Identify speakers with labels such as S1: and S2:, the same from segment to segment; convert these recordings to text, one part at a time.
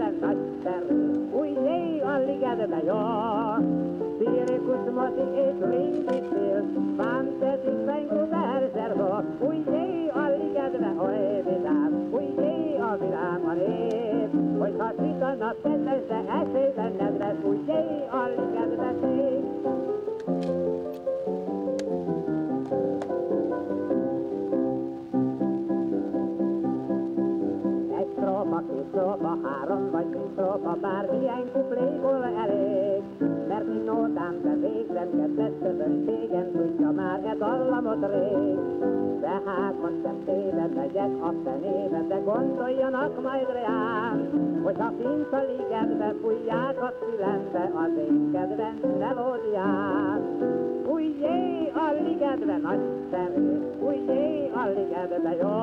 S1: ligedben nagyszerű, új jé a ligedben jó. Cirkus mati és ringi szél, fantasy fengu verzerbo, új jé a ligedben oly vidám, új jé a vidám a nép. Hogyha süt a nap de esőben nedves, új jé a ligedben szép. De végzem, kedves közönségem, tudja már e dallamot rég. Tehát most sem téved megyek a fenébe, de gondoljanak majd rám, hogyha kint a ligetbe fújják a szülembe az én kedvenc melódiát. Fújjé a ligetbe nagyszerű, fújjé a ligetbe jó.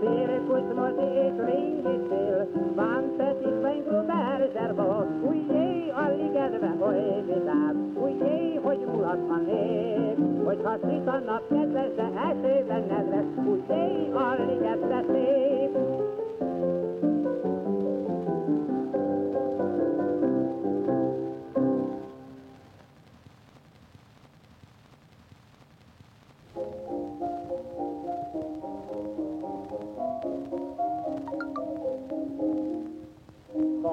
S1: Cirkus moti és ringi szél, van teszik fenygru berzserbo, fújjé a ligetbe vidám, fújjé, hogy mulat a nép. Hogyha szit a nap kedves, de esőben nedves, fújjé a ligetbe szép.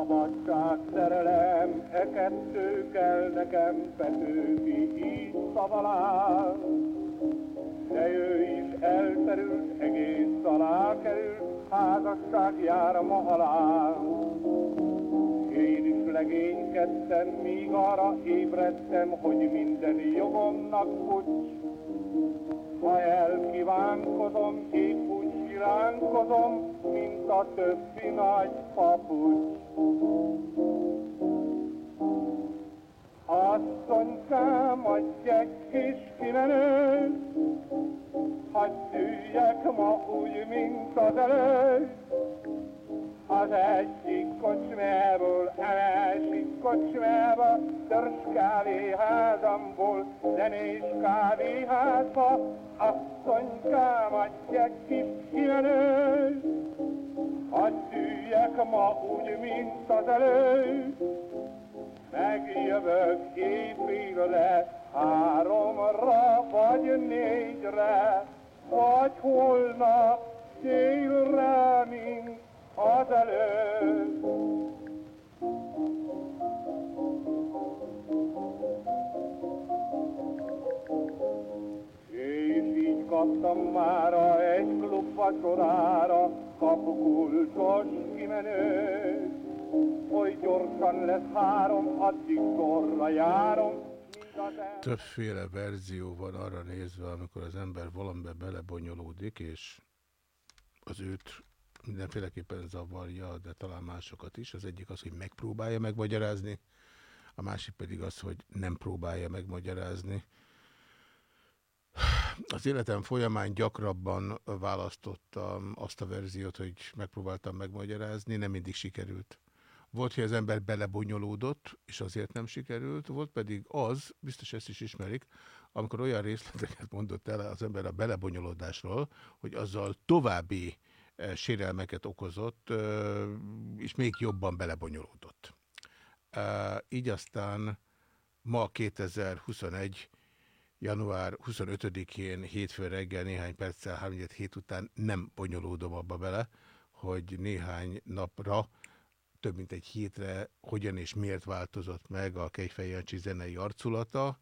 S2: Szabadság, szerelem, e kettő kell nekem, Petőfi így szavalál. De ő is elterült, egész alá került, házasság jár ma alá. Én is legénykedtem, míg arra ébredtem, hogy minden jogomnak futs. Ha elkívánkozom, épp úgy siránkozom, mint a többi nagy papucs. Asszonykám, adj egy kis kimenőt, hadd üljek ma úgy, mint az előtt. Az egyik kocsmából, a másik kocsmába, törzs kávéházamból, zenés kávéházba, asszonykám, adj egy kis kimenőt. Hadd üljek ma úgy, mint az előtt, megjövök éjfélre, háromra vagy négyre, vagy holnap délre, mint az előtt. És így kaptam mára egy klub vacsorára, kapukulcsos kimenő. Oly gyorsan lesz három, addig sorra járom.
S3: Többféle verzió van arra nézve, amikor az ember valamiben belebonyolódik, és az őt mindenféleképpen zavarja, de talán másokat is. Az egyik az, hogy megpróbálja megmagyarázni, a másik pedig az, hogy nem próbálja megmagyarázni. Az életem folyamán gyakrabban választottam azt a verziót, hogy megpróbáltam megmagyarázni, nem mindig sikerült. Volt, hogy az ember belebonyolódott, és azért nem sikerült, volt pedig az, biztos ezt is ismerik, amikor olyan részleteket mondott el az ember a belebonyolódásról, hogy azzal további sérelmeket okozott, és még jobban belebonyolódott. Így aztán ma 2021 január 25-én hétfő reggel néhány perccel 3 hét után nem bonyolódom abba bele, hogy néhány napra, több mint egy hétre hogyan és miért változott meg a Kejfej Jancsi zenei arculata.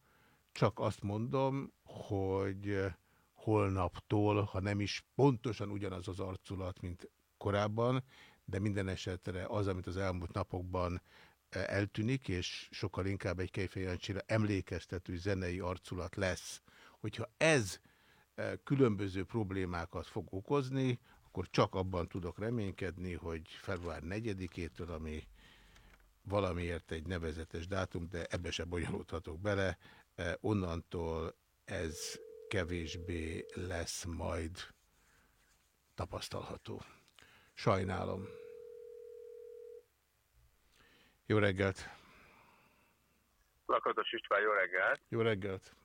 S3: Csak azt mondom, hogy holnaptól, ha nem is pontosan ugyanaz az arculat, mint korábban, de minden esetre az, amit az elmúlt napokban eltűnik, és sokkal inkább egy Kejfej Jancsira emlékeztető zenei arculat lesz. Hogyha ez különböző problémákat fog okozni, akkor csak abban tudok reménykedni, hogy február 4-től, ami valamiért egy nevezetes dátum, de ebbe se bonyolódhatok bele, onnantól ez kevésbé lesz majd tapasztalható. Sajnálom. Jó reggelt!
S4: Lakatos István, jó reggelt!
S3: Jó reggelt!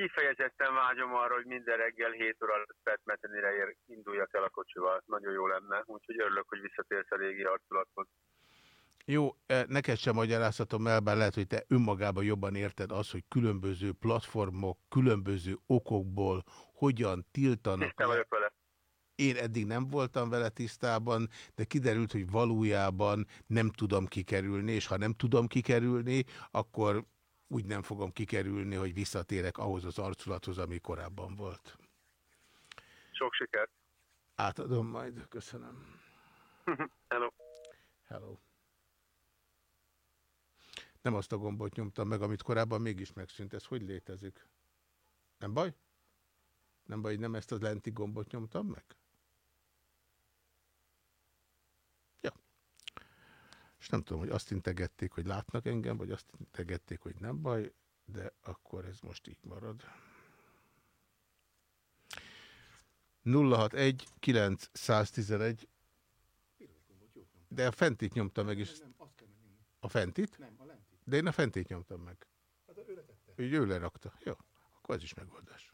S4: kifejezetten vágyom arra, hogy minden reggel 7 óra Petmetenire induljak el a kocsival. Nagyon jó lenne, úgyhogy örülök, hogy visszatérsz a régi arculathoz.
S3: Jó, e, neked sem magyarázhatom el, bár lehet, hogy te önmagában jobban érted az, hogy különböző platformok, különböző okokból hogyan tiltanak.
S4: Te vagyok vele.
S3: Én eddig nem voltam vele tisztában, de kiderült, hogy valójában nem tudom kikerülni, és ha nem tudom kikerülni, akkor úgy nem fogom kikerülni, hogy visszatérek ahhoz az arculathoz, ami korábban volt.
S4: Sok sikert!
S3: Átadom majd, köszönöm.
S4: Hello.
S3: Hello. Nem azt a gombot nyomtam meg, amit korábban mégis megszűnt. Ez hogy létezik? Nem baj? Nem baj, nem ezt a lenti gombot nyomtam meg? Ja. És nem tudom, hogy azt integették, hogy látnak engem, vagy azt integették, hogy nem baj, de akkor ez most így marad. 061 911 de a fentit nyomta meg. A fentit? Nem, a lentit. De én a fentét nyomtam meg. Hát ő letette. Úgy ő lerakta. Jó, akkor ez is megoldás.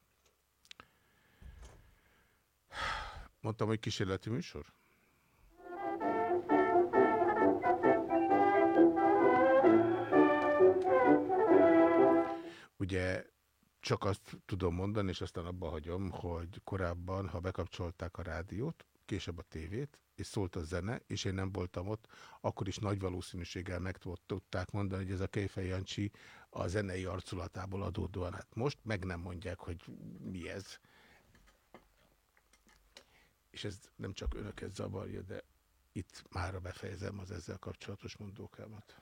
S3: Mondtam, hogy kísérleti műsor? Ugye csak azt tudom mondani, és aztán abba hagyom, hogy korábban, ha bekapcsolták a rádiót, később a tévét, és szólt a zene, és én nem voltam ott, akkor is nagy valószínűséggel meg tudták mondani, hogy ez a Kejfej Jancsi a zenei arculatából adódóan. Hát most meg nem mondják, hogy mi ez. És ez nem csak önöket zavarja, de itt mára befejezem az ezzel kapcsolatos mondókámat.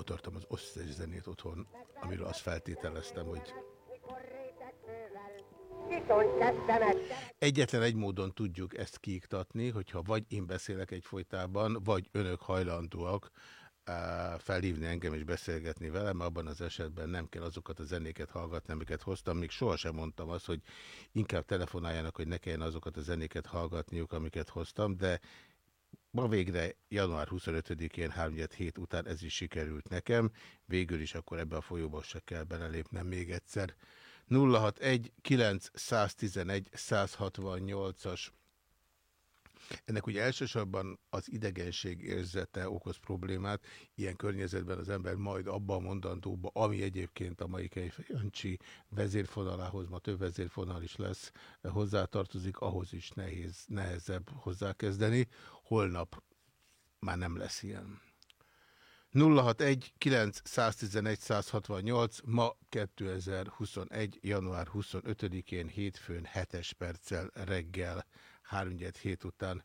S3: Kikotortam az összes zenét otthon, amiről azt feltételeztem, hogy Egyetlen egy módon tudjuk ezt kiiktatni, hogyha vagy én beszélek egyfolytában, vagy önök hajlandóak felhívni engem és beszélgetni velem, abban az esetben nem kell azokat a zenéket hallgatni, amiket hoztam. Még sohasem mondtam azt, hogy inkább telefonáljanak, hogy ne kelljen azokat a zenéket hallgatniuk, amiket hoztam, de ma végre január 25-én 3 hét után ez is sikerült nekem. Végül is akkor ebbe a folyóba se kell belelépnem még egyszer. 061 911 168-as ennek ugye elsősorban az idegenség érzete okoz problémát, ilyen környezetben az ember majd abban a mondandóba, ami egyébként a mai Kejfej Jancsi vezérfonalához, ma több vezérfonal is lesz, hozzátartozik, ahhoz is nehéz, nehezebb hozzákezdeni. Holnap már nem lesz ilyen. 061 911 168 ma 2021. január 25-én hétfőn 7 perccel reggel 3 hét után.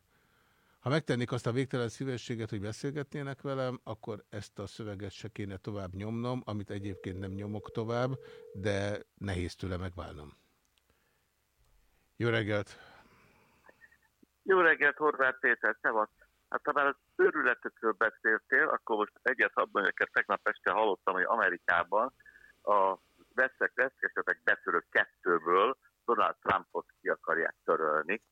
S3: Ha megtennék azt a végtelen szívességet, hogy beszélgetnének velem, akkor ezt a szöveget se kéne tovább nyomnom, amit egyébként nem nyomok tovább, de nehéz tőle megválnom. Jó reggelt!
S5: Jó reggelt, Horváth Péter, szevasz! Hát ha már az őrületekről beszéltél, akkor most egyet abban, hogy tegnap este hallottam, hogy Amerikában a veszek, veszkesetek betörő kettőből Donald Trumpot ki akarják törölni,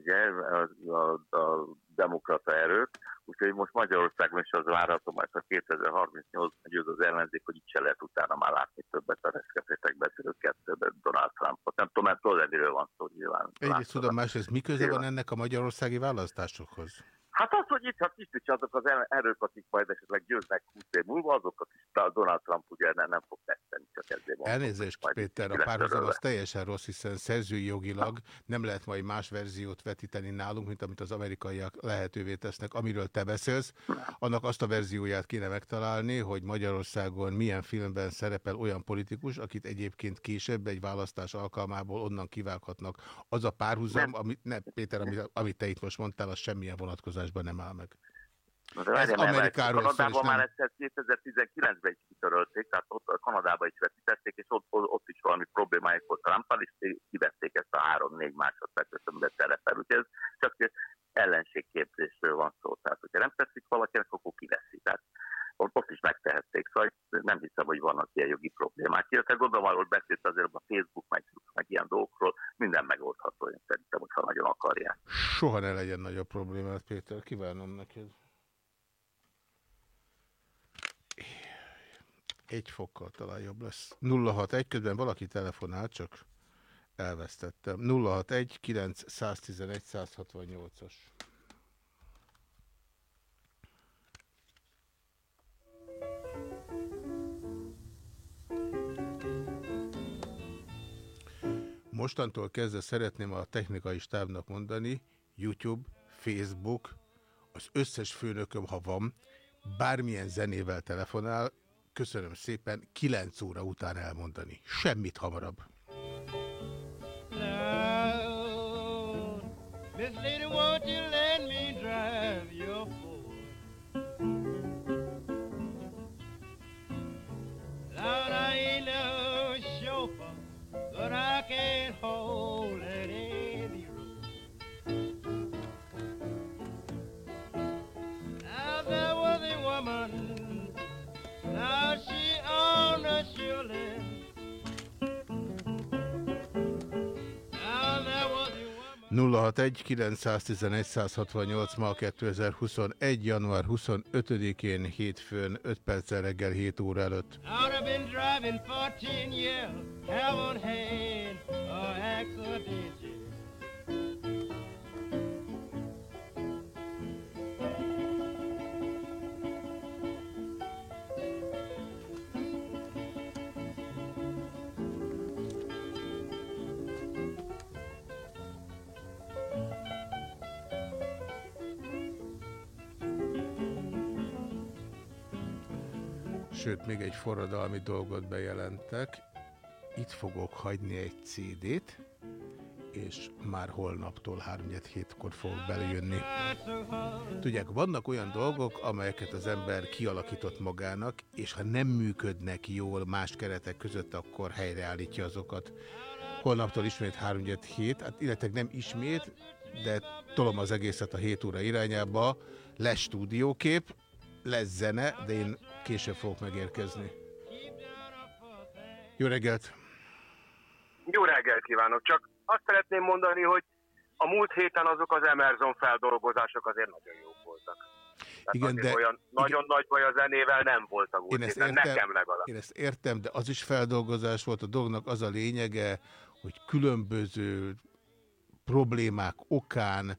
S5: ugye, a, a, a demokrata erők, úgyhogy most Magyarországon is az várható, majd a 2038 győz az ellenzék, hogy itt se lehet utána már látni többet a reszketétek beszélő kettőben Donald Trumpot. Nem tudom, mert tudod, van szó nyilván.
S3: Egyrészt tudom, másrészt mi köze van ennek a magyarországi választásokhoz?
S5: Hát az, hogy itt, hát itt is azok az erők, akik majd esetleg győznek 20 év múlva, azokat is Donald Trump ugye nem, nem fog teszteni, csak ezért
S3: mondom. Elnézést, Péter, a párhuzam az teljesen rossz, hiszen szerzői jogilag nem lehet majd más verziót vetíteni nálunk, mint amit az amerikaiak lehetővé tesznek, amiről te beszélsz. Annak azt a verzióját kéne megtalálni, hogy Magyarországon milyen filmben szerepel olyan politikus, akit egyébként később egy választás alkalmából onnan kivághatnak. Az a párhuzam, amit, ne, Péter, amit, amit te itt most mondtál, az semmilyen vonatkozás ellentmondásban nem áll meg.
S5: Na de Ez Amerikáról Kanadában már egyszer 2019-ben is kitörölték, tehát ott a Kanadában is vetítették, és ott, ott is valami problémáik volt Trumpal, és kivették ezt a három-négy másodpercet, amiben telepel. Ugye ez csak ellenségképzésről van szó. Tehát, hogyha nem teszik valakinek, akkor kiveszi. Tehát ott, is megtehették, szóval nem hiszem, hogy vannak ilyen jogi problémák. Illetve gondolom, arról beszélt azért a
S3: Soha ne legyen nagyobb problémát, Péter, kívánom neked. Egy fokkal talán jobb lesz. 061, közben valaki telefonál, csak elvesztettem. 061 911 168-as. Mostantól kezdve szeretném a technikai stábnak mondani, YouTube, Facebook, az összes főnököm, ha van, bármilyen zenével telefonál, köszönöm szépen, 9 óra után elmondani. Semmit hamarabb. Miss Lady, won't you let me drive your 061-911-168 ma 2021. január 25-én hétfőn 5 perccel reggel 7 óra előtt. Sőt, még egy forradalmi dolgot bejelentek. Itt fogok hagyni egy CD-t, és már holnaptól 3-7-kor fogok belejönni. Tudják, vannak olyan dolgok, amelyeket az ember kialakított magának, és ha nem működnek jól más keretek között, akkor helyreállítja azokat. Holnaptól ismét 3-7, hát illetve nem ismét, de tolom az egészet a 7 óra irányába, lesz stúdiókép, lesz zene, de én később fogok megérkezni. Jó reggelt!
S4: Jó reggelt kívánok! Csak azt szeretném mondani, hogy a múlt héten azok az Emerson feldolgozások azért nagyon jók voltak. Tehát
S3: igen, de
S4: olyan nagyon nagy baj a zenével nem volt a múlt
S3: én
S4: héten,
S3: értem,
S4: nekem legalább.
S3: Én ezt értem, de az is feldolgozás volt. A dolognak az a lényege, hogy különböző problémák okán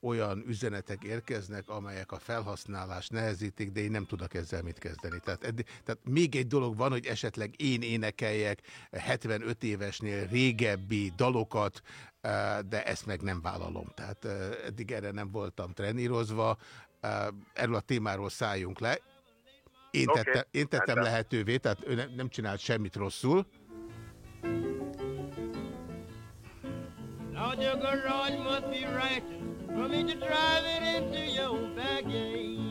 S3: olyan üzenetek érkeznek, amelyek a felhasználást nehezítik, de én nem tudok ezzel mit kezdeni. Tehát, eddig, tehát még egy dolog van, hogy esetleg én énekeljek 75 évesnél régebbi dalokat, de ezt meg nem vállalom. Tehát eddig erre nem voltam trenírozva. Erről a témáról szálljunk le. Én, okay. tettem, én tettem lehetővé, tehát ő nem csinált semmit rosszul. Lord, your garage must be right for me to drive it into your backyard.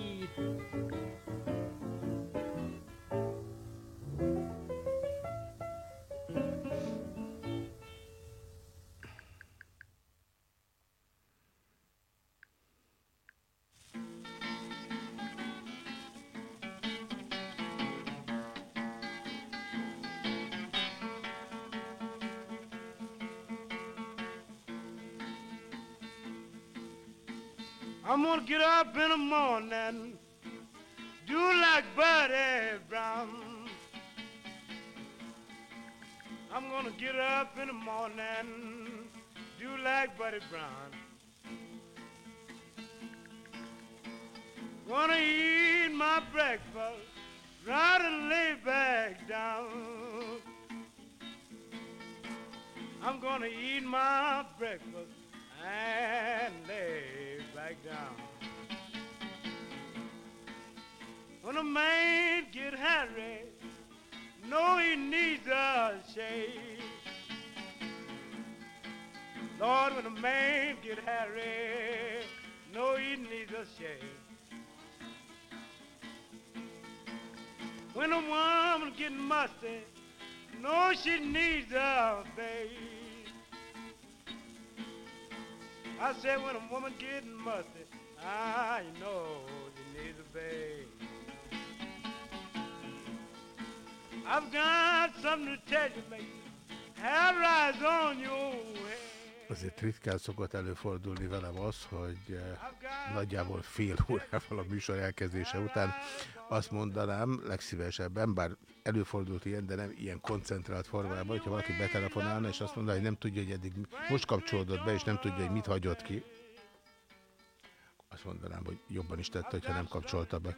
S3: I'm gonna get up in the morning, do like Buddy Brown. I'm gonna get up in the morning, do like Buddy Brown. Gonna eat my breakfast, right and lay back down. I'm gonna eat my breakfast and lay back down. When a man get hungry, know he needs a shave. Lord, when a man get hungry, know he needs a shave. When a woman get musty, know she needs a babe. I said when a woman getting musty, I know she needs a babe. I've got something to tell you, baby. Have rise on your head. Azért ritkán szokott előfordulni velem az, hogy eh, nagyjából fél órával a műsor elkezdése után azt mondanám legszívesebben, bár előfordult ilyen, de nem ilyen koncentrált formában, hogyha valaki betelefonálna, és azt mondaná, hogy nem tudja, hogy eddig most kapcsolódott be, és nem tudja, hogy mit hagyott ki. Azt mondanám, hogy jobban is tette, hogyha nem kapcsolta be.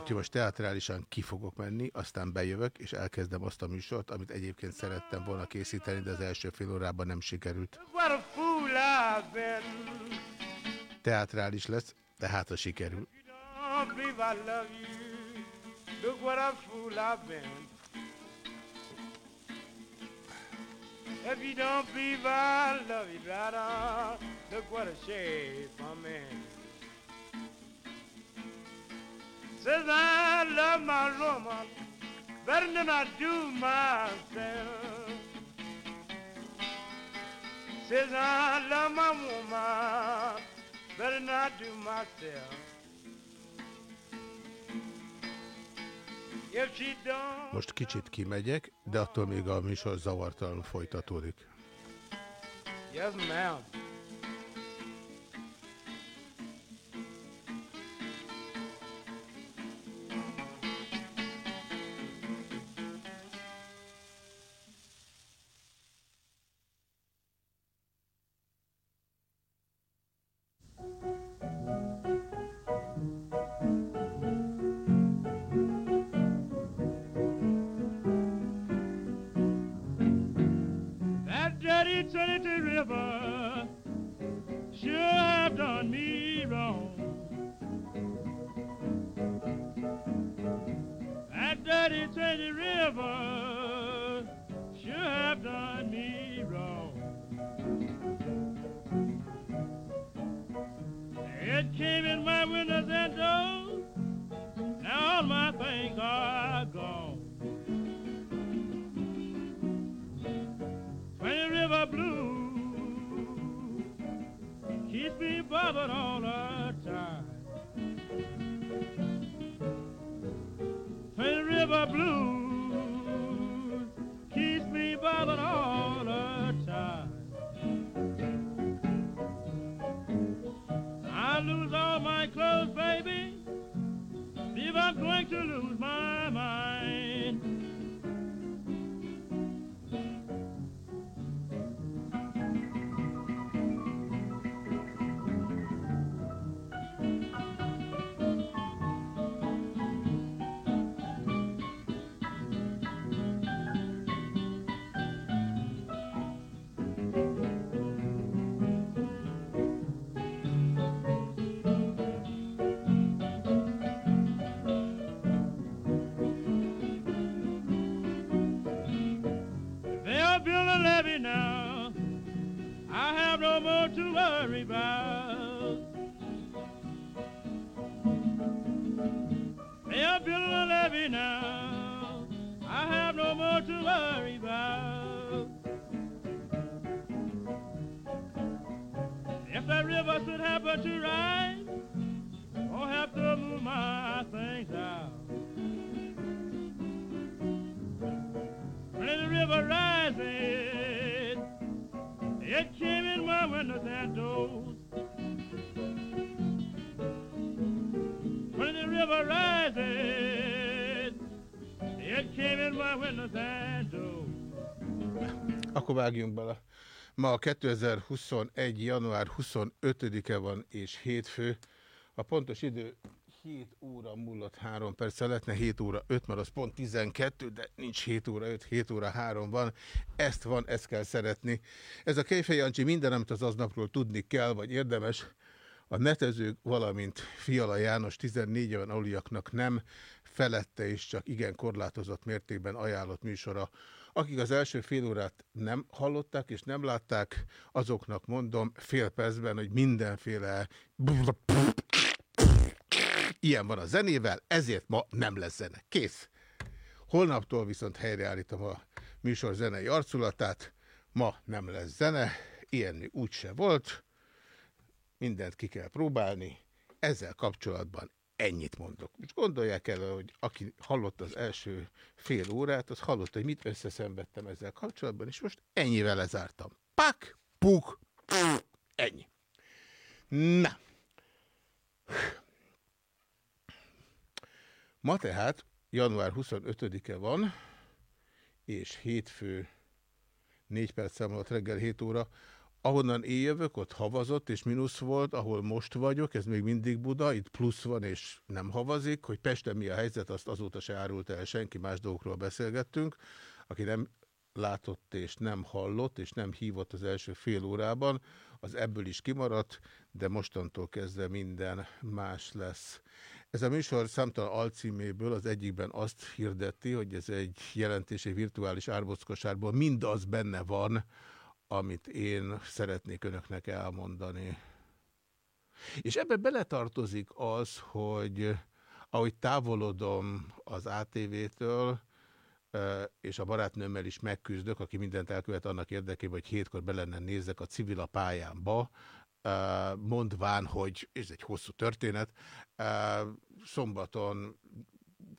S3: Úgyhogy most teatrálisan ki fogok menni, aztán bejövök, és elkezdem azt a műsort, amit egyébként szerettem volna készíteni, de az első fél órában nem sikerült. Teatrális lesz, de hát a sikerül. If you don't believe I love you, brother, look what a shape I'm in. Says I love my woman better than I do myself. Says I love my woman better I do myself. Most kicsit kimegyek, de attól még a műsor zavartalanul folytatódik. Yes, ma'am. summer to love. Vágjunk bele. Ma a 2021. január 25-e van és hétfő. A pontos idő 7 óra múlott 3 perc, lehetne 7 óra 5, mert az pont 12, de nincs 7 óra 5, 7 óra 3 van. Ezt van, ezt kell szeretni. Ez a Kejfej Jancsi minden, amit az aznapról tudni kell, vagy érdemes, a netezők, valamint Fiala János 14 éven aluliaknak nem, felette és csak igen korlátozott mértékben ajánlott műsora akik az első fél órát nem hallották és nem látták, azoknak mondom fél percben, hogy mindenféle ilyen van a zenével, ezért ma nem lesz zene. Kész. Holnaptól viszont helyreállítom a műsor zenei arculatát. Ma nem lesz zene, ilyen úgyse volt. Mindent ki kell próbálni. Ezzel kapcsolatban ennyit mondok. Most gondolják el, hogy aki hallott az első fél órát, az hallott, hogy mit összeszenvedtem ezzel kapcsolatban, és most ennyivel lezártam. Pak, puk, ennyi. Na. Ma tehát január 25-e van, és hétfő 4 perc számolat reggel 7 óra. Ahonnan én jövök, ott havazott és mínusz volt, ahol most vagyok, ez még mindig Buda, itt plusz van és nem havazik, hogy Pesten mi a helyzet, azt azóta se árult el senki, más dolgokról beszélgettünk. Aki nem látott és nem hallott és nem hívott az első fél órában, az ebből is kimaradt, de mostantól kezdve minden más lesz. Ez a műsor számtalan alcíméből az egyikben azt hirdeti, hogy ez egy jelentés egy virtuális árbockosárból mindaz benne van, amit én szeretnék önöknek elmondani. És ebbe beletartozik az, hogy ahogy távolodom az ATV-től, és a barátnőmmel is megküzdök, aki mindent elkövet annak érdekében, hogy hétkor belenne nézzek a civil pályámba, mondván, hogy ez egy hosszú történet, szombaton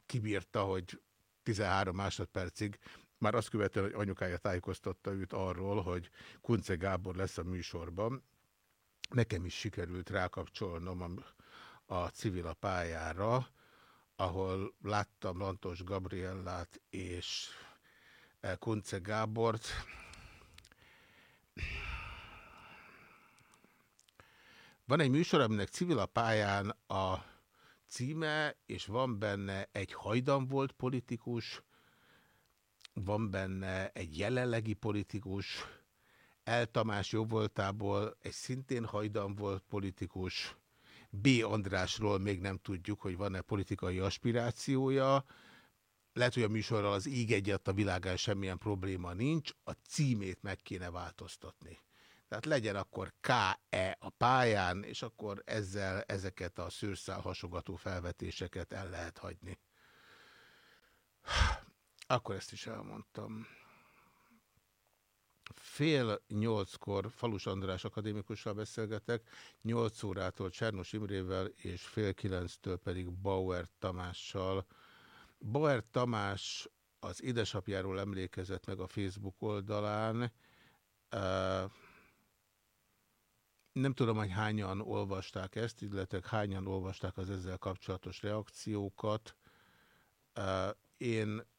S3: kibírta, hogy 13 másodpercig már azt követően, hogy anyukája tájékoztatta őt arról, hogy Kunce Gábor lesz a műsorban. Nekem is sikerült rákapcsolnom a, a civil a pályára, ahol láttam Lantos Gabriellát és eh, Kunce Gábort. Van egy műsor, aminek civil a pályán a címe, és van benne egy hajdan volt politikus, van benne egy jelenlegi politikus, El Tamás jóvoltából egy szintén hajdan volt politikus, B. Andrásról még nem tudjuk, hogy van-e politikai aspirációja, lehet, hogy a műsorral az íg egyet a világán semmilyen probléma nincs, a címét meg kéne változtatni. Tehát legyen akkor KE a pályán, és akkor ezzel ezeket a szőrszál hasogató felvetéseket el lehet hagyni. Akkor ezt is elmondtam. Fél nyolckor Falus András akadémikussal beszélgetek, nyolc órától Csernos Imrével, és fél kilenctől pedig Bauer Tamással. Bauer Tamás az édesapjáról emlékezett meg a Facebook oldalán, nem tudom, hogy hányan olvasták ezt, illetve hányan olvasták az ezzel kapcsolatos reakciókat. Én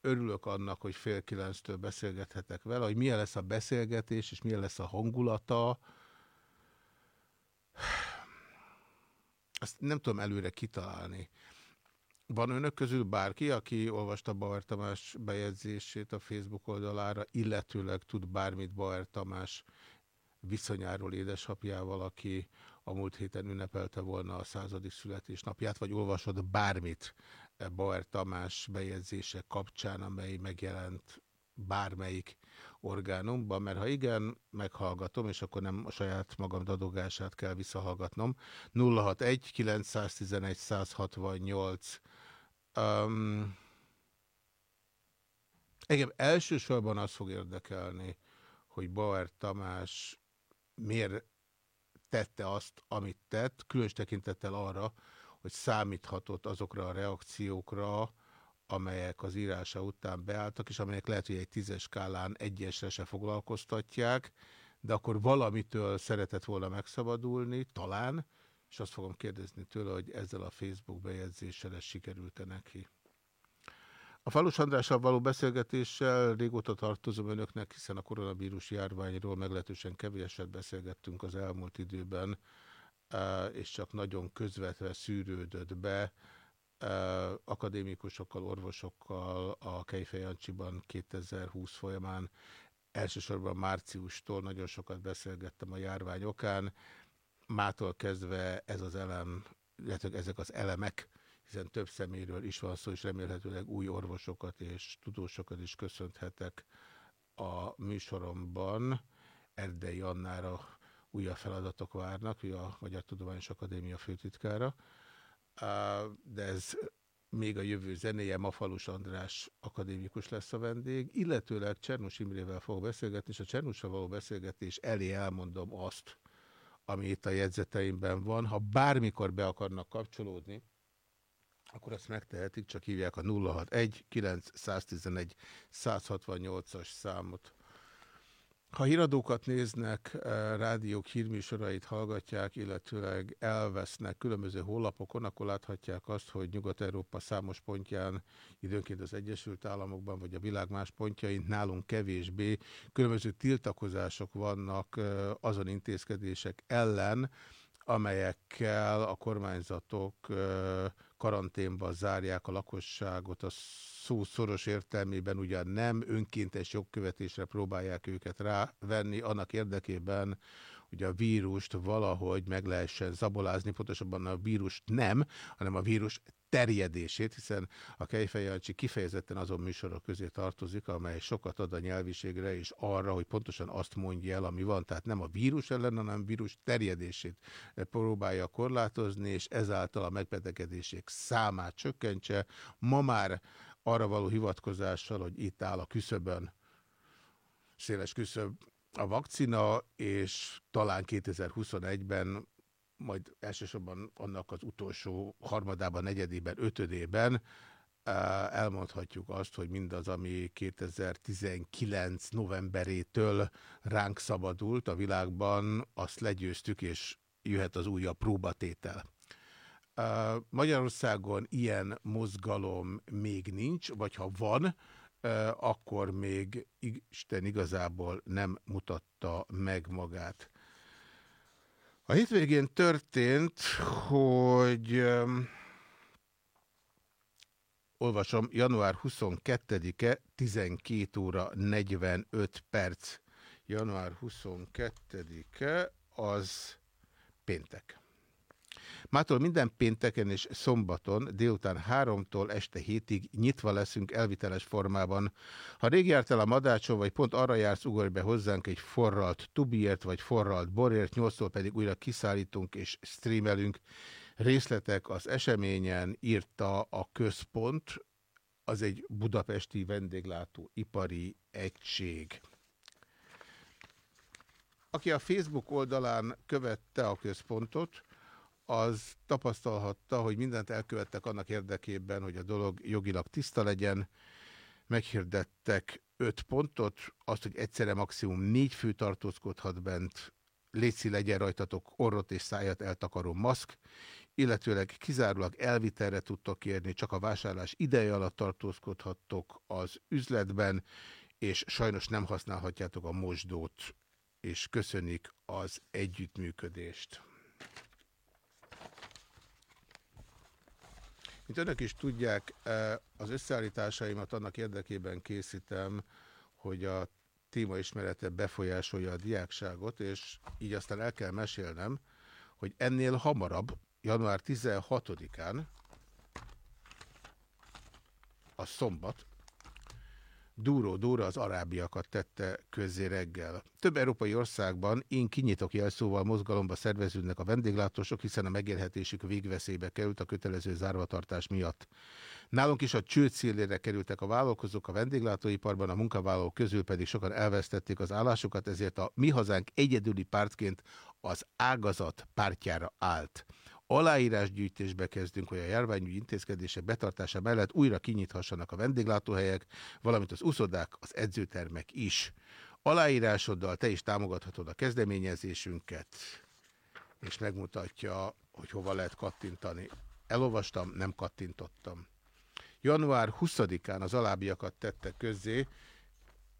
S3: örülök annak, hogy fél kilenctől beszélgethetek vele, hogy milyen lesz a beszélgetés, és milyen lesz a hangulata. Azt nem tudom előre kitalálni. Van önök közül bárki, aki olvasta Bauer Tamás bejegyzését a Facebook oldalára, illetőleg tud bármit Bauer Tamás viszonyáról édesapjával, aki a múlt héten ünnepelte volna a századik születésnapját, vagy olvasod bármit Bauer Tamás bejegyzése kapcsán, amely megjelent bármelyik orgánumban, mert ha igen, meghallgatom, és akkor nem a saját magam dadogását kell visszahallgatnom. 061 911 168 um, Engem elsősorban az fog érdekelni, hogy Bauer Tamás miért tette azt, amit tett, különös tekintettel arra, hogy számíthatott azokra a reakciókra, amelyek az írása után beálltak, és amelyek lehet, hogy egy tízes skálán egyesre se foglalkoztatják, de akkor valamitől szeretett volna megszabadulni, talán, és azt fogom kérdezni tőle, hogy ezzel a Facebook bejegyzéssel ez sikerült-e neki. A Falus Andrással való beszélgetéssel régóta tartozom önöknek, hiszen a koronavírus járványról meglehetősen kevéset beszélgettünk az elmúlt időben, és csak nagyon közvetve szűrődött be akadémikusokkal, orvosokkal a Kejfejancsiban 2020 folyamán. Elsősorban márciustól nagyon sokat beszélgettem a járvány okán. Mától kezdve ez az elem, illetve ezek az elemek, hiszen több szeméről is van szó, és remélhetőleg új orvosokat és tudósokat is köszönhetek a műsoromban. Erdei Annára újabb feladatok várnak, ő a Magyar Tudományos Akadémia főtitkára, de ez még a jövő zenéje, Mafalus András akadémikus lesz a vendég, illetőleg Csernus Imrével fog beszélgetni, és a Csernussal való beszélgetés elé elmondom azt, ami itt a jegyzeteimben van. Ha bármikor be akarnak kapcsolódni, akkor azt megtehetik, csak hívják a 061 911 168-as számot. Ha híradókat néznek, eh, rádiók hírműsorait hallgatják, illetőleg elvesznek különböző honlapokon, akkor láthatják azt, hogy Nyugat-Európa számos pontján, időnként az Egyesült Államokban, vagy a világ más pontjain nálunk kevésbé különböző tiltakozások vannak eh, azon intézkedések ellen, amelyekkel a kormányzatok karanténba zárják a lakosságot, a szó szoros értelmében ugyan nem önkéntes jogkövetésre próbálják őket rávenni, annak érdekében, hogy a vírust valahogy meg lehessen zabolázni, pontosabban a vírust nem, hanem a vírus terjedését, hiszen a Kejfej Jancsi kifejezetten azon műsorok közé tartozik, amely sokat ad a nyelviségre, és arra, hogy pontosan azt mondja el, ami van. Tehát nem a vírus ellen, hanem a vírus terjedését próbálja korlátozni, és ezáltal a megbetegedések számát csökkentse. Ma már arra való hivatkozással, hogy itt áll a küszöbön, széles küszöb a vakcina, és talán 2021-ben majd elsősorban annak az utolsó harmadában, negyedében, ötödében elmondhatjuk azt, hogy mindaz, ami 2019 novemberétől ránk szabadult a világban, azt legyőztük, és jöhet az újabb próbatétel. Magyarországon ilyen mozgalom még nincs, vagy ha van, akkor még Isten igazából nem mutatta meg magát. A hétvégén történt, hogy olvasom, január 22-e 12 óra 45 perc. Január 22-e az péntek. Mától minden pénteken és szombaton délután háromtól este hétig nyitva leszünk elviteles formában. Ha rég jártál a madácson, vagy pont arra jársz, ugorj be hozzánk egy forralt tubiért, vagy forralt borért, nyolctól pedig újra kiszállítunk és streamelünk. Részletek az eseményen írta a központ, az egy budapesti vendéglátó ipari egység. Aki a Facebook oldalán követte a központot, az tapasztalhatta, hogy mindent elkövettek annak érdekében, hogy a dolog jogilag tiszta legyen. Meghirdettek öt pontot, azt, hogy egyszerre maximum négy fő tartózkodhat bent, létszi legyen rajtatok orrot és szájat eltakaró maszk, illetőleg kizárólag elvitelre tudtok kérni, csak a vásárlás ideje alatt tartózkodhattok az üzletben, és sajnos nem használhatjátok a mosdót, és köszönik az együttműködést. Mint önök is tudják, e, az összeállításaimat annak érdekében készítem, hogy a téma ismerete befolyásolja a diákságot, és így aztán el kell mesélnem, hogy ennél hamarabb, január 16-án, a szombat, Dúró Dóra az arábiakat tette közzé reggel. Több európai országban én kinyitok jelszóval mozgalomba szerveződnek a vendéglátósok, hiszen a megélhetésük végveszélybe került a kötelező zárvatartás miatt. Nálunk is a csőd célére kerültek a vállalkozók a vendéglátóiparban, a munkavállalók közül pedig sokan elvesztették az állásukat, ezért a Mi Hazánk egyedüli pártként az ágazat pártjára állt aláírásgyűjtésbe kezdünk, hogy a járványügyi intézkedések betartása mellett újra kinyithassanak a vendéglátóhelyek, valamint az uszodák, az edzőtermek is. Aláírásoddal te is támogathatod a kezdeményezésünket, és megmutatja, hogy hova lehet kattintani. Elolvastam, nem kattintottam. Január 20-án az alábbiakat tette közzé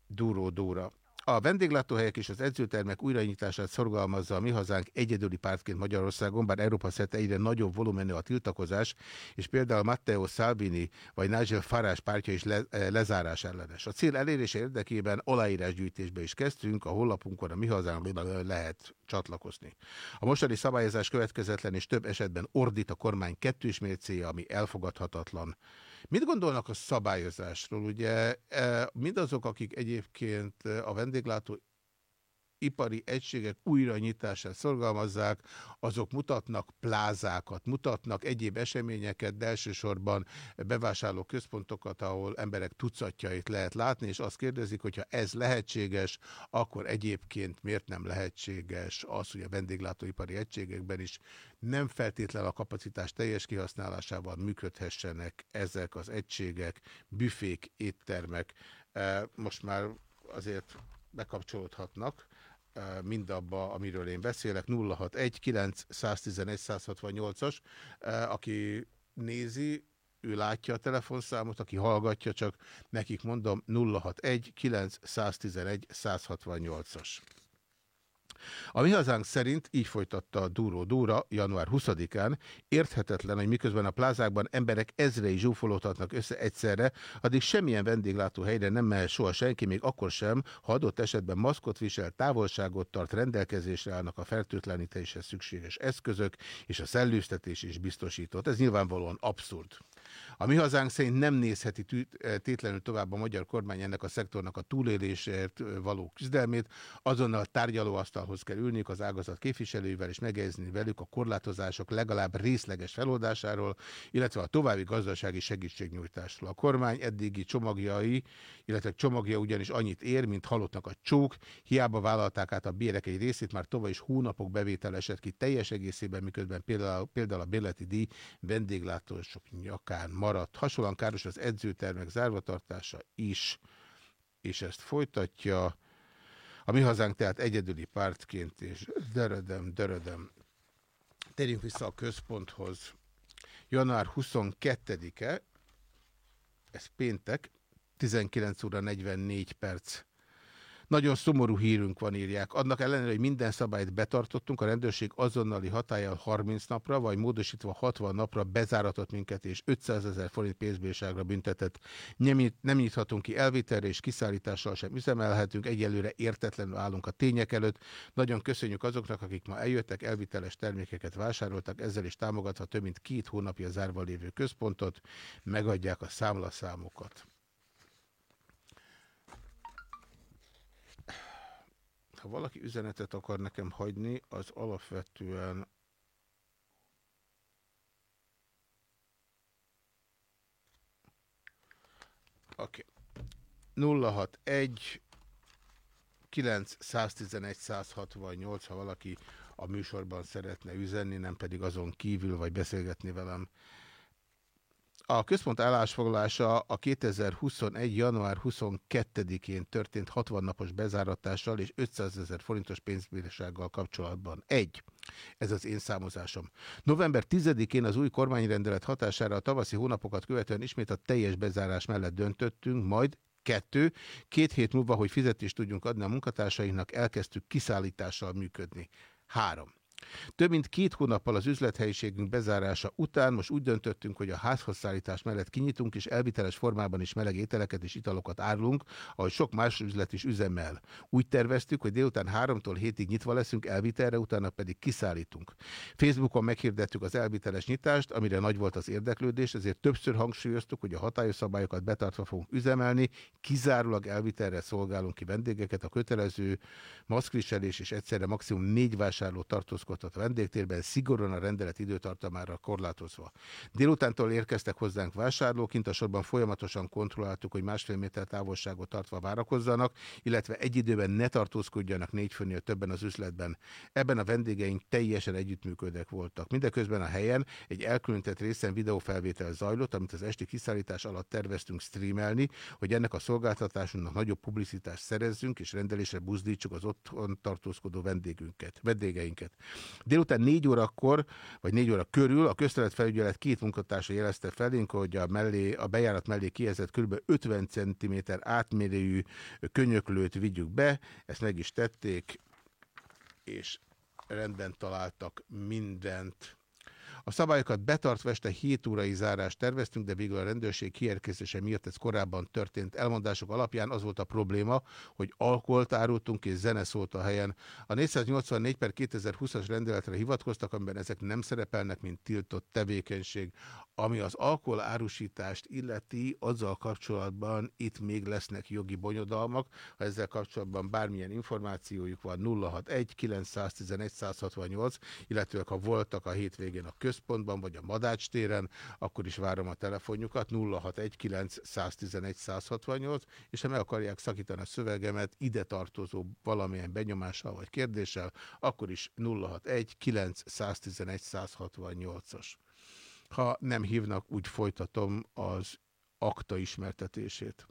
S3: Dúró Dóra. A vendéglátóhelyek és az edzőtermek újranyitását szorgalmazza a mi hazánk egyedüli pártként Magyarországon, bár Európa szerte egyre nagyobb volumenű a tiltakozás, és például Matteo Salvini vagy Nigel Farage pártja is le, eh, lezárás ellenes. A cél elérése érdekében aláírásgyűjtésbe is kezdtünk, a honlapunkon a mi hazánk lehet csatlakozni. A mostani szabályozás következetlen és több esetben ordít a kormány kettős mércéje, ami elfogadhatatlan. Mit gondolnak a szabályozásról? Ugye e, mindazok, akik egyébként a vendéglátó ipari egységek újranyitását szorgalmazzák, azok mutatnak plázákat, mutatnak egyéb eseményeket, de elsősorban bevásárló központokat, ahol emberek tucatjait lehet látni, és azt kérdezik, hogyha ez lehetséges, akkor egyébként miért nem lehetséges az, hogy a vendéglátóipari egységekben is nem feltétlen a kapacitás teljes kihasználásával működhessenek ezek az egységek, büfék, éttermek. E, most már azért bekapcsolódhatnak mindabba, amiről én beszélek, 061 9 111 168-as, aki nézi, ő látja a telefonszámot, aki hallgatja, csak nekik mondom 061 9 111 168-as. A mi hazánk szerint, így folytatta a Dúró Dúra január 20-án, érthetetlen, hogy miközben a plázákban emberek ezrei zsúfolódhatnak össze egyszerre, addig semmilyen vendéglátó helyre nem mehet soha senki, még akkor sem, ha adott esetben maszkot visel, távolságot tart, rendelkezésre állnak a fertőtlenítéshez szükséges eszközök, és a szellőztetés is biztosított. Ez nyilvánvalóan abszurd. A mi hazánk szerint nem nézheti eh, tétlenül tovább a magyar kormány ennek a szektornak a túlélésért eh, való küzdelmét, azonnal tárgyalóasztalhoz kell ülniük az ágazat képviselőivel és megegyezni velük a korlátozások legalább részleges feloldásáról, illetve a további gazdasági segítségnyújtásról. A kormány eddigi csomagjai, illetve csomagja ugyanis annyit ér, mint halottnak a csók, hiába vállalták át a bérek egy részét, már tovább is hónapok bevétel esett ki teljes egészében, miközben például, például a béleti díj vendéglátósok nyakán maradt. Hasonlóan káros az edzőtermek zárvatartása is, és ezt folytatja. A mi hazánk tehát egyedüli pártként, és dörödem, dörödem. Térjünk vissza a központhoz. Január 22-e, ez péntek, 19 óra 44 perc. Nagyon szomorú hírünk van, írják. Annak ellenére, hogy minden szabályt betartottunk, a rendőrség azonnali hatállal 30 napra, vagy módosítva 60 napra bezáratott minket, és 500 ezer forint pénzbírságra büntetett. Nem, nem nyithatunk ki elvitelre, és kiszállítással sem üzemelhetünk. Egyelőre értetlenül állunk a tények előtt. Nagyon köszönjük azoknak, akik ma eljöttek, elviteles termékeket vásároltak, ezzel is támogatva több mint két hónapja zárva lévő központot, megadják a számlaszámokat. Ha valaki üzenetet akar nekem hagyni, az alapvetően Oké. Okay. 061 911 168, ha valaki a műsorban szeretne üzenni, nem pedig azon kívül, vagy beszélgetni velem a központ állásfoglalása a 2021. január 22-én történt 60 napos bezáratással és 500 ezer forintos pénzbírsággal kapcsolatban. Egy. Ez az én számozásom. November 10-én az új kormányrendelet hatására a tavaszi hónapokat követően ismét a teljes bezárás mellett döntöttünk, majd Kettő, két hét múlva, hogy fizetést tudjunk adni a munkatársainknak, elkezdtük kiszállítással működni. Három. Több mint két hónappal az üzlethelyiségünk bezárása után most úgy döntöttünk, hogy a házhozszállítás mellett kinyitunk, és elviteles formában is meleg ételeket és italokat árulunk, ahogy sok más üzlet is üzemel. Úgy terveztük, hogy délután 3-tól 7-ig nyitva leszünk elvitelre, utána pedig kiszállítunk. Facebookon meghirdettük az elviteles nyitást, amire nagy volt az érdeklődés, ezért többször hangsúlyoztuk, hogy a hatályos szabályokat betartva fogunk üzemelni, kizárólag elvitelre szolgálunk ki vendégeket, a kötelező maszkviselés és egyszerre maximum négy vásárló tartózkodás tartózkodhat a vendégtérben, szigorúan a rendelet időtartamára korlátozva. Délutántól érkeztek hozzánk vásárlók, kint a sorban folyamatosan kontrolláltuk, hogy másfél méter távolságot tartva várakozzanak, illetve egy időben ne tartózkodjanak négy főnél többen az üzletben. Ebben a vendégeink teljesen együttműködőek voltak. Mindeközben a helyen egy elkülönített részen videófelvétel zajlott, amit az esti kiszállítás alatt terveztünk streamelni, hogy ennek a szolgáltatásunknak nagyobb publicitást szerezzünk, és rendelésre buzdítsuk az otthon tartózkodó vendégünket, vendégeinket. Délután négy órakor, vagy négy óra körül a közteletfelügyelet két munkatársa jelezte felénk, hogy a, mellé, a bejárat mellé kijelzett kb. 50 cm átmérőjű könyöklőt vigyük be, ezt meg is tették, és rendben találtak mindent. A szabályokat betartva este 7 órai zárást terveztünk, de végül a rendőrség kiérkezése miatt ez korábban történt elmondások alapján az volt a probléma, hogy alkoholt árultunk és zene szólt a helyen. A 484 per 2020-as rendeletre hivatkoztak, amiben ezek nem szerepelnek, mint tiltott tevékenység. Ami az alkohol árusítást illeti, azzal kapcsolatban itt még lesznek jogi bonyodalmak. Ha ezzel kapcsolatban bármilyen információjuk van 061 911 168, illetve ha voltak a hétvégén a központban vagy a Madács téren, akkor is várom a telefonjukat 061 911 168, és ha meg akarják szakítani a szövegemet ide tartozó valamilyen benyomással vagy kérdéssel, akkor is 061 911 168-as. Ha nem hívnak, úgy folytatom az akta ismertetését.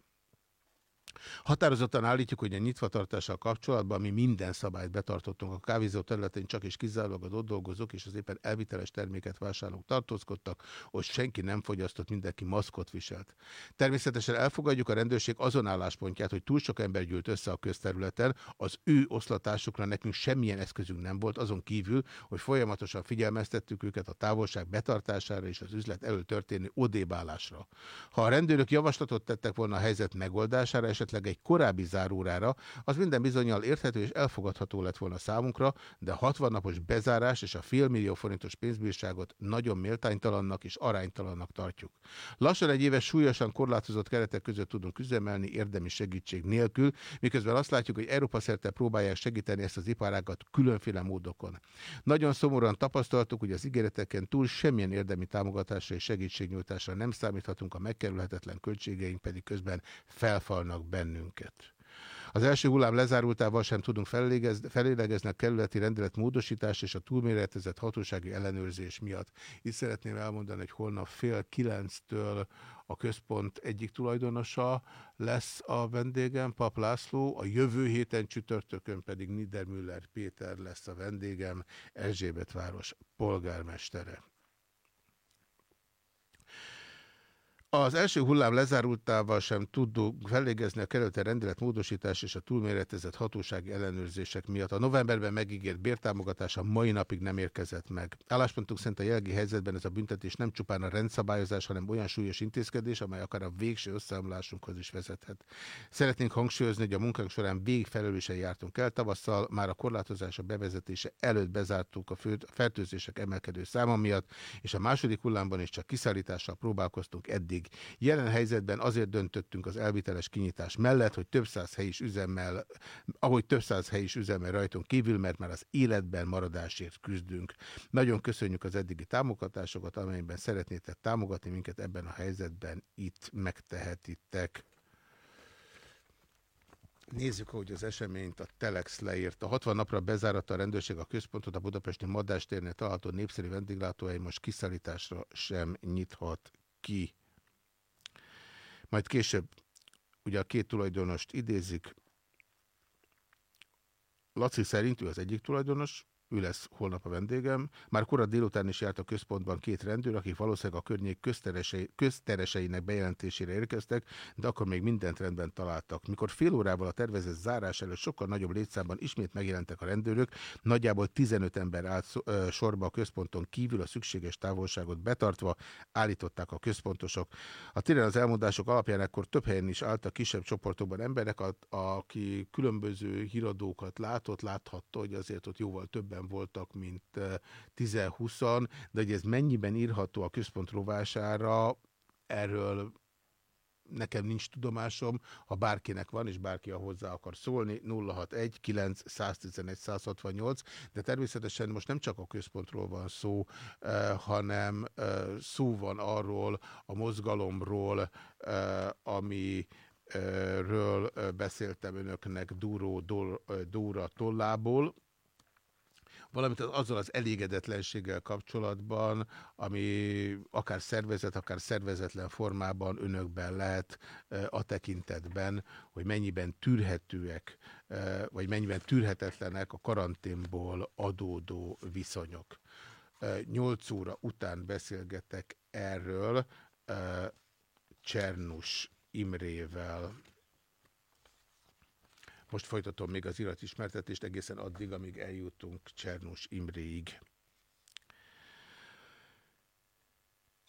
S3: Határozottan állítjuk, hogy a nyitvatartással kapcsolatban mi minden szabályt betartottunk. A kávézó területén csak és kizárólag az ott dolgozók és az éppen elviteles terméket vásárlók tartózkodtak, hogy senki nem fogyasztott, mindenki maszkot viselt. Természetesen elfogadjuk a rendőrség azon álláspontját, hogy túl sok ember gyűlt össze a közterületen, az ő oszlatásukra nekünk semmilyen eszközünk nem volt, azon kívül, hogy folyamatosan figyelmeztettük őket a távolság betartására és az üzlet elő történő odébálásra. Ha a rendőrök javaslatot tettek volna a helyzet megoldására, esetleg egy korábbi zárórára, az minden bizonyal érthető és elfogadható lett volna számunkra, de 60 napos bezárás és a félmillió forintos pénzbírságot nagyon méltánytalannak és aránytalannak tartjuk. Lassan egy éves súlyosan korlátozott keretek között tudunk üzemelni érdemi segítség nélkül, miközben azt látjuk, hogy Európa szerte próbálják segíteni ezt az iparágat különféle módokon. Nagyon szomorúan tapasztaltuk, hogy az ígéreteken túl semmilyen érdemi támogatásra és segítségnyújtásra nem számíthatunk, a megkerülhetetlen költségeink pedig közben felfalnak bennünket. Az első hullám lezárultával sem tudunk felélegezni a kerületi rendelet módosítás és a túlméretezett hatósági ellenőrzés miatt. Itt szeretném elmondani, hogy holnap fél kilenctől a központ egyik tulajdonosa lesz a vendégem, Pap László, a jövő héten csütörtökön pedig Niedermüller Péter lesz a vendégem, Erzsébetváros polgármestere. Az első hullám lezárultával sem tudunk felégezni a kerülete rendelet módosítás és a túlméretezett hatósági ellenőrzések miatt. A novemberben megígért bértámogatás a mai napig nem érkezett meg. Álláspontunk szerint a jelenlegi helyzetben ez a büntetés nem csupán a rendszabályozás, hanem olyan súlyos intézkedés, amely akár a végső összeomlásunkhoz is vezethet. Szeretnénk hangsúlyozni, hogy a munkánk során végfelelősen jártunk el. Tavasszal már a korlátozás a bevezetése előtt bezártuk a fertőzések emelkedő száma miatt, és a második hullámban is csak kiszállítással próbálkoztunk eddig eddig. Jelen helyzetben azért döntöttünk az elviteles kinyitás mellett, hogy több száz is üzemmel, ahogy több száz is üzemmel rajtunk kívül, mert már az életben maradásért küzdünk. Nagyon köszönjük az eddigi támogatásokat, amelyben szeretnétek támogatni minket ebben a helyzetben, itt megtehetitek. Nézzük, hogy az eseményt a Telex leírta. 60 napra bezárata a rendőrség a központot, a budapesti Madástérnél található népszerű vendéglátóhely most kiszállításra sem nyithat ki. Majd később ugye a két tulajdonost idézik. Laci szerint ő az egyik tulajdonos, ő lesz holnap a vendégem. Már korai délután is járt a központban két rendőr, akik valószínűleg a környék közteresei, köztereseinek bejelentésére érkeztek, de akkor még mindent rendben találtak. Mikor fél órával a tervezett zárás előtt sokkal nagyobb létszámban ismét megjelentek a rendőrök, nagyjából 15 ember állt sorba a központon kívül a szükséges távolságot betartva, állították a központosok. A téren az elmondások alapján ekkor több helyen is álltak kisebb csoportokban emberek, aki különböző híradókat látott, láthatta, hogy azért ott jóval többen többen voltak, mint 10-20-an, de hogy ez mennyiben írható a központ rovására, erről nekem nincs tudomásom, ha bárkinek van, és bárki hozzá akar szólni, 061 9 111 168, de természetesen most nem csak a központról van szó, hanem szó van arról, a mozgalomról, eh, ami ről beszéltem önöknek Dúró Dóra tollából, valamint azzal az elégedetlenséggel kapcsolatban, ami akár szervezet, akár szervezetlen formában önökben lehet a tekintetben, hogy mennyiben tűrhetőek, vagy mennyiben tűrhetetlenek a karanténból adódó viszonyok. Nyolc óra után beszélgetek erről Csernus Imrével. Most folytatom még az iratismertetést egészen addig, amíg eljutunk Csernus Imréig.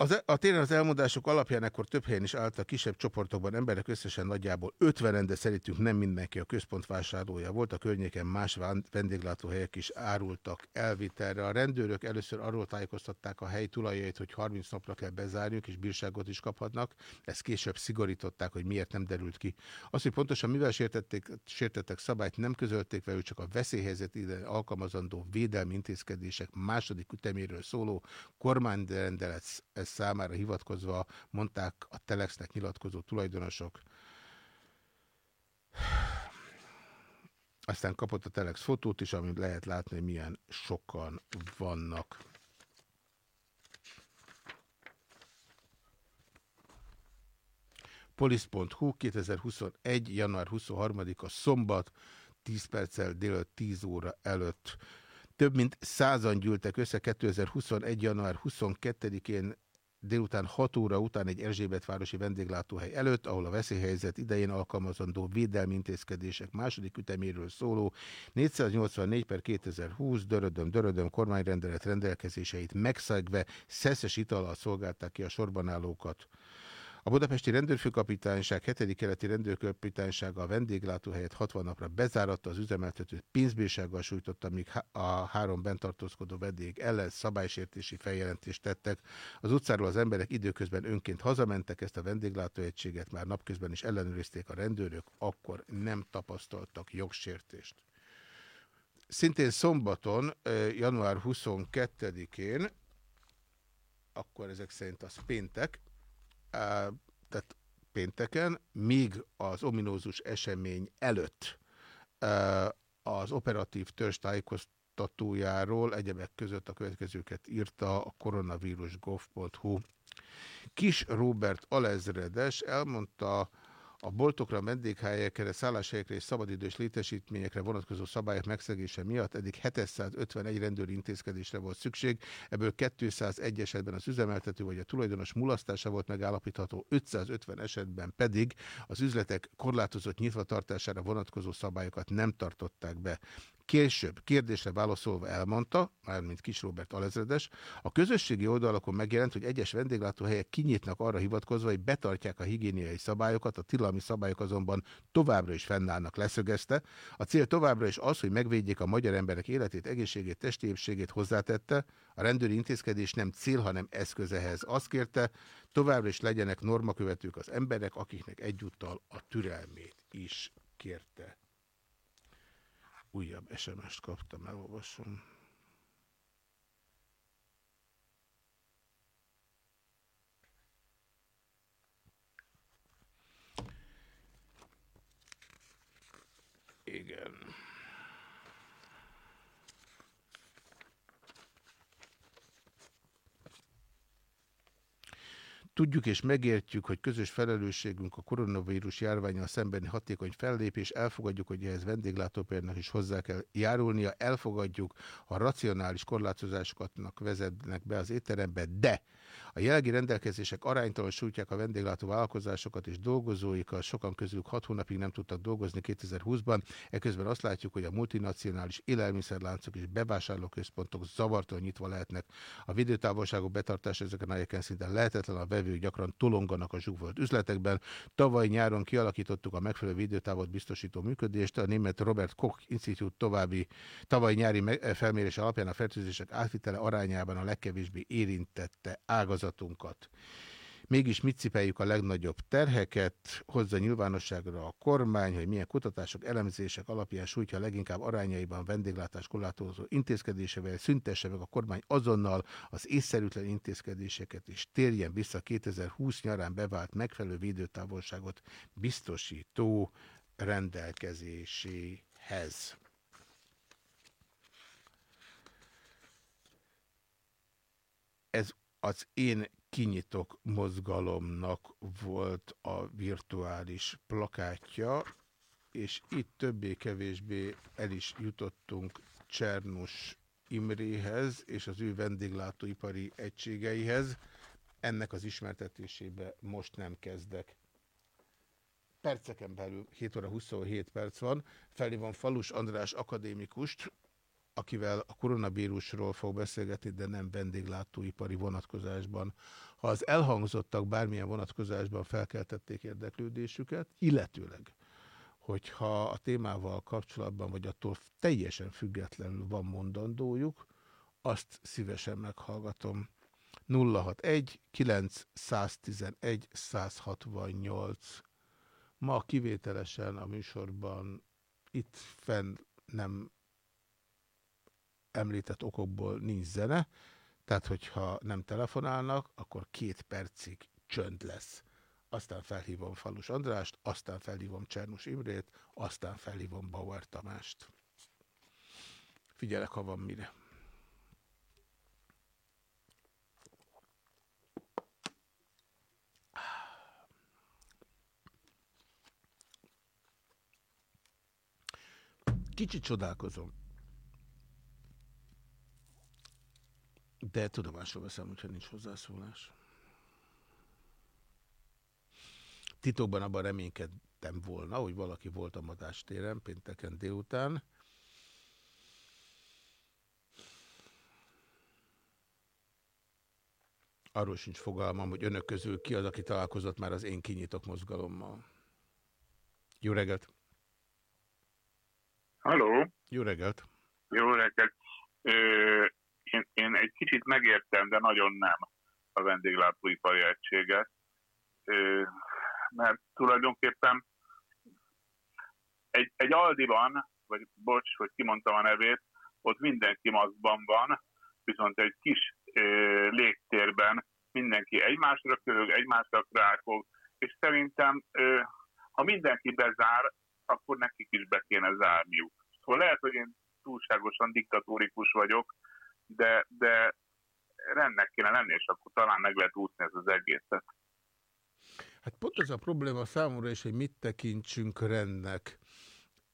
S3: Az, a téren az elmondások alapján ekkor több helyen is álltak kisebb csoportokban emberek összesen nagyjából 50 de szerintünk nem mindenki a központ vásárlója volt. A környéken más vendéglátóhelyek is árultak elvitelre. A rendőrök először arról tájékoztatták a hely tulajait, hogy 30 napra kell bezárjuk, és bírságot is kaphatnak. Ezt később szigorították, hogy miért nem derült ki. Azt, hogy pontosan mivel sértették, sértettek szabályt, nem közölték velük, csak a veszélyhelyzet ide alkalmazandó védelmi intézkedések második üteméről szóló kormányrendelet számára hivatkozva mondták a Telexnek nyilatkozó tulajdonosok. Aztán kapott a Telex fotót is, amit lehet látni, hogy milyen sokan vannak. Polisz.hu 2021. január 23-a szombat, 10 perccel dél 10 óra előtt. Több mint százan gyűltek össze 2021. január 22-én délután 6 óra után egy Erzsébetvárosi vendéglátóhely előtt, ahol a veszélyhelyzet idején alkalmazandó védelmi intézkedések második üteméről szóló 484 per 2020 dörödöm dörödöm kormányrendelet rendelkezéseit megszegve szeszes italal szolgálták ki a sorban állókat. A budapesti rendőrfőkapitányság 7. keleti rendőrkapitánysága a vendéglátóhelyet 60 napra bezáratta, az üzemeltetőt pénzbírsággal sújtotta, míg a három bentartózkodó vendég ellen szabálysértési feljelentést tettek. Az utcáról az emberek időközben önként hazamentek, ezt a vendéglátóegységet már napközben is ellenőrizték a rendőrök, akkor nem tapasztaltak jogsértést. Szintén szombaton, január 22-én, akkor ezek szerint az péntek, tehát pénteken, még az ominózus esemény előtt az operatív törzs tájékoztatójáról egyebek között a következőket írta a koronavírus.gov.hu. Kis Robert Alezredes elmondta a boltokra, vendéghelyekre, szálláshelyekre és szabadidős létesítményekre vonatkozó szabályok megszegése miatt eddig 751 rendőri intézkedésre volt szükség, ebből 201 esetben az üzemeltető vagy a tulajdonos mulasztása volt megállapítható, 550 esetben pedig az üzletek korlátozott nyitvatartására vonatkozó szabályokat nem tartották be. Később kérdésre válaszolva elmondta, mármint Kis Robert Alezredes, a közösségi oldalakon megjelent, hogy egyes vendéglátóhelyek kinyitnak arra hivatkozva, hogy betartják a higiéniai szabályokat, a tilalmi szabályok azonban továbbra is fennállnak leszögezte. A cél továbbra is az, hogy megvédjék a magyar emberek életét, egészségét, testi épségét hozzátette. A rendőri intézkedés nem cél, hanem eszközehez. Azt kérte, továbbra is legyenek normakövetők az emberek, akiknek egyúttal a türelmét is kérte. Újabb SMS-t kaptam, elolvasom. Igen. Tudjuk és megértjük, hogy közös felelősségünk a koronavírus járványal szembeni hatékony fellépés, elfogadjuk, hogy ehhez vendéglátópérnek is hozzá kell járulnia, elfogadjuk, ha racionális korlátozásokatnak vezetnek be az étterembe, de a jelenlegi rendelkezések aránytalan sújtják a vendéglátó vállalkozásokat és dolgozóikat, sokan közülük hat hónapig nem tudtak dolgozni 2020-ban, eközben azt látjuk, hogy a multinacionális élelmiszerláncok és bevásárlóközpontok zavartalan nyitva lehetnek. A videótávolságok betartása ezeken a helyeken szinte lehetetlen, a vevők gyakran tolonganak a zsúfolt üzletekben. Tavaly nyáron kialakítottuk a megfelelő videótávot biztosító működést, a német Robert Koch Institute további tavaly nyári felmérés alapján a fertőzések átvitele arányában a legkevésbé érintette ágazatunkat. Mégis mit cipeljük a legnagyobb terheket, hozza nyilvánosságra a kormány, hogy milyen kutatások, elemzések alapján sújtja leginkább arányaiban vendéglátás korlátozó intézkedésevel, szüntesse meg a kormány azonnal az észszerűtlen intézkedéseket, és térjen vissza 2020 nyarán bevált megfelelő védőtávolságot biztosító rendelkezéséhez. Ez az én kinyitok mozgalomnak volt a virtuális plakátja, és itt többé-kevésbé el is jutottunk Csernus Imréhez és az ő vendéglátóipari egységeihez. Ennek az ismertetésébe most nem kezdek. Perceken belül 7 óra 27 perc van. Felé van Falus András akadémikust, akivel a koronavírusról fog beszélgetni, de nem vendéglátóipari vonatkozásban. Ha az elhangzottak bármilyen vonatkozásban felkeltették érdeklődésüket, illetőleg, hogyha a témával kapcsolatban, vagy attól teljesen függetlenül van mondandójuk, azt szívesen meghallgatom. 061 911 168 Ma kivételesen a műsorban itt fenn nem említett okokból nincs zene, tehát hogyha nem telefonálnak, akkor két percig csönd lesz. Aztán felhívom Falus Andrást, aztán felhívom Csernus Imrét, aztán felhívom Bauer Tamást. Figyelek, ha van mire. Kicsit csodálkozom. De tudomásról veszem, hogyha nincs hozzászólás. Titokban abban reménykedtem volna, hogy valaki volt a madástéren pénteken délután. Arról sincs fogalmam, hogy önök közül ki az, aki találkozott már az én kinyitok mozgalommal. Jó reggelt!
S6: Halló!
S3: Jó reggelt!
S6: Jó reggelt! Ö, én, én egy kicsit megértem, de nagyon nem a vendéglátóipari egységet, mert tulajdonképpen egy, egy Aldiban, vagy bocs, hogy kimondtam a nevét, ott mindenki maszkban van, viszont egy kis ö, légtérben mindenki egymásra körög, egymásra rákog, és szerintem ö, ha mindenki bezár, akkor nekik is be kéne zárniuk. Szóval lehet, hogy én túlságosan diktatórikus vagyok, de, de rendnek kéne lenni, és akkor talán meg lehet úszni ez az egészet.
S3: Hát pont ez a probléma számomra is, hogy mit tekintsünk rendnek.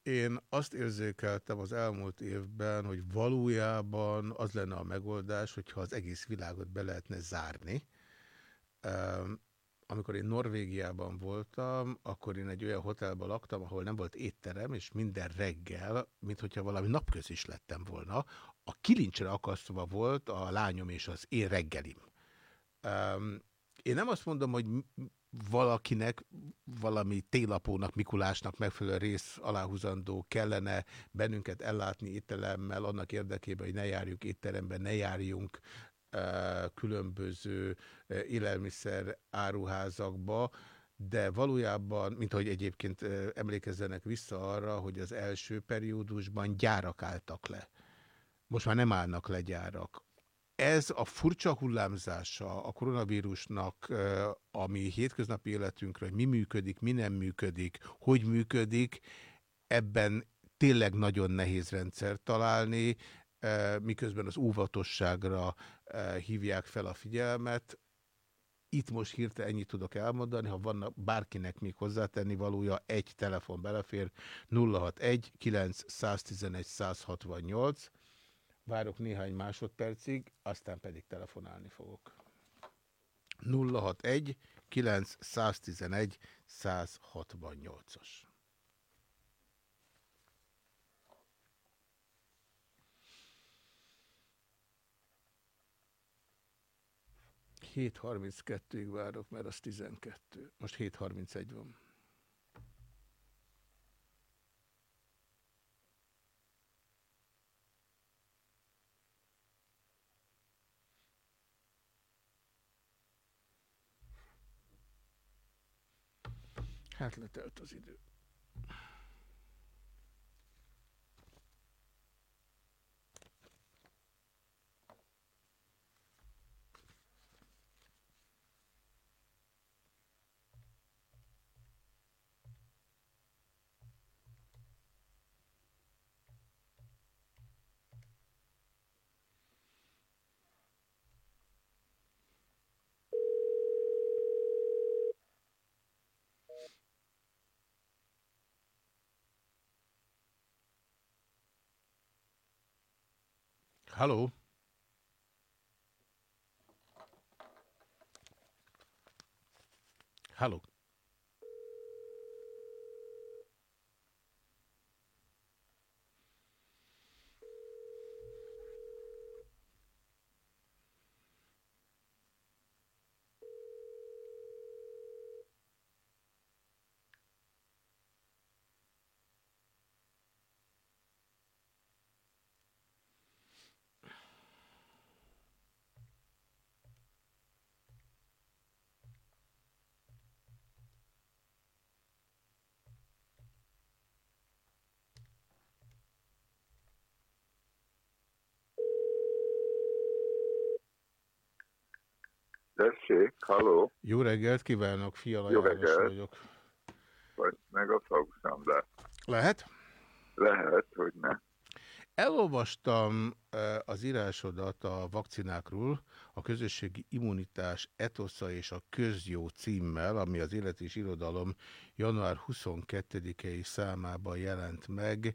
S3: Én azt érzékeltem az elmúlt évben, hogy valójában az lenne a megoldás, hogyha az egész világot be lehetne zárni amikor én Norvégiában voltam, akkor én egy olyan hotelben laktam, ahol nem volt étterem, és minden reggel, mint hogyha valami napköz is lettem volna, a kilincsre akasztva volt a lányom és az én reggelim. Um, én nem azt mondom, hogy valakinek, valami télapónak, Mikulásnak megfelelő rész aláhúzandó kellene bennünket ellátni ételemmel, annak érdekében, hogy ne járjunk étteremben, ne járjunk különböző élelmiszer áruházakba, de valójában, mint ahogy egyébként emlékezzenek vissza arra, hogy az első periódusban gyárak álltak le. Most már nem állnak le gyárak. Ez a furcsa hullámzása a koronavírusnak, ami hétköznapi életünkre, hogy mi működik, mi nem működik, hogy működik, ebben tényleg nagyon nehéz rendszer találni, miközben az óvatosságra hívják fel a figyelmet. Itt most hirtelen ennyit tudok elmondani, ha van bárkinek még hozzátenni valója, egy telefon belefér 061 911 168. Várok néhány másodpercig, aztán pedig telefonálni fogok. 061 911 168-as. 7.32-ig várok, mert az 12. Most 7.31 van. Hát letelt az idő. Halló? Halló?
S7: Tessék, halló.
S3: Jó reggelt kívánok, Fiala Jó János reggelt. vagyok.
S7: Vagy meg a Faugszamlát.
S3: Lehet?
S7: Lehet, hogy ne.
S3: Elolvastam az írásodat a vakcinákról, a közösségi immunitás etosza és a közjó címmel, ami az Élet és Irodalom január 22-i számában jelent meg,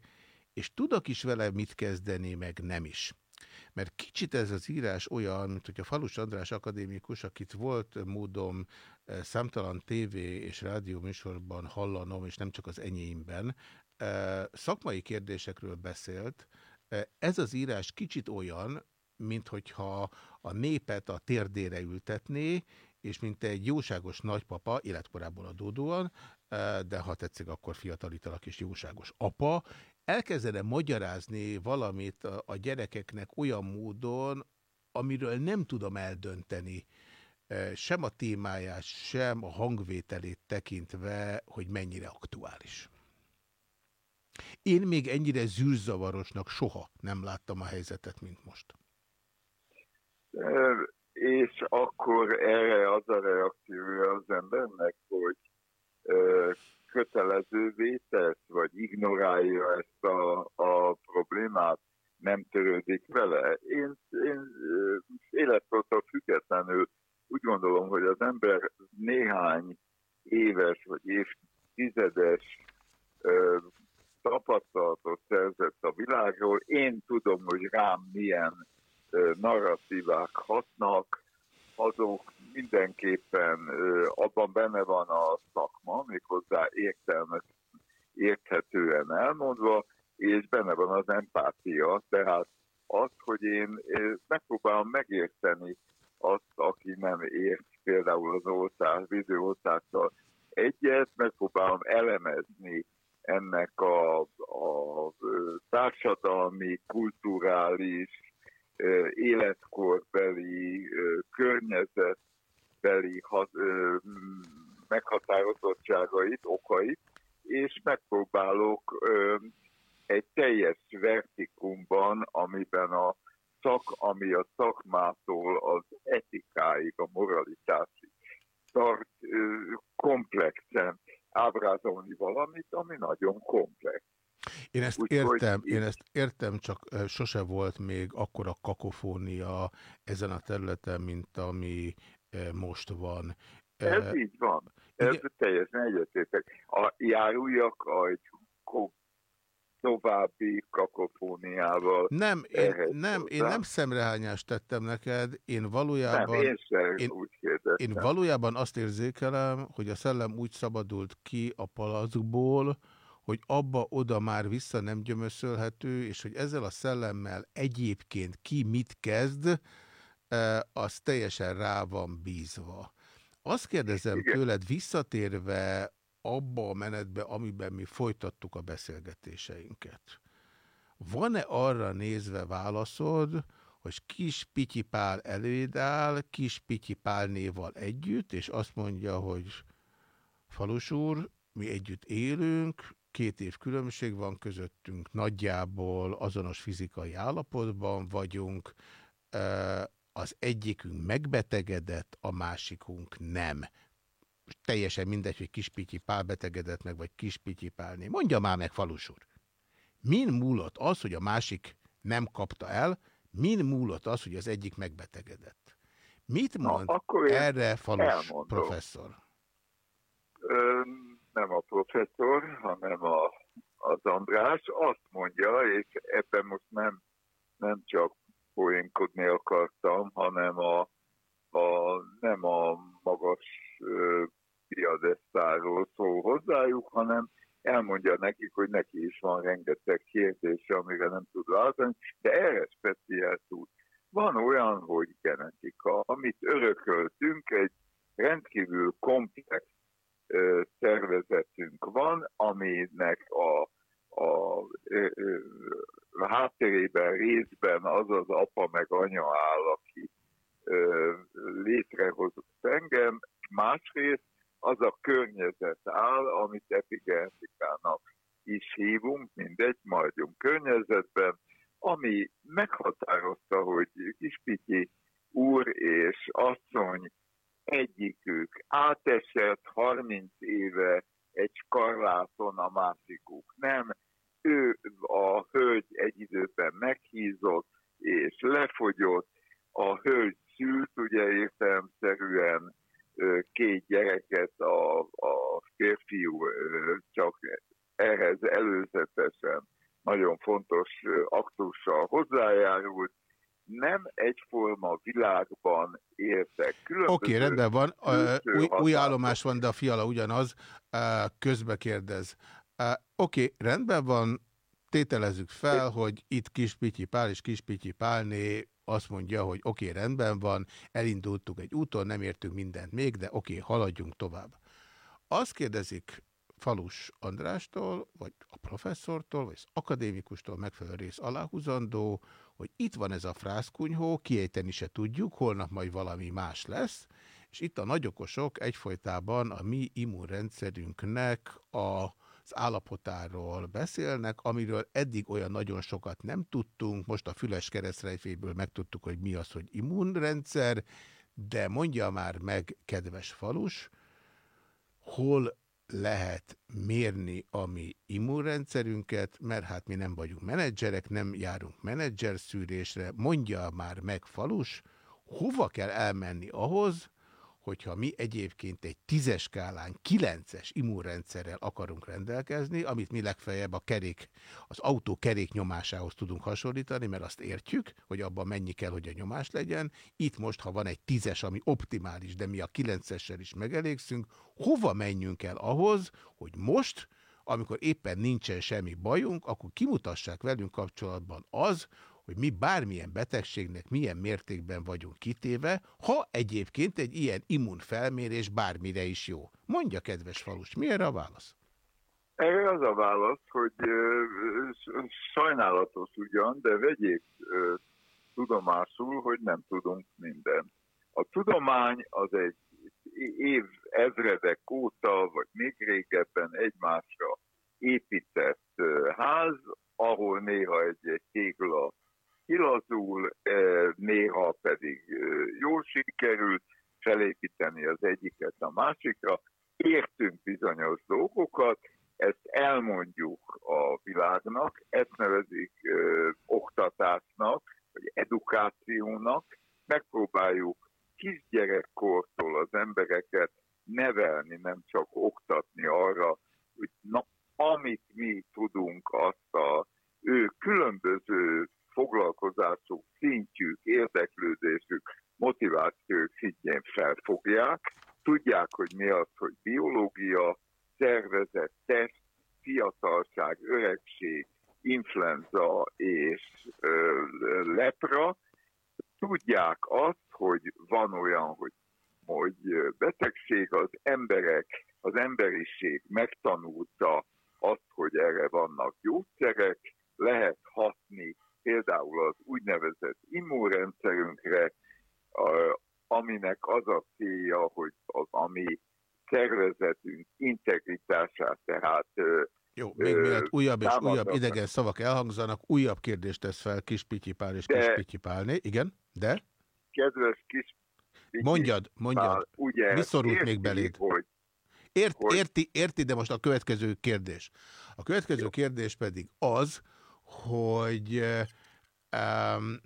S3: és tudok is vele mit kezdeni, meg nem is. Mert kicsit ez az írás olyan, mint hogy a Falus András akadémikus, akit volt módom számtalan tévé és rádió műsorban hallanom, és nem csak az enyémben, szakmai kérdésekről beszélt, ez az írás kicsit olyan, mint hogyha a népet a térdére ültetné, és mint egy jóságos nagypapa, életkorából adódóan, de ha tetszik, akkor fiatalítalak és jóságos apa, elkezdene magyarázni valamit a gyerekeknek olyan módon, amiről nem tudom eldönteni, sem a témáját, sem a hangvételét tekintve, hogy mennyire aktuális. Én még ennyire zűrzavarosnak soha nem láttam a helyzetet, mint most.
S7: És akkor erre az a reakciója az embernek, hogy kötelezővé tesz, vagy ignorálja ezt a, a problémát, nem törődik vele. Én, én életkortól függetlenül úgy gondolom, hogy az ember néhány éves vagy évtizedes tapasztalatot szerzett a világról. Én tudom, hogy rám milyen narratívák hatnak, azok mindenképpen abban benne van a szakma, méghozzá értelmes, érthetően elmondva, és benne van az empátia, tehát az, hogy én megpróbálom megérteni azt, aki nem ért például az ország, videóországtal egyet, megpróbálom elemezni ennek a, a társadalmi, kulturális, életkorbeli, környezetbeli meghatározottságait, okait, és megpróbálok egy teljes vertikumban, amiben a szak, ami a szakmától az etikáig, a moralitásig tart komplexen ábrázolni valamit, ami nagyon komplex.
S3: Én ezt Úgy, értem, én ezt értem, csak sose volt még akkora kakofónia ezen a területen, mint ami most van.
S7: Ez így van. Ez Igen. teljesen egyetértek. A járuljak egy további kakofóniával.
S3: Nem, én nem, én nem szemrehányást tettem neked, én valójában... Nem,
S7: én sem én, úgy kérdeztem.
S3: Én valójában azt érzékelem, hogy a szellem úgy szabadult ki a palackból, hogy abba-oda már vissza nem gyömöszölhető, és hogy ezzel a szellemmel egyébként ki mit kezd, e, az teljesen rá van bízva. Azt kérdezem Igen. tőled, visszatérve abba a menetbe, amiben mi folytattuk a beszélgetéseinket. Van-e arra nézve válaszod, hogy kis Pityi Pál előd áll, kis Pityi Pál néval együtt, és azt mondja, hogy falus úr, mi együtt élünk, két év különbség van közöttünk, nagyjából azonos fizikai állapotban vagyunk, az egyikünk megbetegedett, a másikunk nem teljesen mindegy, hogy Kispityi Pál betegedett meg, vagy Kispityi Pálné. Mondja már meg, falus úr. Min múlott az, hogy a másik nem kapta el, min múlott az, hogy az egyik megbetegedett? Mit mond Na, akkor erre falus elmondom. professzor?
S7: Ö, nem a professzor, hanem a, az András azt mondja, és ebben most nem, nem csak poénkodni akartam, hanem a, a, nem a magas piadesztáról szól hozzájuk, hanem elmondja nekik, hogy neki is van rengeteg kérdése, amire nem tud látni, de erre speciál tud. Van olyan, hogy genetika, amit örököltünk, egy rendkívül komplex ö, szervezetünk van, aminek a, a, a hátterében részben az az apa meg anya áll, aki létrehozott engem, másrészt az a környezet áll, amit epigenetikának is hívunk, mindegy, majdunk környezetben, ami meghatározta, hogy Kispityi úr és asszony egyikük átesett 30 éve egy skarláton, a másikuk nem. Ő, a hölgy egy időben meghízott, és lefogyott, a hölgy szült, ugye értelemszerűen két gyereket, a, a férfiú csak ehhez előzetesen nagyon fontos aktussal hozzájárult, nem egyforma világban éltek.
S3: Oké, okay, rendben van. Új, új állomás van, de a fiala ugyanaz. Közbe kérdez. Oké, okay, rendben van. Tételezzük fel, hogy itt Kispityi Pál és Kispityi Pálné azt mondja, hogy oké, okay, rendben van, elindultuk egy úton, nem értünk mindent még, de oké, okay, haladjunk tovább. Azt kérdezik Falus Andrástól, vagy a professzortól, vagy az akadémikustól megfelelő rész aláhúzandó, hogy itt van ez a frászkunyhó, kiejteni se tudjuk, holnap majd valami más lesz, és itt a nagyokosok egyfolytában a mi immunrendszerünknek az állapotáról beszélnek, amiről eddig olyan nagyon sokat nem tudtunk, most a füles keresztrejféből megtudtuk, hogy mi az, hogy immunrendszer, de mondja már meg, kedves falus, hol lehet mérni a mi immunrendszerünket, mert hát mi nem vagyunk menedzserek, nem járunk menedzser szűrésre, mondja már meg falus, hova kell elmenni ahhoz, hogyha mi egyébként egy tízes skálán kilences immunrendszerrel akarunk rendelkezni, amit mi legfeljebb a kerék, az autó kerék nyomásához tudunk hasonlítani, mert azt értjük, hogy abban mennyi kell, hogy a nyomás legyen. Itt most, ha van egy tízes, ami optimális, de mi a kilencessel is megelégszünk, hova menjünk el ahhoz, hogy most, amikor éppen nincsen semmi bajunk, akkor kimutassák velünk kapcsolatban az, hogy mi bármilyen betegségnek milyen mértékben vagyunk kitéve, ha egyébként egy ilyen immunfelmérés bármire is jó. Mondja, kedves falus, mi erre a válasz?
S7: Erre az a válasz, hogy sajnálatos ugyan, de vegyék tudomásul, hogy nem tudunk mindent. A tudomány az egy év ezredek óta, vagy még régebben egymásra épített ház, ahol néha egy, egy tégla kilazul, e, néha pedig e, jól sikerült felépíteni az egyiket a másikra. Értünk bizonyos dolgokat, ezt elmondjuk a világnak, ezt nevezik ö, e, oktatásnak, vagy edukációnak, megpróbáljuk kisgyerekkortól az embereket nevelni, nem csak oktatni arra, hogy na, amit mi tudunk, azt a ő különböző foglalkozásuk, szintjük, érdeklődésük, motivációk szintjén felfogják, tudják, hogy mi az, hogy biológia, szervezet, test, fiatalság, öregség, influenza és ö, lepra, tudják azt, hogy van olyan, hogy, hogy betegség, az emberek, az emberiség megtanulta azt, hogy erre vannak gyógyszerek, lehet hatni például az úgynevezett immunrendszerünkre, aminek az a célja, hogy az ami szervezetünk integritását, tehát
S3: jó, még mielőtt újabb és újabb idegen szavak elhangzanak, újabb kérdést tesz fel Kispityi Pál és Kispityi Pálné. Igen, de?
S7: Kedves kis
S3: Mondjad, mondjad. Pál, ugye, Mi szorult még beléd? Hogy, Ért, hogy... Érti, érti, de most a következő kérdés. A következő Jó. kérdés pedig az, hogy um,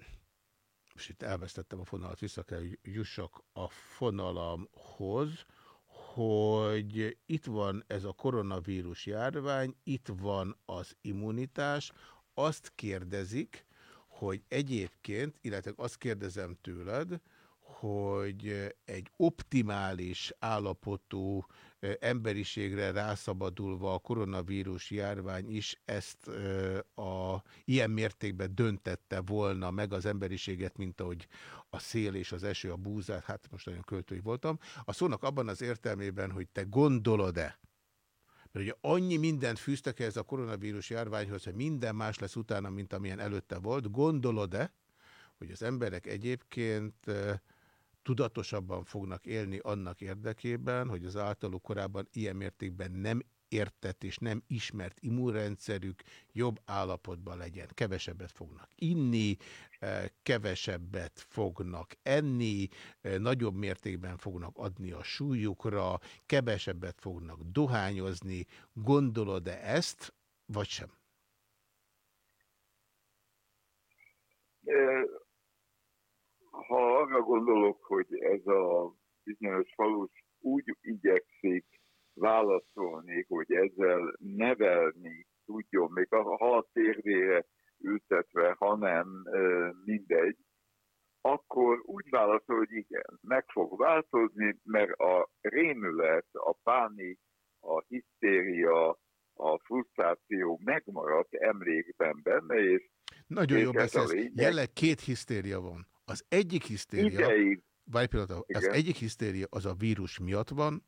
S3: most itt elvesztettem a fonalat, vissza kell jussak a fonalamhoz, hogy itt van ez a koronavírus járvány, itt van az immunitás, azt kérdezik, hogy egyébként, illetve azt kérdezem tőled, hogy egy optimális állapotú emberiségre rászabadulva a koronavírus járvány is ezt a ilyen mértékben döntette volna meg az emberiséget, mint ahogy a szél és az eső, a búzát, hát most nagyon költői voltam. A szónak abban az értelmében, hogy te gondolod-e, mert ugye annyi mindent fűztek ez a koronavírus járványhoz, hogy minden más lesz utána, mint amilyen előtte volt. Gondolod-e, hogy az emberek egyébként tudatosabban fognak élni annak érdekében, hogy az általuk korábban ilyen mértékben nem értett és nem ismert immunrendszerük jobb állapotban legyen. Kevesebbet fognak inni, kevesebbet fognak enni, nagyobb mértékben fognak adni a súlyukra, kevesebbet fognak dohányozni. Gondolod-e ezt, vagy sem?
S7: Ha arra gondolok, hogy ez a bizonyos falus úgy igyekszik válaszolni, hogy ezzel nevelni tudjon, még a hal térvére ültetve, hanem mindegy, akkor úgy válaszol, hogy igen, meg fog változni, mert a rémület, a pánik, a hisztéria, a frusztráció megmaradt emlékben benne, és
S3: nagyon jó beszélsz. Jelenleg két hisztéria van. Az egyik hisztéria... Ideig. Várj pillanat, az egyik hisztéria az a vírus miatt van,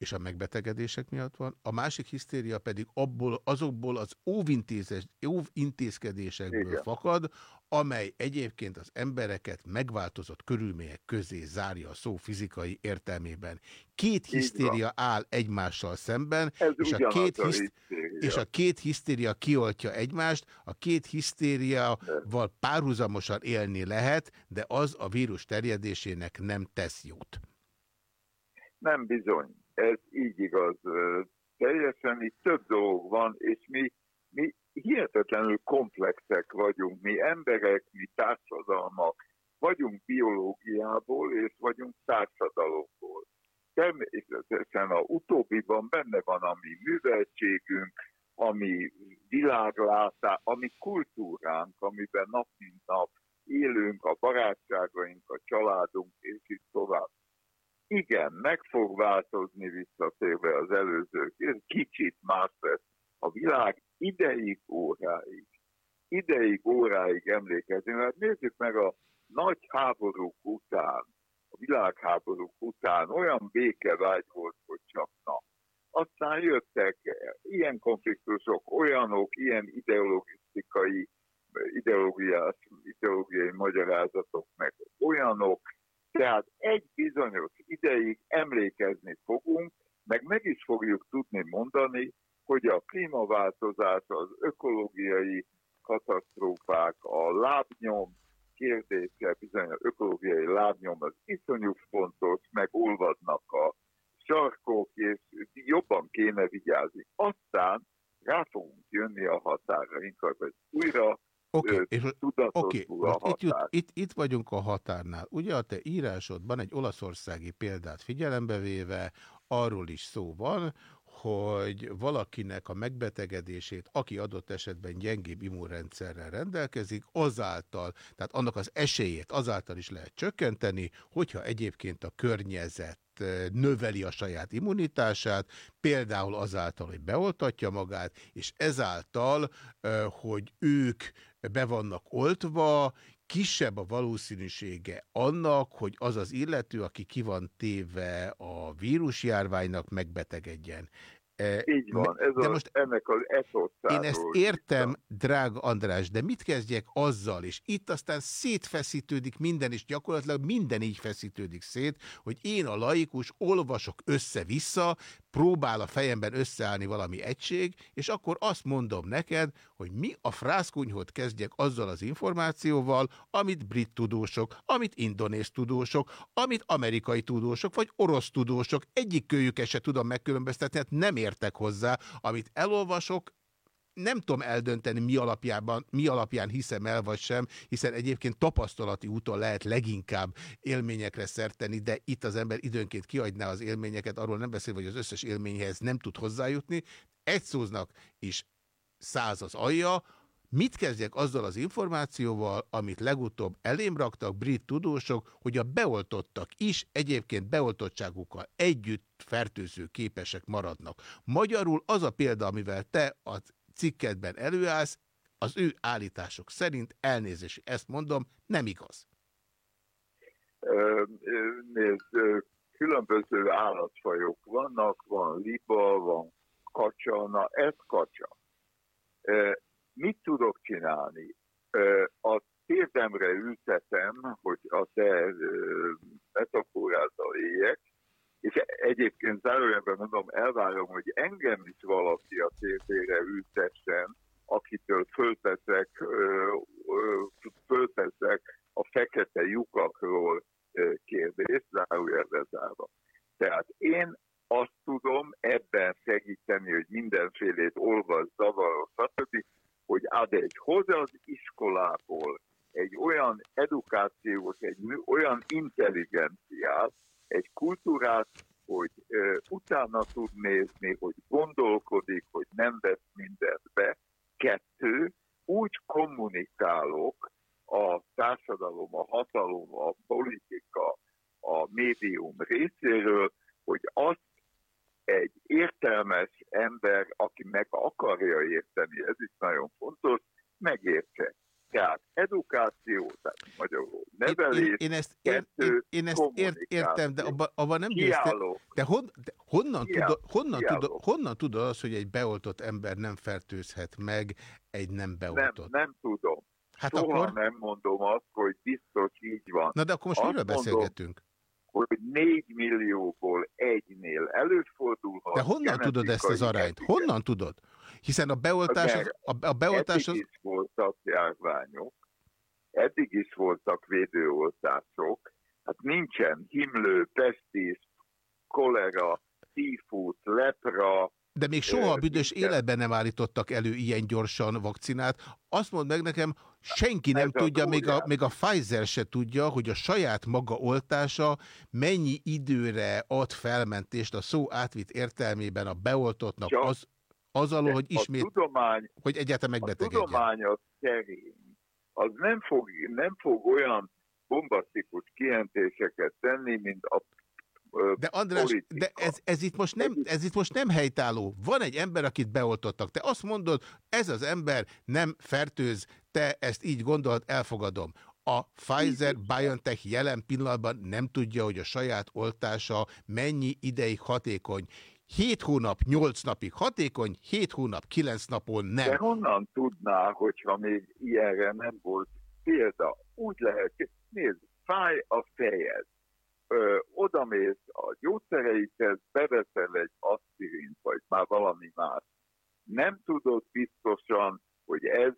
S3: és a megbetegedések miatt van, a másik hisztéria pedig abból, azokból az óvintézkedésekből Igen. fakad, amely egyébként az embereket megváltozott körülmények közé zárja a szó fizikai értelmében. Két hisztéria áll egymással szemben, és a, két a és a két hisztéria kioltja egymást, a két hisztériaval párhuzamosan élni lehet, de az a vírus terjedésének nem tesz jót.
S7: Nem bizony ez így igaz. Teljesen itt több dolog van, és mi, mi hihetetlenül komplexek vagyunk. Mi emberek, mi társadalmak, vagyunk biológiából, és vagyunk társadalomból. Természetesen a utóbbiban benne van a mi műveltségünk, ami világlátá, ami kultúránk, amiben nap mint nap élünk, a barátságaink, a családunk, és így tovább. Igen, meg fog változni visszatérve az előző, kicsit más lesz. A világ ideig, óráig, ideig, óráig emlékezni. Mert nézzük meg a nagy háborúk után, a világháborúk után olyan békevágy volt, hogy csak na. Aztán jöttek ilyen konfliktusok, olyanok, ilyen ideologisztikai, ideológiai magyarázatok, meg olyanok, tehát egy bizonyos ideig emlékezni fogunk, meg meg is fogjuk tudni mondani, hogy a klímaváltozás, az ökológiai katasztrófák, a lábnyom kérdése, bizony az ökológiai lábnyom az iszonyú fontos, meg olvadnak a sarkok, és jobban kéne vigyázni. Aztán rá fogunk jönni a határainkra, hogy újra
S3: Oké, okay, és okay, itt, jut, itt, itt vagyunk a határnál. Ugye a te írásodban egy olaszországi példát figyelembe véve arról is szó van, hogy valakinek a megbetegedését, aki adott esetben gyengébb immunrendszerrel rendelkezik, azáltal, tehát annak az esélyét azáltal is lehet csökkenteni, hogyha egyébként a környezet növeli a saját immunitását, például azáltal, hogy beoltatja magát, és ezáltal, hogy ők be vannak oltva, kisebb a valószínűsége annak, hogy az az illető, aki ki van téve a vírusjárványnak, megbetegedjen.
S7: E, Így van, ez de a, most ennek az
S3: Én ezt értem, drága András, de mit kezdjek azzal, és itt aztán szétfeszítődik minden, és gyakorlatilag minden így feszítődik szét, hogy én a laikus olvasok össze-vissza, próbál a fejemben összeállni valami egység, és akkor azt mondom neked, hogy mi a frászkunyhot kezdjek azzal az információval, amit brit tudósok, amit indonész tudósok, amit amerikai tudósok, vagy orosz tudósok, egyik kölyüket se tudom megkülönböztetni, hát nem értek hozzá, amit elolvasok, nem tudom eldönteni, mi, alapjában, mi alapján hiszem el, vagy sem, hiszen egyébként tapasztalati úton lehet leginkább élményekre szerteni, de itt az ember időnként kiadná az élményeket, arról nem beszél, hogy az összes élményhez nem tud hozzájutni. Egy szóznak is száz az alja, Mit kezdjek azzal az információval, amit legutóbb elém raktak brit tudósok, hogy a beoltottak is egyébként beoltottságukkal együtt fertőző képesek maradnak. Magyarul az a példa, amivel te az cikkedben előállsz, az ő állítások szerint elnézés, ezt mondom, nem igaz.
S7: Nézd, különböző állatfajok vannak, van liba, van kacsa, na ez kacsa. Mit tudok csinálni? A térdemre ültetem, hogy a te metaforáddal éljek, és egyébként zárójelben mondom, elvárom, hogy engem is valaki a tértére ültessen, akitől fölteszek, fölteszek a fekete lyukakról kérdést, zárójelbe zárva. Tehát én azt tudom ebben segíteni, hogy mindenfélét olvas, zavaros, stb., hogy ad egy hoz az iskolából egy olyan edukációt, egy olyan intelligenciát, egy kultúrát, hogy ö, utána tud nézni, hogy gondolkodik, hogy nem vesz mindent be. Kettő, úgy kommunikálok a társadalom, a hatalom, a politika, a médium részéről, hogy azt egy értelmes ember, aki meg akarja érteni, ez is nagyon fontos, megértse. Tehát edukáció, tehát magyarul nevelés,
S3: én, én, én ezt, ér, én, én ezt ért, értem, de abban abba nem győzte. De, hon, de honnan, tudod, honnan, tudod, honnan tudod az, hogy egy beoltott ember nem fertőzhet meg egy nem beoltott?
S7: Nem, nem tudom.
S3: Hát
S7: Soha
S3: akkor...
S7: nem mondom azt, hogy biztos így van.
S3: Na de akkor most
S7: azt
S3: miről beszélgetünk?
S7: Hogy 4 millióból egynél előfordulhat.
S3: De honnan tudod ezt az arányt? Honnan tudod? Hiszen a beoltás... Az, a, a beoltás
S7: eddig az... is voltak járványok, eddig is voltak védőoltások, hát nincsen himlő, pestis, kolera, tífút, lepra,
S3: de még soha a büdös életben nem állítottak elő ilyen gyorsan vakcinát. Azt mondd meg nekem, senki nem Ez tudja, a még a, még a Pfizer se tudja, hogy a saját maga oltása mennyi időre ad felmentést a szó átvitt értelmében a beoltottnak az, az alól, hogy ismét,
S7: a tudomány,
S3: hogy egyáltalán megbetegedjen.
S7: A tudomány az szerint, az nem fog, nem fog olyan bombasztikus kijelentéseket tenni, mint a
S3: de András, de ez, ez, itt most nem, ez itt most nem helytálló. Van egy ember, akit beoltottak. Te azt mondod, ez az ember nem fertőz, te ezt így gondolod, elfogadom. A Pfizer-BioNTech jelen pillanatban nem tudja, hogy a saját oltása mennyi ideig hatékony. 7 hónap, 8 napig hatékony, 7 hónap, 9 napon nem.
S7: De honnan tudná, hogyha még ilyenre nem volt példa? Úgy lehet, nézd, fáj a fejed odamész a gyógyszereidhez, beveszel egy asszirint, vagy már valami más. Nem tudod biztosan, hogy ez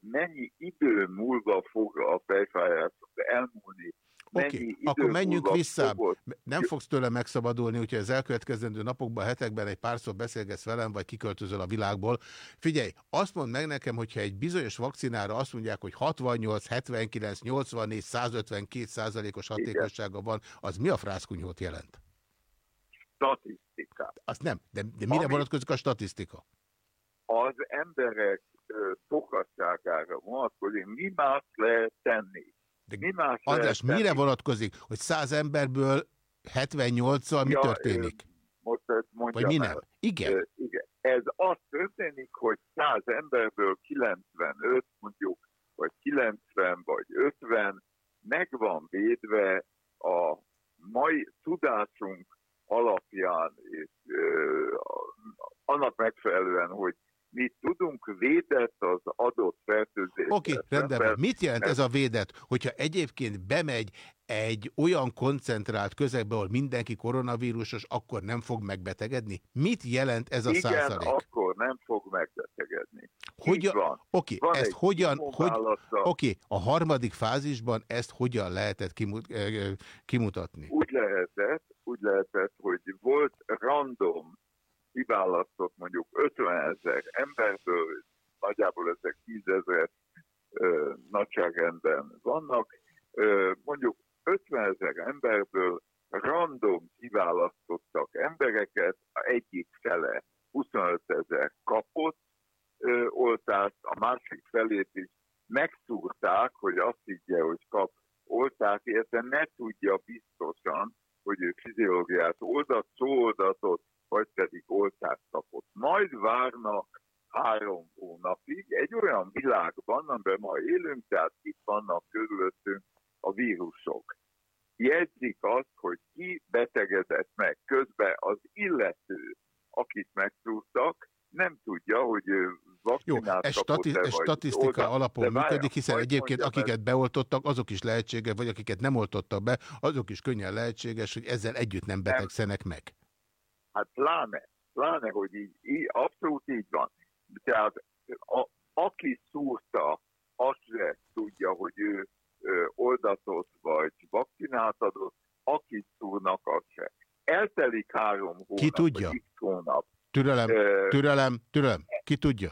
S7: mennyi idő múlva fog a fejfájások elmúlni,
S3: Oké, okay, akkor menjünk vissza. Fogod. Nem fogsz tőle megszabadulni, úgyhogy az elkövetkezendő napokban, hetekben egy párszor beszélgetsz velem, vagy kiköltözöl a világból. Figyelj, azt mondd meg nekem, hogyha egy bizonyos vakcinára azt mondják, hogy 68, 79, 84, 152 százalékos hatékossága van, az mi a frászkunyhót jelent?
S7: Statisztika.
S3: Azt nem, de, de mire Ami vonatkozik a statisztika?
S7: Az emberek szokasságára vonatkozik, mi más lehet tenni?
S3: De mi más András, mire vonatkozik, hogy száz emberből 78-szal mi ja, történik?
S7: Most ezt
S3: Vagy mi nem? Igen.
S7: igen. Ez az történik, hogy 100 emberből 95, mondjuk, vagy 90, vagy 50 meg van védve a mai tudásunk alapján, és ö, annak megfelelően, hogy mi tudunk védett az adott fertőzésre.
S3: Oké, okay, rendben van. Mit jelent ez a védet, hogyha egyébként bemegy egy olyan koncentrált közegbe, ahol mindenki koronavírusos, akkor nem fog megbetegedni? Mit jelent ez a
S7: Igen,
S3: százalék?
S7: akkor nem fog megbetegedni.
S3: Hogyan, van. Oké, van ezt hogyan, hogy, oké, a harmadik fázisban ezt hogyan lehetett kimut, kimutatni?
S7: Úgy lehetett, úgy lehetett, hogy volt random kiválasztott mondjuk 50 ezer emberből, nagyjából ezek 10 ezer nagyságrendben vannak, ö, mondjuk 50 ezer emberből random kiválasztottak embereket, egyik fele 25 ezer kapott ö, oltást, a másik felét is megszúrták, hogy azt higgye, hogy kap oltást, illetve ne tudja biztosan, hogy ő fiziológiát oldat, szóoldatot, vagy pedig oltást kapott. Majd várnak három hónapig egy olyan világban, amiben ma élünk, tehát itt vannak körülöttünk a vírusok. Jegyzik azt, hogy ki betegedett meg közben az illető, akit megtúrtak, nem tudja, hogy ő
S3: Jó, ez, stati ez statisztika oda, alapon működik, hiszen egyébként akiket beoltottak, azok is lehetséges, vagy akiket nem oltottak be, azok is könnyen lehetséges, hogy ezzel együtt nem betegszenek meg.
S7: Hát pláne, pláne, hogy így, így abszolút így van. Tehát a, aki szúrta, azt se tudja, hogy ő ö, oldatott vagy vakcinát adott, akit szúrnak, az se. Eltelik három hónap,
S3: Ki tudja?
S7: hónap.
S3: Türelem, türelem, türelem. Ki tudja?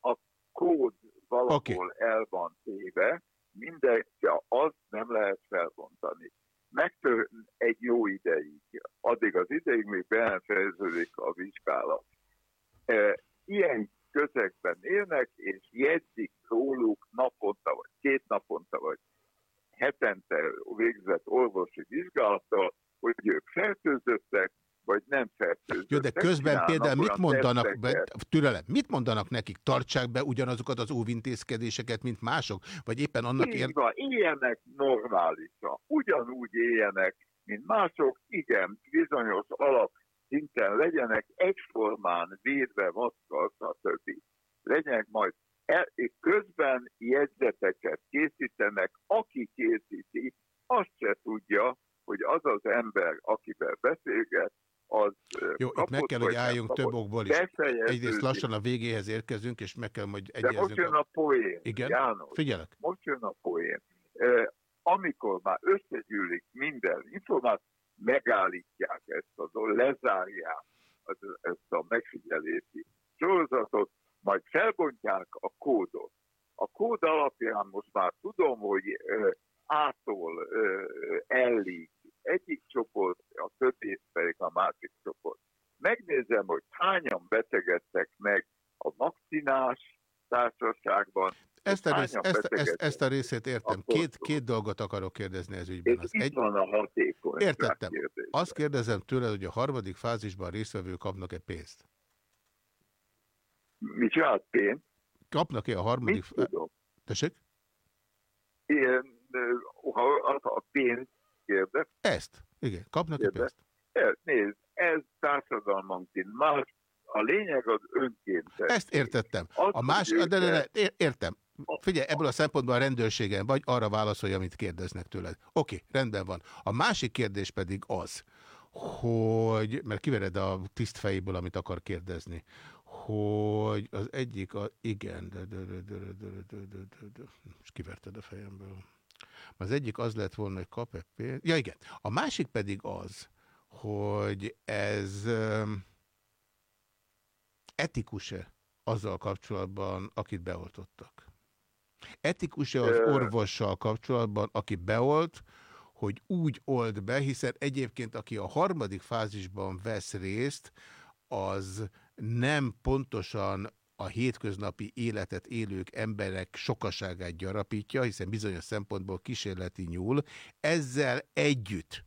S7: A kód valahol okay. el van téve, minden, az nem lehet felbontani. Megtör egy jó ideig, addig az ideig még befejeződik a vizsgálat. Ilyen közegben élnek, és jegyzik róluk naponta, vagy két naponta, vagy hetente végzett orvosi vizsgálattal, hogy ők fertőzöttek, vagy nem fertőzöttek.
S3: Jó, de közben például mit mondanak, be, türelem, mit mondanak nekik? Tartsák be ugyanazokat az óvintézkedéseket, mint mások? Vagy éppen annak
S7: ér... van, éljenek normálisan. Ugyanúgy éljenek, mint mások. Igen, bizonyos alap szinten legyenek egyformán védve, maszkal, stb. Legyenek majd el, közben jegyzeteket készítenek, aki készíti, azt se tudja, hogy az az ember, akivel beszélget, az
S3: Jó, kapott, itt meg kell, hogy álljunk több okból is. Egyrészt lassan a végéhez érkezünk, és meg kell majd
S7: egyeznünk. De most jön a poén,
S3: Igen?
S7: János.
S3: Figyelek.
S7: Most jön a poén. Amikor már összegyűlik minden információ, megállítják ezt a dolgot, lezárják ezt a megfigyelési sorozatot, majd felbontják a kódot. A kód alapján most már tudom, hogy ától ellig egyik csoport, a többi pedig a másik csoport. Megnézem, hogy hányan betegedtek meg a vakcinás társaságban,
S3: ezt a, rész, ezt, ezt, ezt a részét értem. Két, két dolgot akarok kérdezni ez ügyben.
S7: Az egy... van a hatékony.
S3: Értettem. Azt kérdezem tőled, hogy a harmadik fázisban résztvevők kapnak-e pénzt?
S7: Mi csinált pénzt?
S3: Kapnak-e a harmadik...
S7: fázisban?
S3: Tessék?
S7: Ilyen, ha a pénzt kérdez.
S3: Ezt? Igen. Kapnak-e pénzt?
S7: Nézd, ez társadalmanként más, a lényeg az önkéntes.
S3: Ezt értettem. A más, de, de, de, értem. Figyelj, ebből a szempontból a rendőrségen vagy, arra válaszolj, amit kérdeznek tőled. Oké, rendben van. A másik kérdés pedig az, hogy, mert kivered a tisztfejéből, amit akar kérdezni, hogy az egyik, a, igen, de, de, de, de, de, de, de, de, de, most kiverted a fejemből. Az egyik az lett volna, hogy kap-e pénzt. Ja, igen. A másik pedig az, hogy ez etikus-e azzal kapcsolatban, akit beoltottak? Etikus-e az orvossal kapcsolatban, aki beolt, hogy úgy old be, hiszen egyébként aki a harmadik fázisban vesz részt, az nem pontosan a hétköznapi életet élők emberek sokaságát gyarapítja, hiszen bizonyos szempontból kísérleti nyúl, ezzel együtt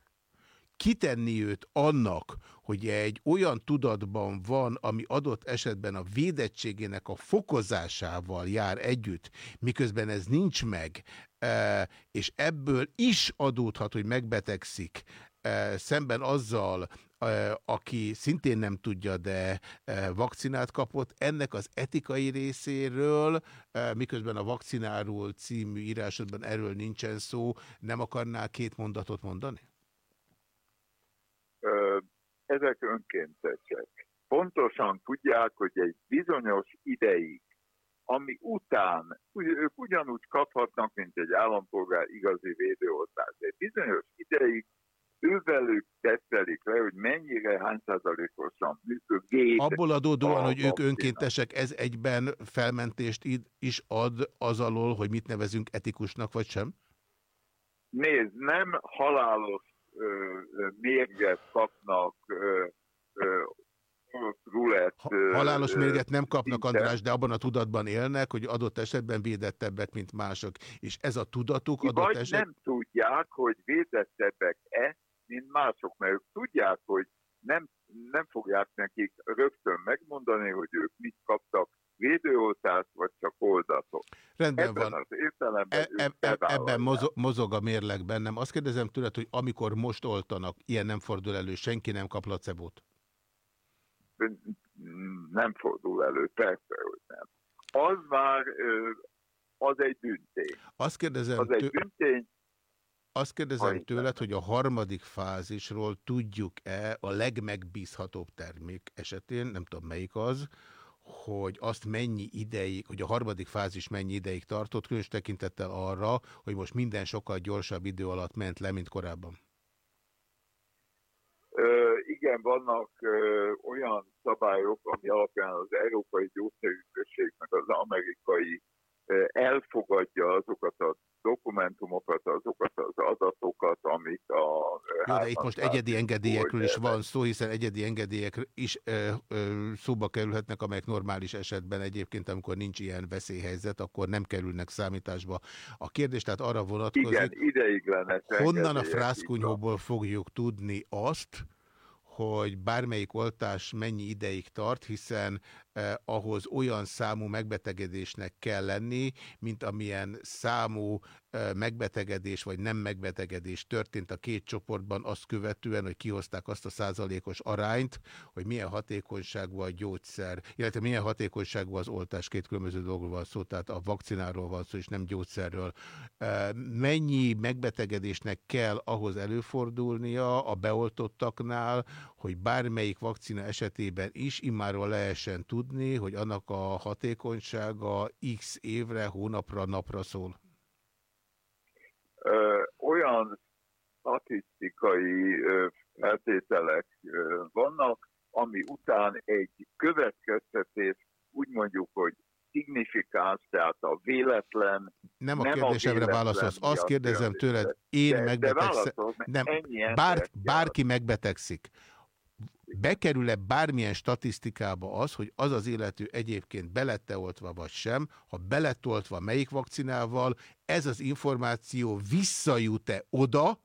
S3: kitenni őt annak, hogy egy olyan tudatban van, ami adott esetben a védettségének a fokozásával jár együtt, miközben ez nincs meg, e, és ebből is adódhat, hogy megbetegszik, e, szemben azzal, aki szintén nem tudja, de vakcinát kapott, ennek az etikai részéről, miközben a vakcináról című írásodban erről nincsen szó, nem akarnál két mondatot mondani?
S7: ezek önkéntesek. Pontosan tudják, hogy egy bizonyos ideig, ami után ők ugyanúgy kaphatnak, mint egy állampolgár igazi védőoltást. Egy bizonyos ideig ővelük tesztelik le, hogy mennyire, hány százalékosan működik.
S3: Abból adódóan, hogy ők önkéntesek, ez egyben felmentést is ad az alól, hogy mit nevezünk etikusnak, vagy sem?
S7: Nézd, nem halálos mérget kapnak rulett.
S3: Ha, halálos mérget nem kapnak, András, de abban a tudatban élnek, hogy adott esetben védettebbek, mint mások. És ez a tudatuk adott
S7: Vagy
S3: eset...
S7: nem tudják, hogy védettebbek-e, mint mások, mert ők tudják, hogy nem, nem fogják nekik rögtön megmondani, hogy ők mit kaptak védőoltást, vagy csak oldatot.
S3: Rendben ebben van. Az értelemben e, e, e, ebben mozog, mozog a mérleg bennem. Azt kérdezem tőled, hogy amikor most oltanak, ilyen nem fordul elő, senki nem kap placebót?
S7: Nem fordul elő, persze, hogy nem. az már az egy büntény.
S3: Azt kérdezem,
S7: az egy büntény,
S3: azt kérdezem tőled, hogy a harmadik fázisról tudjuk-e a legmegbízhatóbb termék esetén, nem tudom melyik az, hogy azt mennyi ideig, hogy a harmadik fázis mennyi ideig tartott, különös tekintettel arra, hogy most minden sokkal gyorsabb idő alatt ment le, mint korábban.
S7: Ö, igen, vannak ö, olyan szabályok, ami alapján az Európai Gyógyszerügynökség meg az amerikai elfogadja azokat a dokumentumokat, azokat az adatokat, amit a...
S3: Jó, de itt most egyedi engedélyekről is van szó, hiszen egyedi engedélyek is ö, ö, szóba kerülhetnek, amelyek normális esetben egyébként, amikor nincs ilyen veszélyhelyzet, akkor nem kerülnek számításba. A kérdés tehát arra vonatkozik,
S7: Igen, ideiglenes
S3: honnan a frászkunyhóból fogjuk tudni azt, hogy bármelyik oltás mennyi ideig tart, hiszen eh, ahhoz olyan számú megbetegedésnek kell lenni, mint amilyen számú eh, megbetegedés vagy nem megbetegedés történt a két csoportban azt követően, hogy kihozták azt a százalékos arányt, hogy milyen hatékonyságú a gyógyszer, illetve milyen hatékonyságú az oltás, két különböző dolgról van szó, tehát a vakcináról van szó, és nem gyógyszerről. Eh, mennyi megbetegedésnek kell ahhoz előfordulnia a beoltottaknál, hogy bármelyik vakcina esetében is immáron lehessen tudni, hogy annak a hatékonysága x évre, hónapra, napra szól?
S7: Ö, olyan statisztikai feltételek vannak, ami után egy következtetés úgy mondjuk, hogy szignifikáns, tehát a véletlen...
S3: Nem a nem kérdésemre válaszolsz, azt kérdezem tőled, én megbetegszem... Nem, bár, bárki megbetegszik bekerül-e bármilyen statisztikába az, hogy az az illető egyébként belette oltva vagy sem, ha beletoltva melyik vakcinával, ez az információ visszajut-e oda,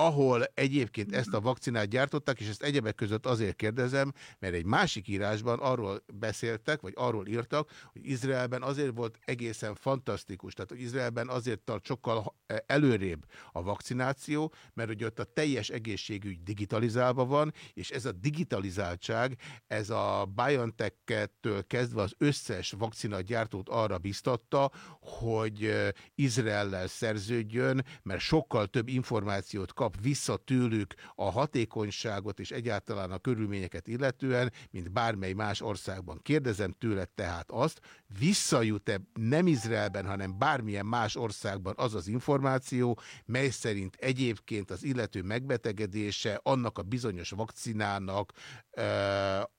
S3: ahol egyébként ezt a vakcinát gyártották, és ezt egyebek között azért kérdezem, mert egy másik írásban arról beszéltek, vagy arról írtak, hogy Izraelben azért volt egészen fantasztikus, tehát hogy Izraelben azért tart sokkal előrébb a vakcináció, mert hogy ott a teljes egészségügy digitalizálva van, és ez a digitalizáltság, ez a BioNTech-től kezdve az összes vakcinagyártót arra biztatta, hogy Izraellel szerződjön, mert sokkal több információt kap kap vissza tőlük a hatékonyságot és egyáltalán a körülményeket illetően, mint bármely más országban. Kérdezem tőled tehát azt, visszajut-e nem Izraelben, hanem bármilyen más országban az az információ, mely szerint egyébként az illető megbetegedése annak a bizonyos vakcinának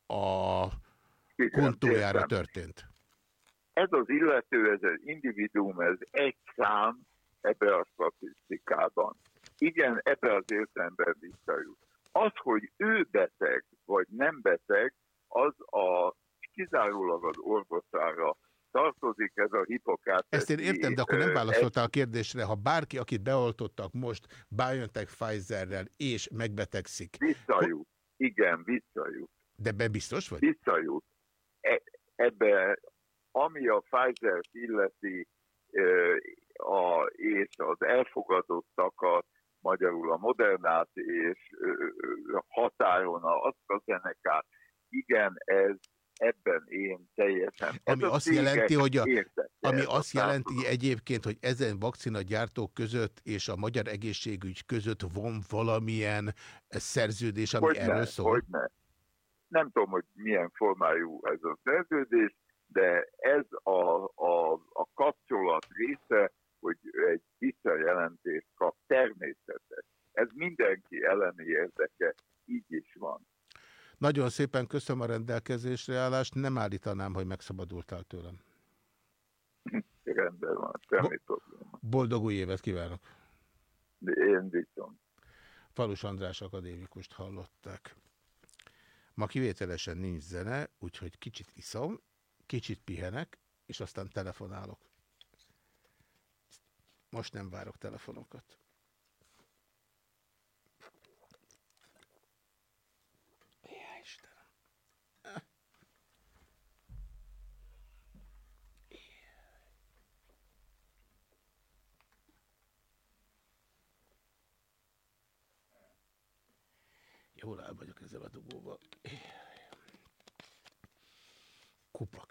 S3: a kontójára történt?
S7: Ez az illető, ez az individuum, ez egy szám ebbe a statisztikában igen, ebbe az értelemben visszajut. Az, hogy ő beteg vagy nem beteg, az a kizárólag az orvosára tartozik ez a hipokát.
S3: Ezt én értem, de akkor nem válaszoltál a kérdésre. Ha bárki, akit beoltottak most BioNTech Pfizerrel és megbetegszik.
S7: Visszajut. Igen, visszajut.
S3: De be biztos vagy?
S7: Visszajut. E ebbe, ami a Pfizer illeti, e, a, és az elfogadottakat, magyarul a Modernát és határon a AstraZeneca-t. Igen, ez ebben én teljesen...
S3: Ami azt jelenti, hogy a, ami azt jelenti egyébként, hogy ezen vakcinagyártók között és a magyar egészségügy között van valamilyen szerződés, ami hogy erről ne, szól?
S7: Hogy ne. Nem tudom, hogy milyen formájú ez a szerződés, de ez a, a, a kapcsolat része, hogy egy visszajelentést kap, természetes. Ez mindenki elleni érdeke, így is van.
S3: Nagyon szépen köszönöm a rendelkezésre állást, nem állítanám, hogy megszabadultál tőlem.
S7: Rendben van, semmi Bo probléma.
S3: Boldog új évet kívánok!
S7: De én viszont.
S3: Falus András akadémikust hallották. Ma kivételesen nincs zene, úgyhogy kicsit iszom, kicsit pihenek, és aztán telefonálok. Most nem várok telefonokat. Ja, Istenem. Jól el vagyok ezzel a dugóval. Kupak.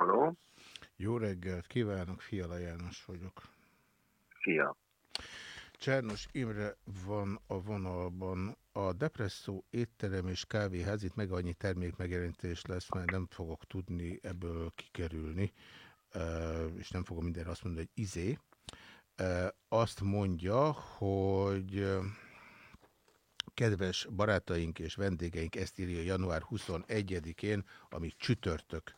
S8: Haló?
S3: Jó reggelt kívánok, Fiala János vagyok.
S8: Szia!
S3: Csernos Imre van a vonalban. A Depresszó étterem és kávéház, itt meg annyi termék megjelentés lesz, mert nem fogok tudni ebből kikerülni, és nem fogom mindenre azt mondani, hogy izé. Azt mondja, hogy kedves barátaink és vendégeink, ezt írja január 21-én, ami csütörtök.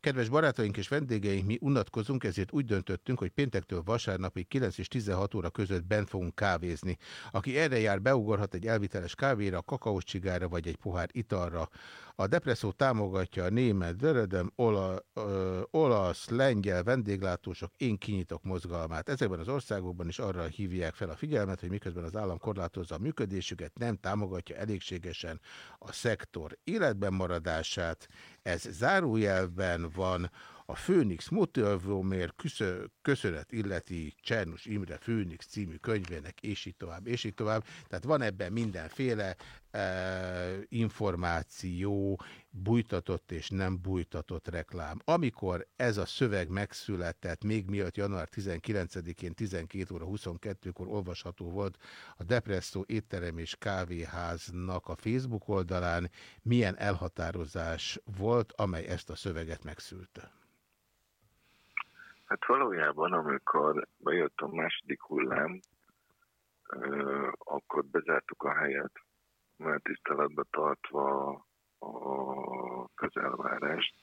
S3: Kedves barátaink és vendégeink, mi unatkozunk, ezért úgy döntöttünk, hogy péntektől vasárnapig 9 és 16 óra között bent fogunk kávézni. Aki erre jár, beugorhat egy elviteles kávéra, kakaós csigára vagy egy pohár italra. A depresszó támogatja a német, dörödöm, ola, ö, olasz, lengyel vendéglátósok, én kinyitok mozgalmát. Ezekben az országokban is arra hívják fel a figyelmet, hogy miközben az állam korlátozza a működésüket, nem támogatja elégségesen a szektor életben maradását. Ez zárójelben van a Főnix Motilvómér köszönet illeti Csernus Imre Főnix című könyvének, és így tovább, és így tovább. Tehát van ebben mindenféle e, információ, bújtatott és nem bújtatott reklám. Amikor ez a szöveg megszületett, még miatt január 19-én 12 óra 22-kor olvasható volt a Depresszó étterem és kávéháznak a Facebook oldalán, milyen elhatározás volt, amely ezt a szöveget megszülte?
S8: Hát valójában, amikor bejött a második hullám, akkor bezártuk a helyet, mert tiszteletbe tartva a közelvárást,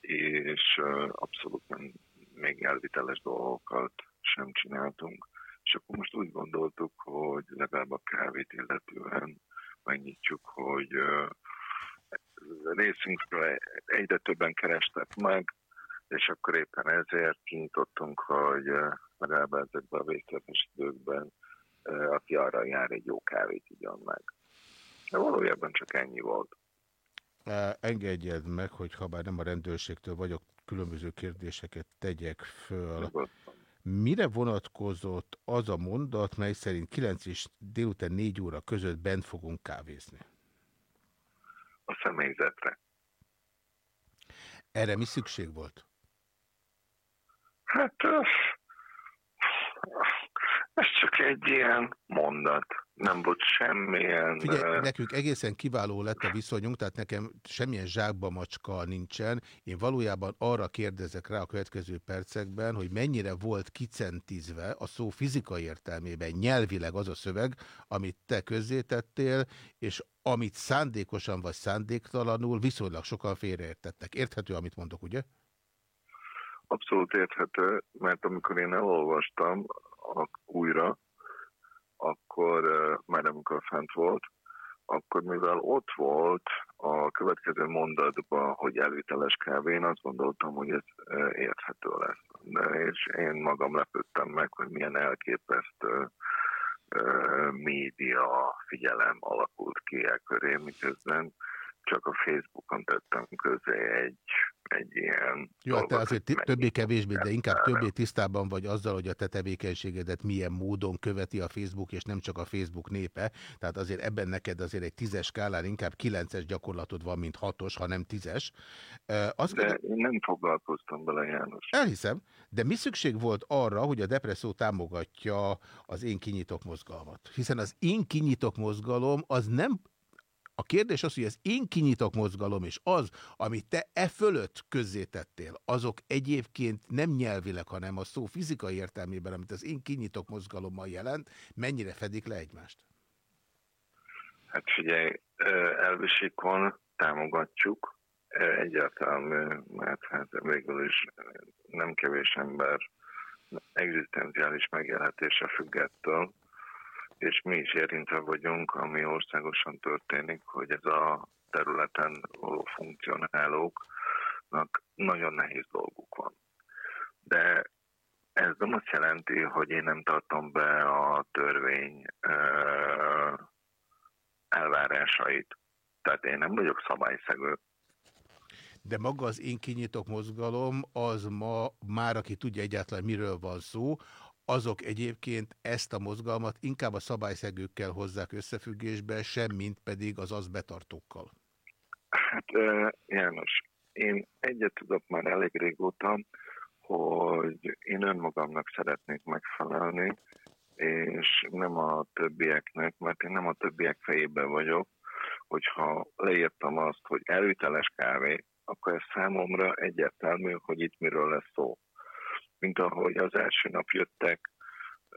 S8: és abszolút nem még elviteles dolgokat sem csináltunk. És akkor most úgy gondoltuk, hogy legalább a kávét illetően megnyitjuk, hogy részünkről egyre többen kerestek meg, és akkor éppen ezért kinyitottunk, hogy legalább ezekben a vészletes időkben, aki arra jár, egy jó kávét igyon meg. De valójában csak ennyi volt.
S3: Engedjed meg, hogy ha bár nem a rendőrségtől vagyok, különböző kérdéseket tegyek föl. Mire vonatkozott az a mondat, mely szerint 9 és délután 4 óra között bent fogunk kávézni?
S8: A személyzetre.
S3: Erre mi szükség volt?
S8: Hát ez csak egy ilyen mondat. Nem volt semmilyen...
S3: Figyelj, nekünk egészen kiváló lett a viszonyunk, tehát nekem semmilyen zsákba macska nincsen. Én valójában arra kérdezek rá a következő percekben, hogy mennyire volt kicentizve a szó fizikai értelmében nyelvileg az a szöveg, amit te közzétettél, és amit szándékosan vagy szándéktalanul viszonylag sokan félreértettek. Érthető, amit mondok, ugye?
S8: Abszolút érthető, mert amikor én elolvastam újra, akkor már amikor fent volt, akkor mivel ott volt a következő mondatban, hogy elviteles kávé, én azt gondoltam, hogy ez érthető lesz. De és én magam lepődtem meg, hogy milyen elképesztő média figyelem alakult ki el köré, miközben csak a Facebookon tettem közé egy, egy ilyen...
S3: Jó, hát te azért többé-kevésbé, de inkább többé tisztában vagy azzal, hogy a te tevékenységedet milyen módon követi a Facebook, és nem csak a Facebook népe. Tehát azért ebben neked azért egy tízes skálán inkább kilences gyakorlatod van, mint hatos, ha nem tízes.
S8: Azt de én nem foglalkoztam bele, János.
S3: Elhiszem, de mi szükség volt arra, hogy a depresszó támogatja az én kinyitok mozgalmat? Hiszen az én kinyitok mozgalom az nem a kérdés az, hogy az én kinyitok mozgalom és az, amit te e fölött közzétettél, azok egyébként nem nyelvileg, hanem a szó fizikai értelmében, amit az én kinyitok mozgalommal jelent, mennyire fedik le egymást?
S8: Hát figyelj, elvisikon támogatjuk, egyáltalán, mert hát végül is nem kevés ember egzisztenciális megélhetése függettől, és mi is érintve vagyunk, ami országosan történik, hogy ez a területen való funkcionálóknak nagyon nehéz dolguk van. De ez nem azt jelenti, hogy én nem tartom be a törvény elvárásait. Tehát én nem vagyok szabályszegő.
S3: De maga az én kinyitok mozgalom, az ma már, aki tudja egyáltalán miről van szó, azok egyébként ezt a mozgalmat inkább a szabályszegőkkel hozzák összefüggésbe, semmint pedig az az betartókkal.
S8: Hát János, én egyet tudok már elég régóta, hogy én önmagamnak szeretnék megfelelni, és nem a többieknek, mert én nem a többiek fejében vagyok, hogyha leírtam azt, hogy elviteles kávé, akkor ez számomra egyértelmű, hogy itt miről lesz szó. Mint ahogy az első nap jöttek,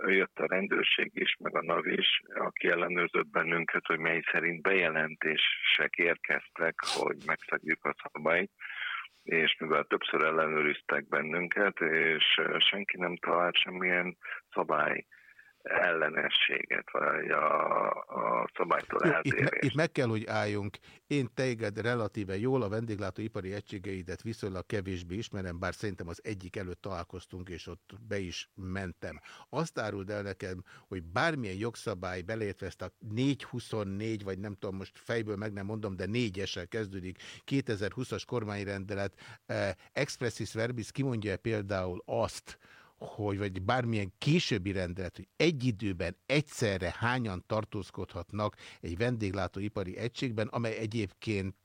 S8: jött a rendőrség is, meg a NAV is, aki ellenőrzött bennünket, hogy mely szerint bejelentések érkeztek, hogy megszegjük a szabályt, és mivel többször ellenőriztek bennünket, és senki nem talált semmilyen szabály ellenességet, vagy a, a szabálytól Jó,
S3: eltérést. Itt, itt meg kell, hogy álljunk. Én téged relatíve jól a vendéglátóipari egységeidet viszonylag kevésbé ismerem, bár szerintem az egyik előtt találkoztunk, és ott be is mentem. Azt áruld el nekem, hogy bármilyen jogszabály beleértve ezt a 424, vagy nem tudom, most fejből meg nem mondom, de négyessel kezdődik 2020-as kormányrendelet. Eh, expressis verbis kimondja például azt, hogy vagy bármilyen későbbi rendelet, hogy egy időben egyszerre hányan tartózkodhatnak egy vendéglátóipari egységben, amely egyébként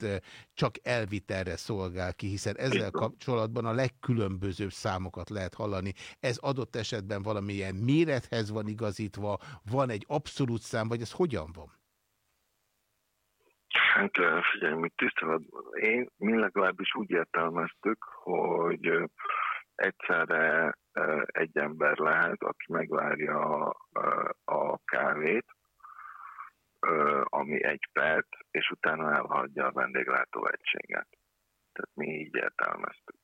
S3: csak elvitelre szolgál ki, hiszen ezzel kapcsolatban a legkülönbözőbb számokat lehet hallani. Ez adott esetben valamilyen mérethez van igazítva, van egy abszolút szám, vagy ez hogyan van?
S8: Hát figyelj, mit tisztelet, én mi legalábbis úgy értelmeztük, hogy egyszerre egy ember lehet, aki megvárja a kávét, ami egy perc, és utána elhagyja a vendéglátóegységet. Tehát mi így értelmeztük.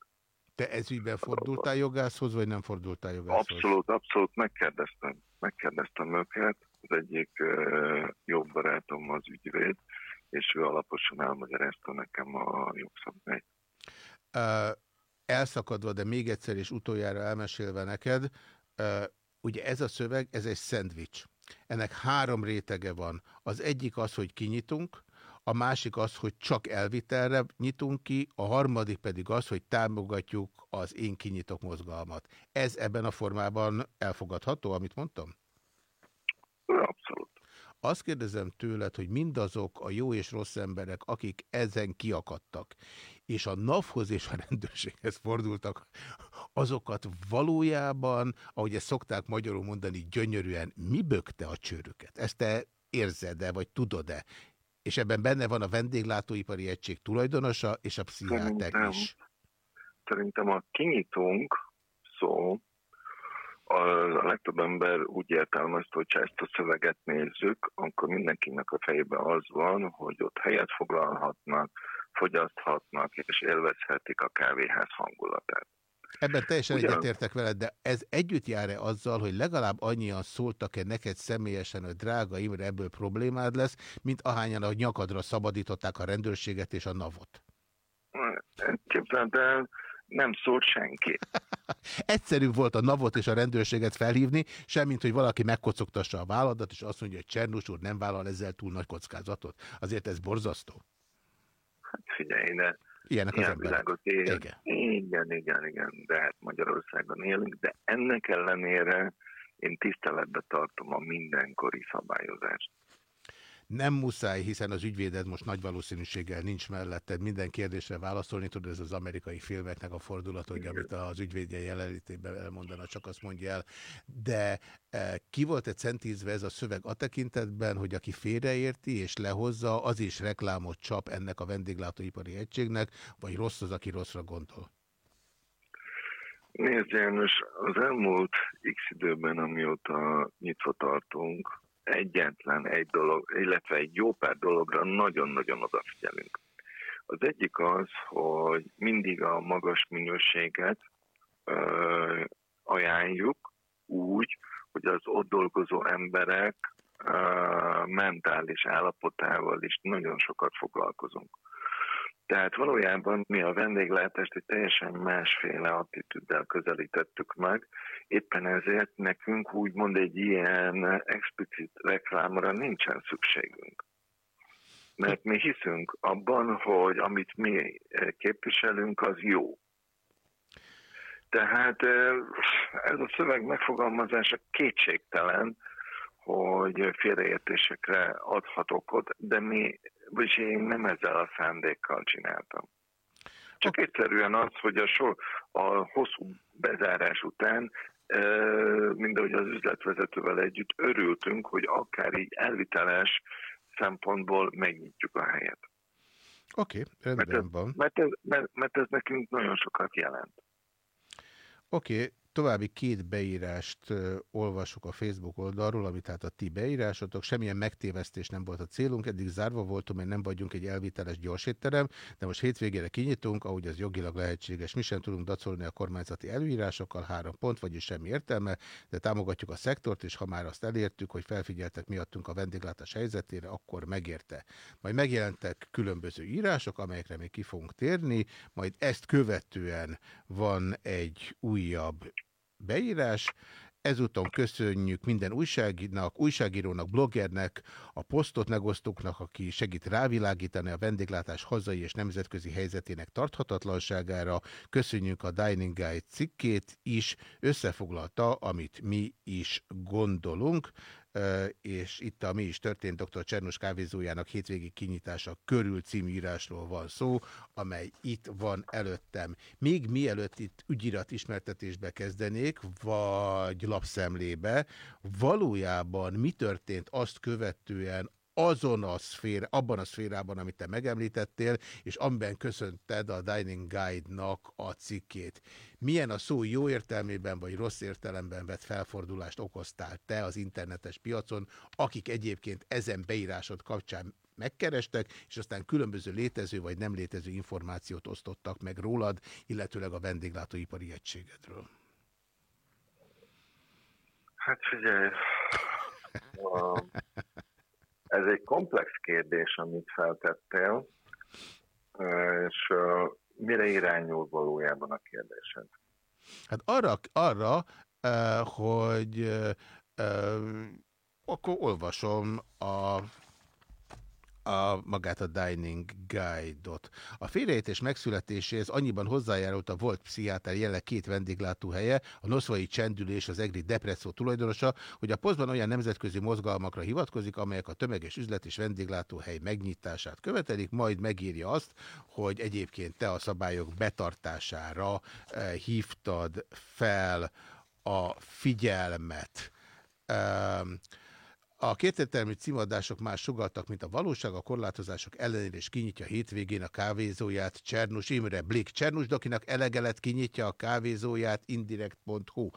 S3: Te ezügyben fordultál jogászhoz, vagy nem fordultál jogászhoz?
S8: Abszolút, abszolút megkérdeztem. Megkérdeztem őket. Az egyik uh, jobb barátom az ügyvéd, és ő alaposan elmagyarázta nekem a jogszabályt.
S3: Uh, elszakadva, de még egyszer és utoljára elmesélve neked, ugye ez a szöveg, ez egy szendvics. Ennek három rétege van. Az egyik az, hogy kinyitunk, a másik az, hogy csak elvitelre nyitunk ki, a harmadik pedig az, hogy támogatjuk az én kinyitok mozgalmat. Ez ebben a formában elfogadható, amit mondtam?
S8: Abszolút.
S3: Azt kérdezem tőled, hogy mindazok a jó és rossz emberek, akik ezen kiakadtak, és a NAV-hoz és a rendőrséghez fordultak, azokat valójában, ahogy ezt szokták magyarul mondani, gyönyörűen mi bökte a csőrüket? Ezt te érzed-e, vagy tudod-e? És ebben benne van a vendéglátóipari egység tulajdonosa, és a pszichiáter is.
S8: Szerintem a kinyitunk szó a legtöbb ember úgy értelmezte, hogy ha ezt a szöveget nézzük, akkor mindenkinek a fejében az van, hogy ott helyet foglalhatnak, fogyaszthatnak és élvezhetik a kávéház hangulatát.
S3: Ebben teljesen Ugyan... egyetértek veled, de ez együtt jár-e azzal, hogy legalább annyian szóltak-e neked személyesen, hogy drága Imre, ebből problémád lesz, mint ahányan a nyakadra szabadították a rendőrséget és a navot?
S8: Képzeld el, nem szólt senki.
S3: Egyszerű volt a navot és a rendőrséget felhívni, semmint, hogy valaki megkocogtassa a válladat, és azt mondja, hogy Csernus úr nem vállal ezzel túl nagy kockázatot. Azért ez borzasztó.
S8: Hát figyelj, de
S3: Ilyenek
S8: az világot él. Igen. igen, igen, igen, de hát Magyarországon élünk, de ennek ellenére én tiszteletbe tartom a mindenkori szabályozást.
S3: Nem muszáj, hiszen az ügyvéded most nagy valószínűséggel nincs melletted. Minden kérdésre válaszolni tud, ez az amerikai filmeknek a fordulat, hogy amit az ügyvédje jelenlétében elmondana, csak azt mondja el. De e, ki volt egy centízve ez a szöveg a tekintetben, hogy aki félreérti és lehozza, az is reklámot csap ennek a vendéglátóipari egységnek, vagy rossz az, aki rosszra gondol?
S8: Nézd János, az elmúlt x időben, amióta nyitva tartunk, egyetlen egy dolog, illetve egy jó pár dologra nagyon-nagyon odafigyelünk. Az egyik az, hogy mindig a magas minőséget ö, ajánljuk úgy, hogy az ott dolgozó emberek ö, mentális állapotával is nagyon sokat foglalkozunk. Tehát valójában mi a vendéglátást egy teljesen másféle attitűddel közelítettük meg, éppen ezért nekünk úgymond egy ilyen explicit reklámra nincsen szükségünk. Mert mi hiszünk abban, hogy amit mi képviselünk, az jó. Tehát ez a szöveg megfogalmazása kétségtelen, hogy félreértésekre adhat okot, de mi, vagyis én nem ezzel a szándékkal csináltam.
S9: Csak egyszerűen az, hogy a, so, a hosszú bezárás után mind ahogy az üzletvezetővel együtt örültünk, hogy akár így elvitelés szempontból megnyitjuk a helyet.
S3: Oké, okay, rendben
S9: mert ez,
S3: van.
S9: Mert ez, mert, mert ez nekünk nagyon sokat jelent.
S3: Oké, okay, További két beírást olvasok a Facebook oldalról, ami tehát a ti beírásotok. Semmilyen megtévesztés nem volt a célunk, eddig zárva voltunk, mert nem vagyunk egy elviteles gyorsétterem, de most hétvégére kinyitunk, ahogy az jogilag lehetséges. Mi sem tudunk dacolni a kormányzati előírásokkal, három pont, vagyis semmi értelme, de támogatjuk a szektort, és ha már azt elértük, hogy felfigyeltek miattunk a vendéglátás helyzetére, akkor megérte. Majd megjelentek különböző írások, amelyekre még ki fogunk térni, majd ezt követően van egy újabb beírás. Ezúton köszönjük minden újságírónak, újságírónak, bloggernek, a posztot megosztóknak, aki segít rávilágítani a vendéglátás hazai és nemzetközi helyzetének tarthatatlanságára. Köszönjük a Dining Guide cikkét is, összefoglalta, amit mi is gondolunk és itt a Mi is történt dr. Csernus kávézójának hétvégi kinyitása körül című van szó, amely itt van előttem. Még mielőtt itt ügyirat ismertetésbe kezdenék, vagy lapszemlébe, valójában mi történt azt követően, azon a szfér, abban a szférában, amit te megemlítettél, és amiben köszönted a Dining Guide-nak a cikkét. Milyen a szó jó értelmében vagy rossz értelemben vett felfordulást okoztál te az internetes piacon, akik egyébként ezen beírásod kapcsán megkerestek, és aztán különböző létező vagy nem létező információt osztottak meg rólad, illetőleg a vendéglátóipari egységedről.
S9: Hát figyelj, a, ez egy komplex kérdés, amit feltettél, és mire irányul valójában a kérdésed?
S3: Hát arra, arra hogy akkor olvasom a a, magát a Dining Guide-ot. A félreértés megszületéséhez annyiban hozzájárult a volt pszichiáter jelenleg két vendéglátóhelye, a Noszvai Csendülés, az EGRI Depresszó tulajdonosa, hogy a posztban olyan nemzetközi mozgalmakra hivatkozik, amelyek a tömeges üzlet és vendéglátóhely megnyitását követelik, majd megírja azt, hogy egyébként te a szabályok betartására eh, hívtad fel a figyelmet. Eh, a kétértelmű címadások más sugaltak, mint a valóság, a korlátozások ellenére is kinyitja hétvégén a kávézóját Csernus Imre Blik. Csernus Dokinak elegelet kinyitja a kávézóját indirekt.hu.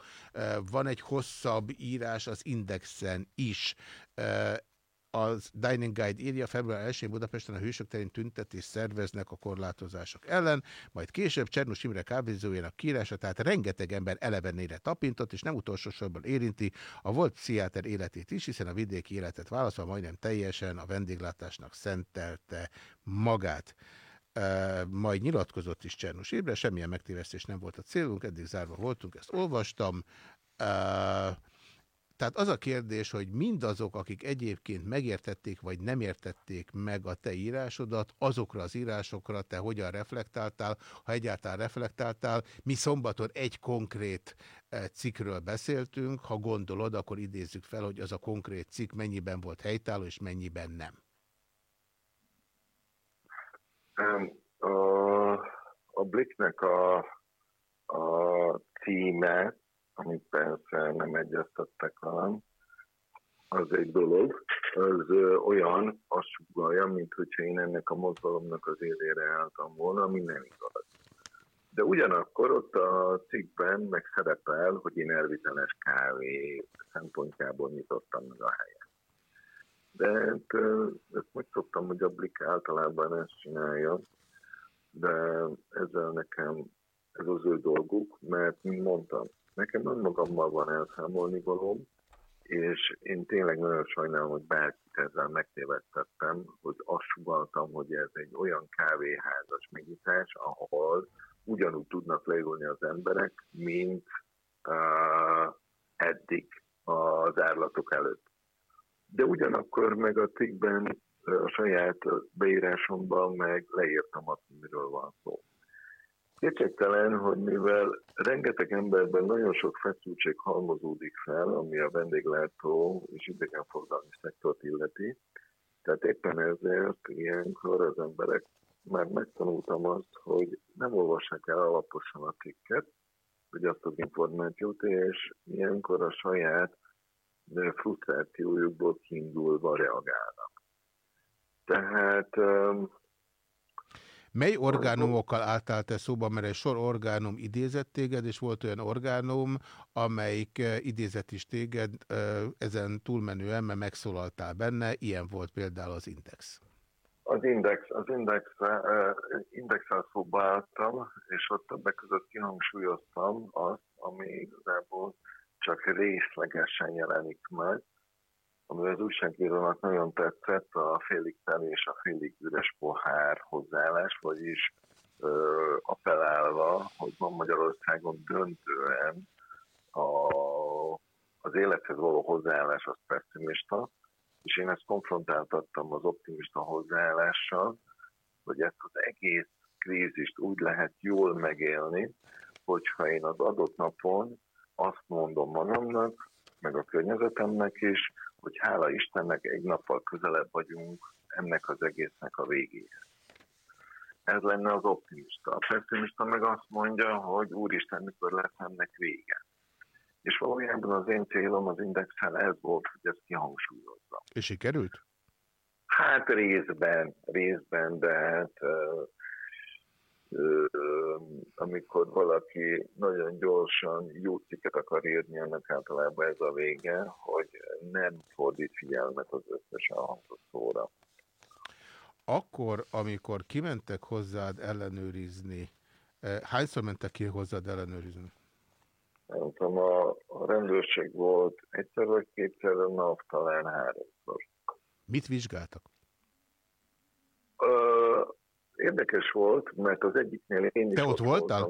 S3: Van egy hosszabb írás az Indexen is az Dining Guide írja, február 1-én Budapesten a Hősök terén tüntetés szerveznek a korlátozások ellen, majd később Csernus Imre kávézójának kírása, tehát rengeteg ember elevenére tapintott, és nem utolsó sorban érinti a volt pszichiáter életét is, hiszen a vidéki életet válaszol majdnem teljesen a vendéglátásnak szentelte magát. Uh, majd nyilatkozott is Csernus Imre, semmilyen megtévesztés nem volt a célunk, eddig zárva voltunk, ezt olvastam. Uh, tehát az a kérdés, hogy mindazok, akik egyébként megértették, vagy nem értették meg a te írásodat, azokra az írásokra te hogyan reflektáltál, ha egyáltalán reflektáltál. Mi szombaton egy konkrét eh, cikkről beszéltünk, ha gondolod, akkor idézzük fel, hogy az a konkrét cikk mennyiben volt helytálló, és mennyiben nem.
S9: A, a Blicknek a, a címe, amit persze nem egyeztettek velem, az egy dolog, az olyan, azt sugalja, mint hogyha én ennek a mozgalomnak az élére álltam volna, ami nem igaz. De ugyanakkor ott a cikkben meg szerepel, hogy én elviteles kávé szempontjából nyitottam meg a helyet. De hát, ezt megszoktam, hogy a Blik általában ezt csinálja, de ezzel nekem ez az ő dolguk, mert, mint mondtam, nekem önmagammal van elszámolni valóm, és én tényleg nagyon sajnálom, hogy bárkit ezzel megtévedtettem, hogy azt sugaltam, hogy ez egy olyan kávéházas megnyitás, ahol ugyanúgy tudnak leülni az emberek, mint uh, eddig az árlatok előtt. De ugyanakkor meg a cikkben, a saját beírásomban meg leírtam azt, miről van szó. Kétségtelen, hogy mivel rengeteg emberben nagyon sok feszültség halmozódik fel, ami a vendéglátó és idegenforgalmi szektort illeti, tehát éppen ezért ilyenkor az emberek mert megtanultam azt, hogy nem olvassák el alaposan a cikket, vagy azt az információt, és ilyenkor a saját frusztrációjukból kiindulva reagálnak. Tehát
S3: Mely orgánumokkal álltál te szóba, mert egy sor orgánum idézett téged, és volt olyan orgánum, amelyik idézett is téged, ezen túlmenően, mert megszólaltál benne, ilyen volt például az Index.
S9: Az Index, az Index, Indexel szóba álltam, és ott többek között kihangsúlyoztam azt, ami igazából csak részlegesen jelenik meg, ami az újságírónak nagyon tetszett, a félig teli és a félig üres pohár hozzáállás, vagyis ö, appellálva, hogy ma Magyarországon döntően a, az élethez való hozzáállás az pessimista, és én ezt konfrontáltattam az optimista hozzáállással, hogy ezt az egész krízist úgy lehet jól megélni, hogyha én az adott napon azt mondom magamnak, meg a környezetemnek is, hogy hála Istennek egy nappal közelebb vagyunk ennek az egésznek a végéhez. Ez lenne az optimista. A pessimista meg azt mondja, hogy úristen, mikor lesz ennek vége. És valójában az én célom az indexel ez volt, hogy ezt kihangsúlyozza.
S3: És sikerült?
S9: Hát részben, részben, de hát amikor valaki nagyon gyorsan jó cikket akar írni, annak általában ez a vége, hogy nem fordít figyelmet az összes elhangzott szóra.
S3: Akkor, amikor kimentek hozzád ellenőrizni, hányszor mentek ki hozzád ellenőrizni?
S9: Nem tudom, a, a rendőrség volt egyszer vagy kétszer a nap, talán háromszor.
S3: Mit vizsgáltak?
S9: Ö, Érdekes volt, mert az egyiknél én is
S3: Te ott, voltál?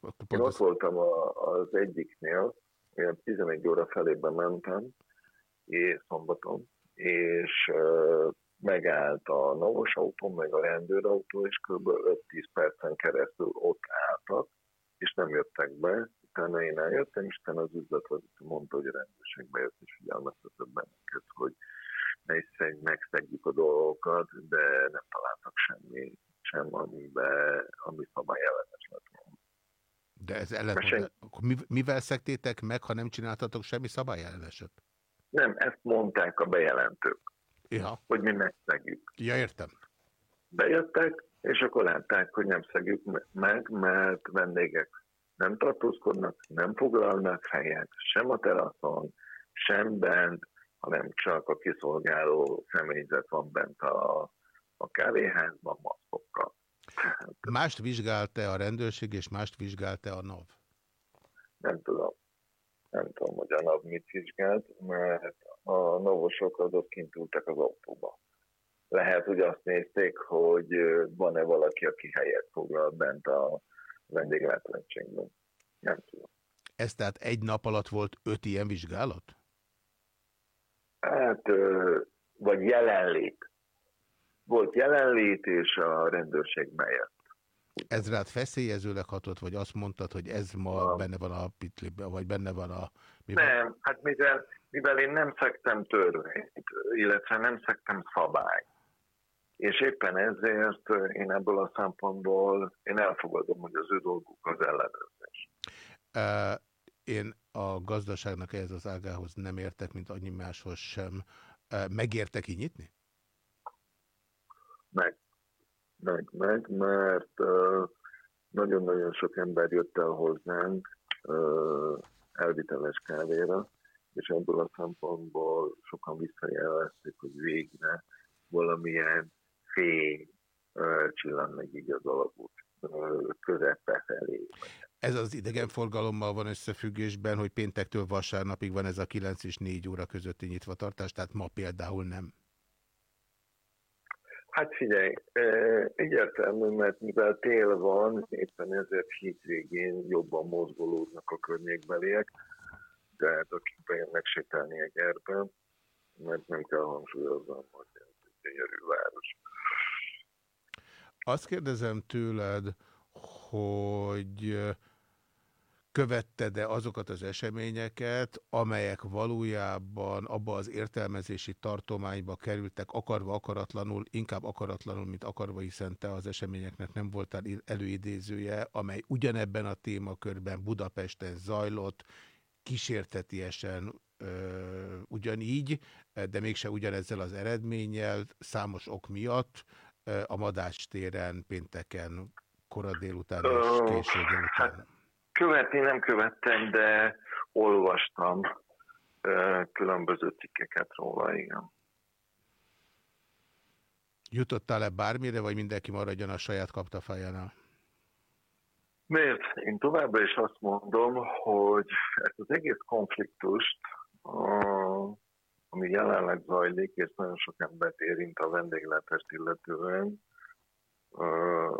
S9: Voltam. Én ott voltam a, az egyiknél, olyan 11 óra felében mentem, és szombaton, és uh, megállt a navos autó, meg a rendőrautó, és kb. 5-10 percen keresztül ott álltak, és nem jöttek be. Utána én eljöttem, és utána az üzletvezető mondta, hogy a rendőrség bejött, és figyelmeztetett bennünket, hogy ne is megszegjük a dolgokat, de nem találtak semmi sem, amiben, ami szabályellenes lett volna.
S3: De ez ellen, mivel szektétek meg, ha nem csináltatok semmi szabályelleneset?
S9: Nem, ezt mondták a bejelentők.
S3: Ja.
S9: Hogy mi megszegjük.
S3: Ja, értem.
S9: Bejöttek, és akkor látták, hogy nem szegjük meg, mert vendégek nem tartózkodnak, nem foglalnak helyet, sem a teraszon, sem bent, hanem csak a kiszolgáló személyzet van bent a a kávéházban maszkokkal.
S3: Mást vizsgálta a rendőrség, és mást vizsgálta a NAV?
S9: Nem tudom. Nem tudom, hogy a NAV mit vizsgált, mert a novosok azok kint ültek az autóba. Lehet, hogy azt nézték, hogy van-e valaki, aki helyet foglal bent a vendéglátóegységben. Nem tudom.
S3: Ez tehát egy nap alatt volt öt ilyen vizsgálat?
S9: Hát, vagy jelenlét volt jelenlét, és a rendőrség bejött.
S3: Ez rád feszélyezőleg hatott, vagy azt mondtad, hogy ez ma a... benne van a pitliben, vagy benne van a...
S9: Mivel... Nem, hát mivel, mivel én nem szektem törvényt, illetve nem szektem szabályt, és éppen ezért én ebből a szempontból én elfogadom, hogy az ő dolguk az ellenőrzés.
S3: Uh, én a gazdaságnak ehhez az ágához nem értek, mint annyi máshoz sem. Uh, megértek kinyitni?
S9: Meg, meg, meg, mert nagyon-nagyon sok ember jött el hozzánk elviteles kávéra, és ebből a szempontból sokan visszajelezték, hogy végre valamilyen fény csillan meg így az alapút közepe felé.
S3: Ez az idegenforgalommal van összefüggésben, hogy péntektől vasárnapig van ez a 9 és 4 óra közötti nyitvatartás, tehát ma például nem.
S9: Hát figyelj, egyértelmű, mert mivel tél van, éppen ezért hétvégén jobban mozgolódnak a környékbeliek, tehát akik bejönnek sétálni egy erben, mert nem kell hangsúlyoznom, hogy ez egy gyönyörű város.
S3: Azt kérdezem tőled, hogy követte-e azokat az eseményeket, amelyek valójában abba az értelmezési tartományba kerültek akarva akaratlanul, inkább akaratlanul, mint akarva, hiszen te az eseményeknek nem voltál előidézője, amely ugyanebben a témakörben Budapesten zajlott, kísértetiesen ö, ugyanígy, de mégse ugyanezzel az eredménnyel, számos ok miatt ö, a Madács téren pénteken kora délután és késő délután.
S9: Követni nem követtem, de olvastam különböző cikkeket róla, igen.
S3: Jutottál-e bármire, vagy mindenki maradjon a saját kaptafájánál?
S9: Miért? Én továbbra is azt mondom, hogy ezt az egész konfliktust, ami jelenleg zajlik, és nagyon sok embert érint a vendéglátást illetően,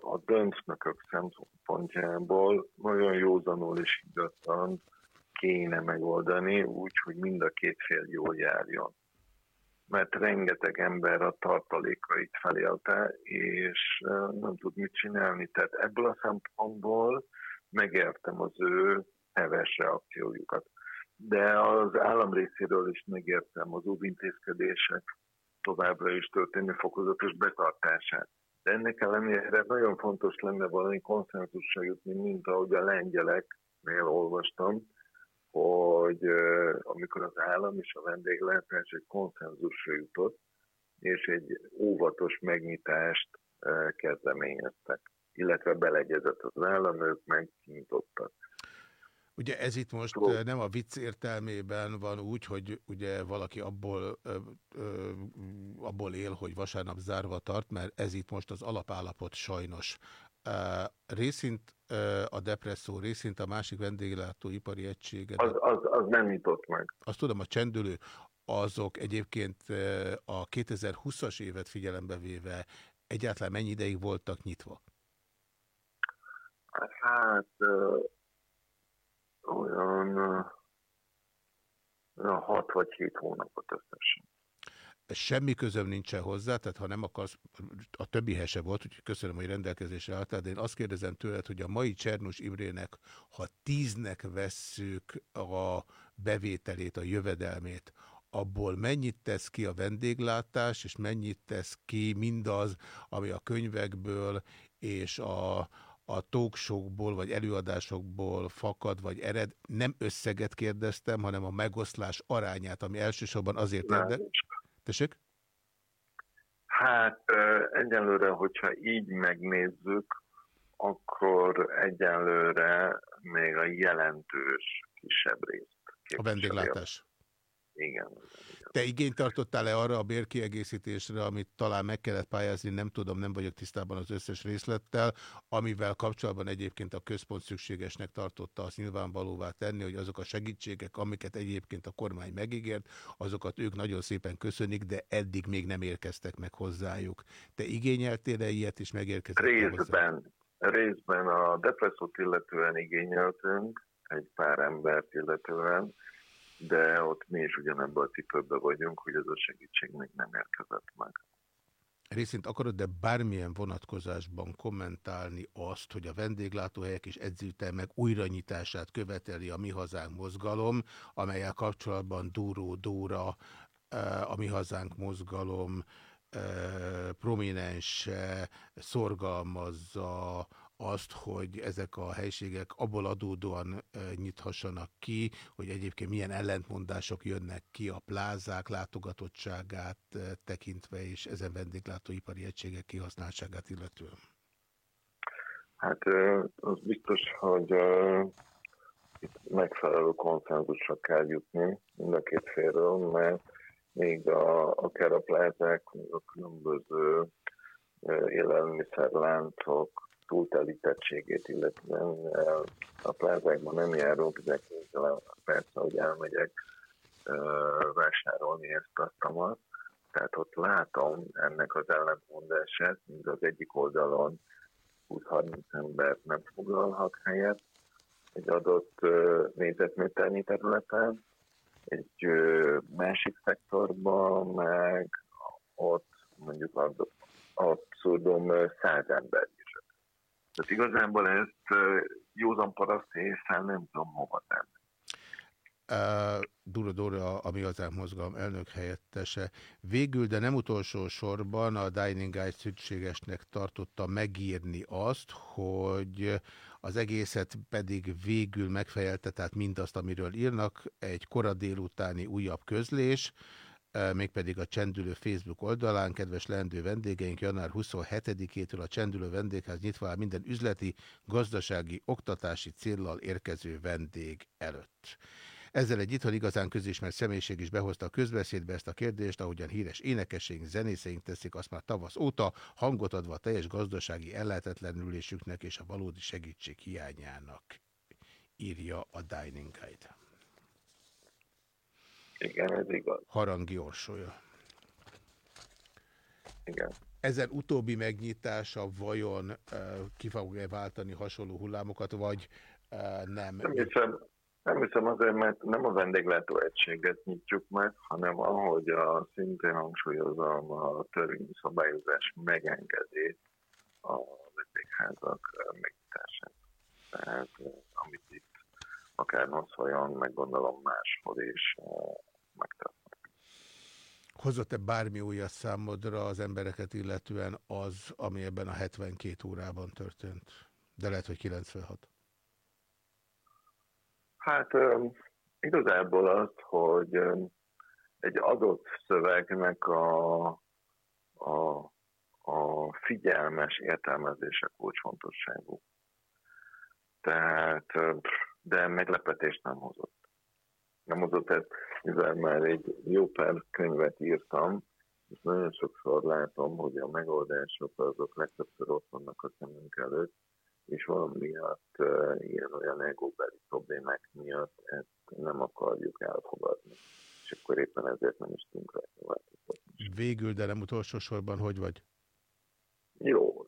S9: a döntnökök szempontjából nagyon józanul és higgadtan kéne megoldani úgy, hogy mind a két fél jól járjon. Mert rengeteg ember a tartalékait felélte, és nem tud mit csinálni. Tehát ebből a szempontból megértem az ő heves reakciójukat. De az állam részéről is megértem az óvintézkedések továbbra is történő fokozatos betartását. De ennek ellenére nagyon fontos lenne valami konszenzusra jutni, mint ahogy a lengyeleknél olvastam, hogy amikor az állam és a vendéglátás egy konszenzusra jutott, és egy óvatos megnyitást kezdeményeztek, illetve beleegyezett az állam, ők megnyitottak.
S3: Ugye ez itt most nem a vicc értelmében van úgy, hogy ugye valaki abból, abból él, hogy vasárnap zárva tart, mert ez itt most az alapállapot sajnos. Részint a depresszó, részint a másik vendéglátóipari egységet.
S9: Az, az, az nem nyitott meg.
S3: Azt tudom, a csendülő, azok egyébként a 2020-as évet figyelembe véve egyáltalán mennyi ideig voltak nyitva?
S9: Hát olyan, olyan 6 vagy 7 hónapot összesen.
S3: Semmi közöm nincsen hozzá, tehát ha nem akarsz, a többihez se volt, úgyhogy köszönöm, hogy rendelkezésre álltál, de én azt kérdezem tőled, hogy a mai Csernus Imrének, ha tíznek vesszük a bevételét, a jövedelmét, abból mennyit tesz ki a vendéglátás, és mennyit tesz ki mindaz, ami a könyvekből és a, a talkshow vagy előadásokból fakad, vagy ered. Nem összeget kérdeztem, hanem a megoszlás arányát, ami elsősorban azért érdekel. Tessék?
S9: Hát egyenlőre, hogyha így megnézzük, akkor egyenlőre még a jelentős kisebb részt.
S3: A vendéglátás.
S9: Igen.
S3: Te igényt tartottál-e arra a bérkiegészítésre, amit talán meg kellett pályázni, nem tudom, nem vagyok tisztában az összes részlettel, amivel kapcsolatban egyébként a központ szükségesnek tartotta azt nyilvánvalóvá tenni, hogy azok a segítségek, amiket egyébként a kormány megígért, azokat ők nagyon szépen köszönik, de eddig még nem érkeztek meg hozzájuk. Te igényeltél-e ilyet, és megérkezett
S9: Részben. Hozzá? Részben a depresszót illetően igényeltünk, egy pár embert illetően, de ott mi is ugyanebben a cipőben vagyunk, hogy ez a segítség még nem érkezett meg.
S3: Részint akarod, de bármilyen vonatkozásban kommentálni azt, hogy a vendéglátóhelyek és edzőtermek újranyitását követeli a Mi Hazánk mozgalom, amelyel kapcsolatban Dúró Dóra, eh, a Mi Hazánk mozgalom eh, prominens szorgalmazza azt, hogy ezek a helységek abból adódóan nyithassanak ki, hogy egyébként milyen ellentmondások jönnek ki a plázák látogatottságát tekintve, és ezen vendéglátóipari egységek kihasználtságát illetően?
S9: Hát az biztos, hogy megfelelő konszenzusra kell jutni mind a két félről, mert még a, akár a plázák, még a különböző élelmiszerláncok, túltelítettségét, illetve a plázákban nem járok, de persze, hogy elmegyek vásárolni ezt a tamat. Tehát ott látom ennek az ellentmondását, mint az egyik oldalon 20-30 ember nem foglalhat helyet egy adott négyzetméternyi területen, egy másik szektorban meg ott mondjuk abszurdum száz ember Tehát igazából ezt józan paraszt észre nem tudom hova tenni.
S3: Uh, Dura Dora, ami az mozgalom elnök helyettese. Végül, de nem utolsó sorban a Dining Guide szükségesnek tartotta megírni azt, hogy az egészet pedig végül megfejelte, tehát mindazt, amiről írnak, egy kora délutáni újabb közlés, mégpedig a Csendülő Facebook oldalán. Kedves leendő vendégeink, január 27-től a Csendülő vendégház nyitva áll minden üzleti, gazdasági, oktatási céllal érkező vendég előtt. Ezzel egy itthon igazán közismert személyiség is behozta a közbeszédbe ezt a kérdést, ahogyan híres énekeseink, zenészeink teszik azt már tavasz óta, hangot adva a teljes gazdasági ellehetetlenülésüknek és a valódi segítség hiányának, írja a Dining Guide.
S9: Igen, ez igaz.
S3: Harangi Orsolya.
S9: Igen.
S3: Ezen utóbbi megnyitása vajon uh, ki fog-e váltani hasonló hullámokat, vagy uh, nem?
S9: Nem hiszem, nem hiszem azért, mert nem a vendéglátó egységet nyitjuk meg, hanem ahogy a szintén hangsúlyozom a törvényi szabályozás megengedi a vendégházak megnyitását. Tehát amit itt akár Noszvajon, meg gondolom máshol is megtesznek.
S3: Hozott-e bármi újat számodra az embereket illetően az, ami ebben a 72 órában történt? De lehet, hogy 96.
S9: Hát igazából az, hogy egy adott szövegnek a, a, a figyelmes értelmezése kulcsfontosságú. Tehát, de meglepetést nem hozott. Nem hozott ez, mivel már egy jó pár könyvet írtam, és nagyon sokszor látom, hogy a megoldások azok legtöbbször ott vannak a szemünk előtt, és valamiatt uh, ilyen-olyan egóbeli problémák miatt ezt nem akarjuk elfogadni. És akkor éppen ezért nem is tudunk rajta változtatni.
S3: Végül, de nem utolsó sorban, hogy vagy?
S9: Jó.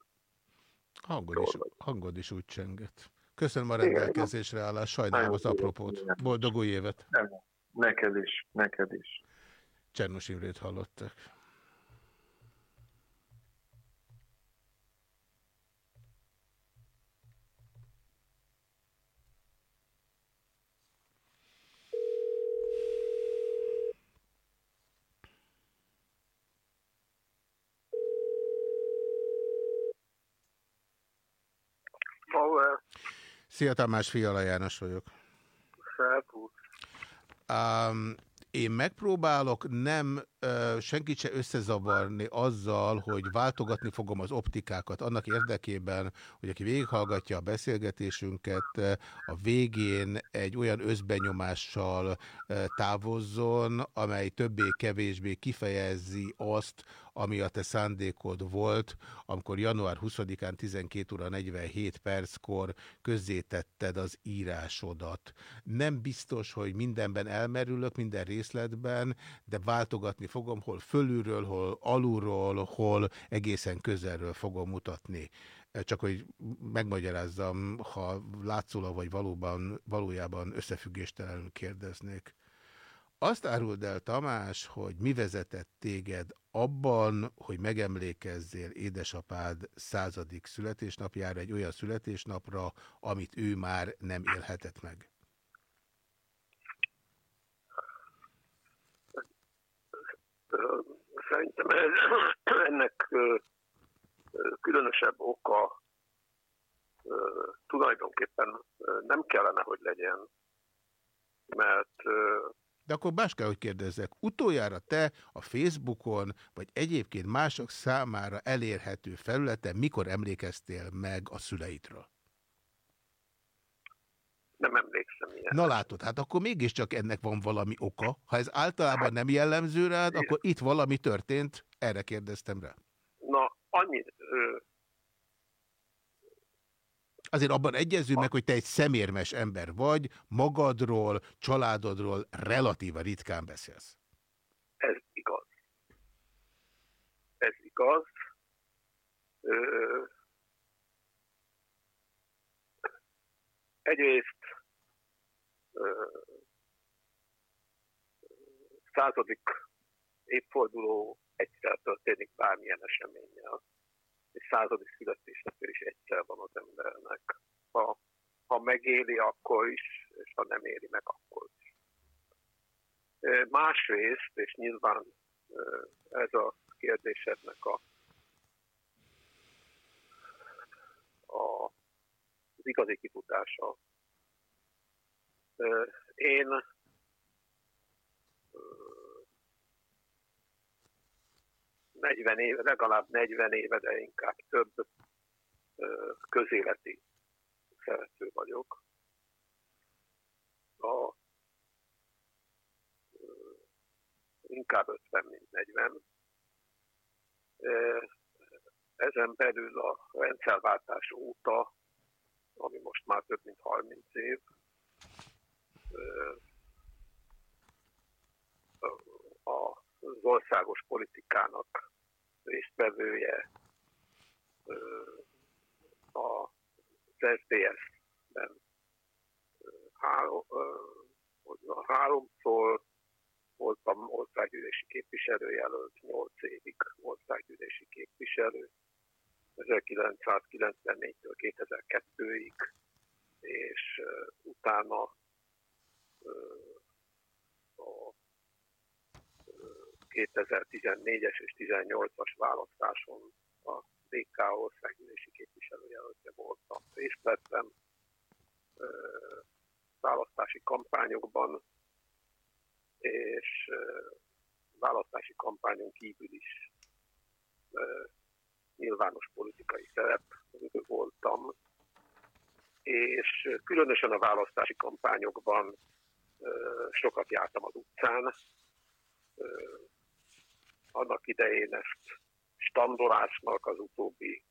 S3: Hangod, Jól is, vagy. hangod is úgy csenget. Köszönöm a rendelkezésre állás, sajnálom az apropót. Boldog új évet!
S9: Neked is, neked is.
S3: Csernus Imrét hallottak.
S10: Bauer.
S3: Szia Tamás, Fiala János vagyok.
S10: Szervusz.
S3: Um, én megpróbálok nem uh, senkit se összezavarni azzal, hogy váltogatni fogom az optikákat annak érdekében, hogy aki végighallgatja a beszélgetésünket, a végén egy olyan összbenyomással uh, távozzon, amely többé-kevésbé kifejezi azt, ami a te szándékod volt, amikor január 20-án 12 óra 47 perckor közzétetted az írásodat. Nem biztos, hogy mindenben elmerülök, minden részletben, de váltogatni fogom, hol fölülről, hol alulról, hol egészen közelről fogom mutatni. Csak hogy megmagyarázzam, ha látszólag vagy valóban, valójában összefüggéstelenül kérdeznék. Azt áruld el, Tamás, hogy mi vezetett téged abban, hogy megemlékezzél édesapád századik születésnapjára, egy olyan születésnapra, amit ő már nem élhetett meg?
S10: Szerintem ez, ennek különösebb oka tulajdonképpen nem kellene, hogy legyen, mert
S3: de akkor más kell, hogy kérdezzek. Utoljára te a Facebookon, vagy egyébként mások számára elérhető felületen mikor emlékeztél meg a szüleidről?
S10: Nem emlékszem ilyen.
S3: Na látod, hát akkor mégiscsak ennek van valami oka. Ha ez általában nem jellemző rád, akkor itt valami történt, erre kérdeztem rá.
S10: Na, annyi,
S3: Azért abban egyezünk meg, hogy te egy szemérmes ember vagy, magadról, családodról relatíva ritkán beszélsz.
S10: Ez igaz. Ez igaz. Ö... Egyrészt ö... századik évforduló egyszer történik bármilyen eseménnyel. Egy századik születésnapja is egyszer van az embernek. Ha, ha megéli, akkor is, és ha nem éli meg, akkor is. Másrészt, és nyilván ez a kérdésednek a, a, az igazi kifutása. Én 40 éve, legalább 40 éve, de inkább több közéleti szerető vagyok. A, inkább 50, mint 40. Ezen belül a rendszerváltás óta, ami most már több mint 30 év, az országos politikának résztvevője a SZDSZ-ben három, háromszor voltam országgyűlési képviselőjelölt, nyolc évig országgyűlési képviselő, 1994-től 2002-ig, és utána a 2014-es és 18-as választáson a DK országgyűlési képviselőjelöltje voltam. Részt vettem választási kampányokban, és választási kampányon kívül is nyilvános politikai szerep voltam, és különösen a választási kampányokban sokat jártam az utcán, annak idején ezt standolásnak az utóbbi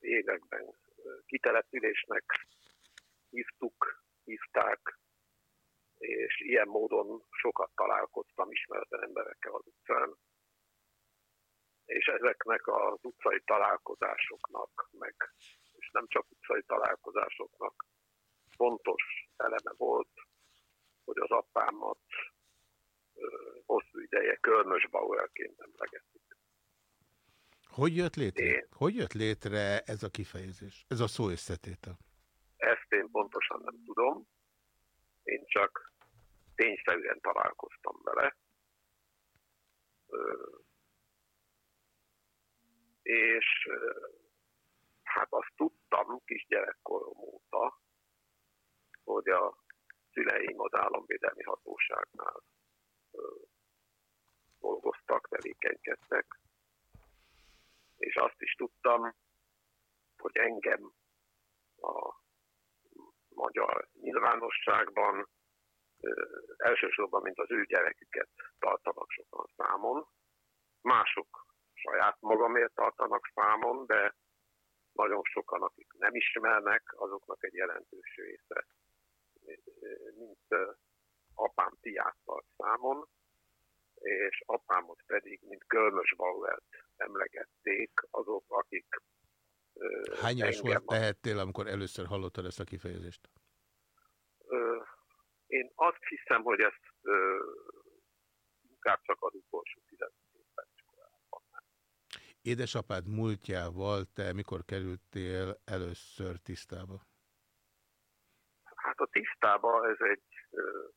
S10: években kitelepülésnek hívtuk, hívták, és ilyen módon sokat találkoztam ismeretlen emberekkel az utcán. És ezeknek az utcai találkozásoknak, meg és nem csak utcai találkozásoknak fontos eleme volt, hogy az apámat hosszú ideje Körmös Bauerként emlegettük.
S3: Hogy jött létre? Én, hogy jött létre ez a kifejezés, ez a szó összetétel?
S10: Ezt én pontosan nem tudom. Én csak tényszerűen találkoztam vele. És hát azt tudtam kisgyerekkorom óta, hogy a szüleim az államvédelmi hatóságnál dolgoztak, tevékenykedtek. És azt is tudtam, hogy engem a magyar nyilvánosságban elsősorban, mint az ő gyereküket tartanak sokan számon. Mások saját magamért tartanak számon, de nagyon sokan, akik nem ismernek, azoknak egy jelentős része, mint apám tiát tart számon, és apámot pedig, mint Körmös Bauert emlegették azok, akik
S3: Hány éves volt tehettél, amikor először hallottad ezt a kifejezést?
S10: Ö, én azt hiszem, hogy ezt ö, inkább csak az utolsó 15 évben
S3: Édesapád múltjával te mikor kerültél először tisztába?
S10: Hát a tisztába ez egy ö,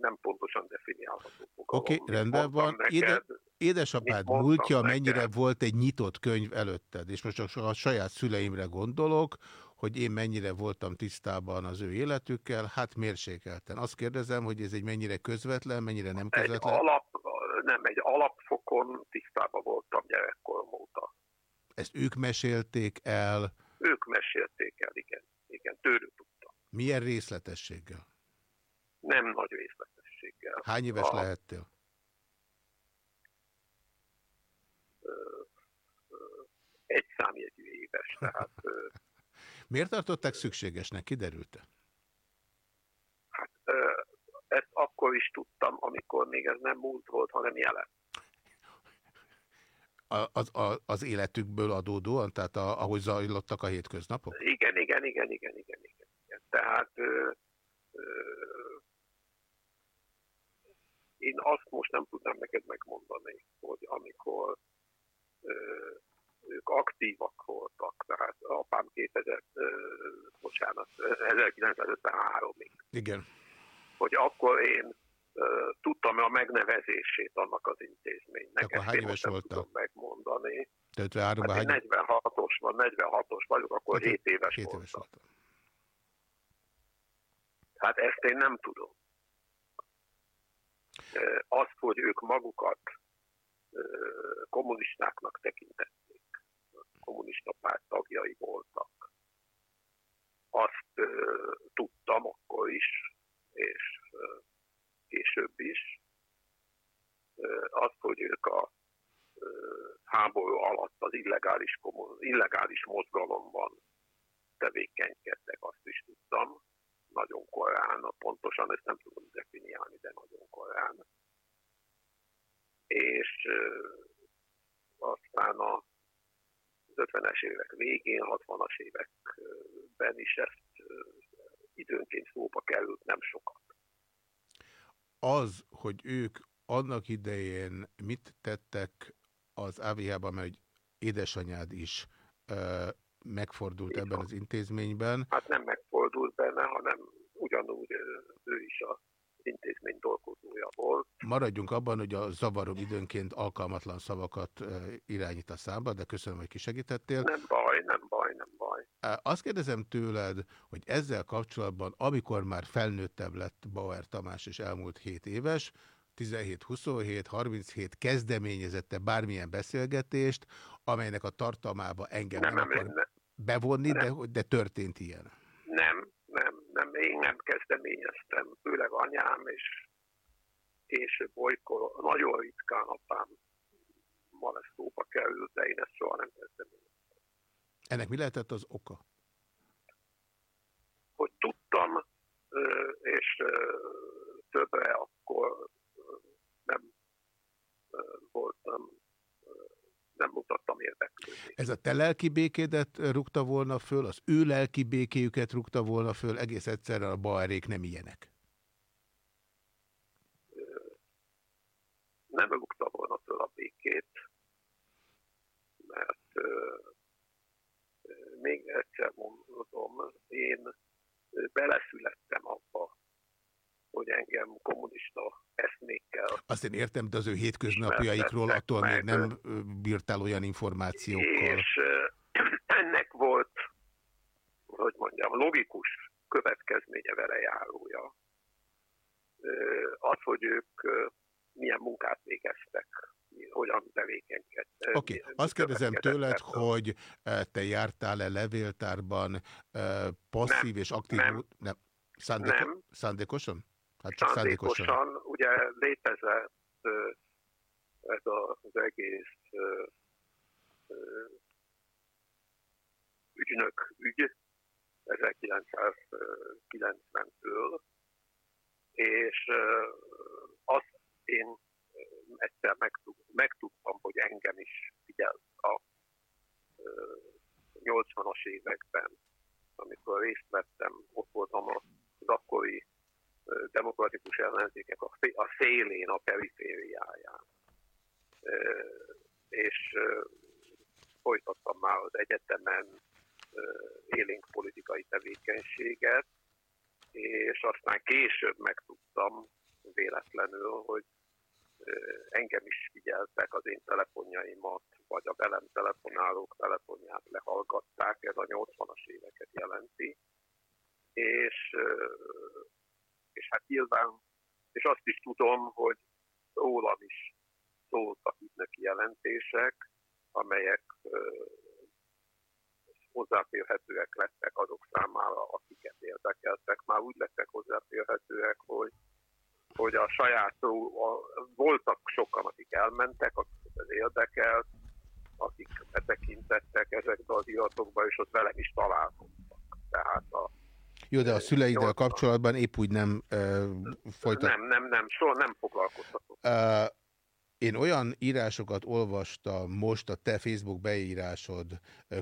S10: nem pontosan definiálható
S3: Oké, okay, rendben van. Neked, Éde, édesapád múltja neked. mennyire volt egy nyitott könyv előtted? És most csak a saját szüleimre gondolok, hogy én mennyire voltam tisztában az ő életükkel, hát mérsékelten. Azt kérdezem, hogy ez egy mennyire közvetlen, mennyire nem közvetlen?
S10: Egy alap, nem, egy alapfokon tisztában voltam gyerekkorom óta.
S3: Ezt ők mesélték el?
S10: Ők mesélték el, igen. Igen, tőlük tudtam.
S3: Milyen részletességgel?
S10: Nem nagy részletességgel.
S3: Hány éves a, lehettél?
S10: Egy számjegyű éves, tehát...
S3: Miért tartották szükségesnek? Kiderült-e?
S10: Hát ezt akkor is tudtam, amikor még ez nem múlt volt, hanem jelen.
S3: Az, az, az életükből adódóan, tehát a, ahogy zajlottak a hétköznapok?
S10: Igen, igen, igen, igen, igen. igen. Tehát ö, ö, én azt most nem tudnám neked megmondani, hogy amikor ö, ők aktívak voltak, tehát apám 2000, bocsánat, 1953-ig.
S3: Igen.
S10: Hogy akkor én tudtam a megnevezését annak az intézménynek.
S3: Akkor hány éves voltam?
S10: megmondani.
S3: Tehát hát hány...
S10: 46-os van, 46-os vagyok, akkor 7 éves
S3: 7
S10: voltam.
S3: éves voltam.
S10: Hát ezt én nem tudom. Azt, hogy ők magukat kommunistáknak tekintették, kommunista párt tagjai voltak, azt tudtam akkor is, és később is. Azt, hogy ők a háború alatt az illegális, illegális mozgalomban tevékenykedtek, azt is tudtam. Nagyon korán, pontosan ezt nem tudom definiálni, de nagyon korán. És aztán a 50-es évek végén, 60-as években is ezt időnként szóba került, nem sokat.
S3: Az, hogy ők annak idején mit tettek az AVH-ban, mert édesanyád is megfordult Így ebben van. az intézményben.
S10: Hát nem megfordult benne, hanem ugyanúgy ő is a intézmény dolgozója volt.
S3: Maradjunk abban, hogy a zavarom időnként alkalmatlan szavakat irányít a számba, de köszönöm, hogy kisegítettél.
S10: Nem baj, nem baj, nem baj.
S3: Azt kérdezem tőled, hogy ezzel kapcsolatban, amikor már felnőttebb lett Bauer Tamás és elmúlt 7 éves, 17-27, 37 kezdeményezette bármilyen beszélgetést, amelynek a tartalmába engem nem, nem akar nem, bevonni, nem. De, de történt ilyen.
S10: Nem, nem, nem, én nem kezdeményeztem, főleg anyám, és később olykor nagyon ritkán apám ma lesz szóba került, de én ezt soha nem kezdeményeztem.
S3: Ennek mi lehetett az oka?
S10: Hogy tudtam, és többre akkor nem voltam, nem mutattam érdeklődést.
S3: Ez a te lelki békédet rúgta volna föl, az ő lelki békéjüket rúgta volna föl, egész egyszerűen a baerék nem ilyenek?
S10: Nem rúgta volna föl a békét, mert még egyszer mondom, én beleszülettem abba, hogy engem kommunista eszmékkel.
S3: Azt én értem, de az ő hétköznapjaikról attól még nem bírtál olyan információkkal.
S10: És ennek volt, hogy mondjam, logikus következménye vele járója. Az, hogy ők milyen munkát végeztek, hogyan tevékenykedtek.
S3: Oké, okay. azt kérdezem tőled, hogy te jártál-e levéltárban passzív
S10: nem,
S3: és aktív...
S10: Nem,
S3: nem. Szándéko
S10: nem.
S3: Szándékosan?
S10: Hát csak szándékosan. szándékosan. Ugye létezett ez az egész ügynök ügy 1990-től, és azt én egyszer megtudtam, hogy engem is figyel a 80-as években, amikor részt vettem, ott voltam az akkori demokratikus ellenzékek a szélén, a perifériáján. És folytattam már az egyetemen élénk politikai tevékenységet, és aztán később megtudtam véletlenül, hogy engem is figyeltek az én telefonjaimat, vagy a velem telefonálók telefonját lehallgatták, ez a 80-as éveket jelenti, és és hát nyilván, és azt is tudom, hogy rólam is szóltak ügynöki jelentések, amelyek hozzáférhetőek lettek azok számára, akiket érdekeltek. Már úgy lettek hozzáférhetőek, hogy, hogy a saját, a, voltak sokan, akik elmentek, akiket érdekelt, akik betekintettek ezekbe az iratokba, és ott velem is találkoztak. Tehát a
S3: jó, de a szüleiddel kapcsolatban épp úgy nem uh, folytat...
S10: Nem, nem, nem, soha nem foglalkoztatok.
S3: Uh, én olyan írásokat olvastam most a te Facebook beírásod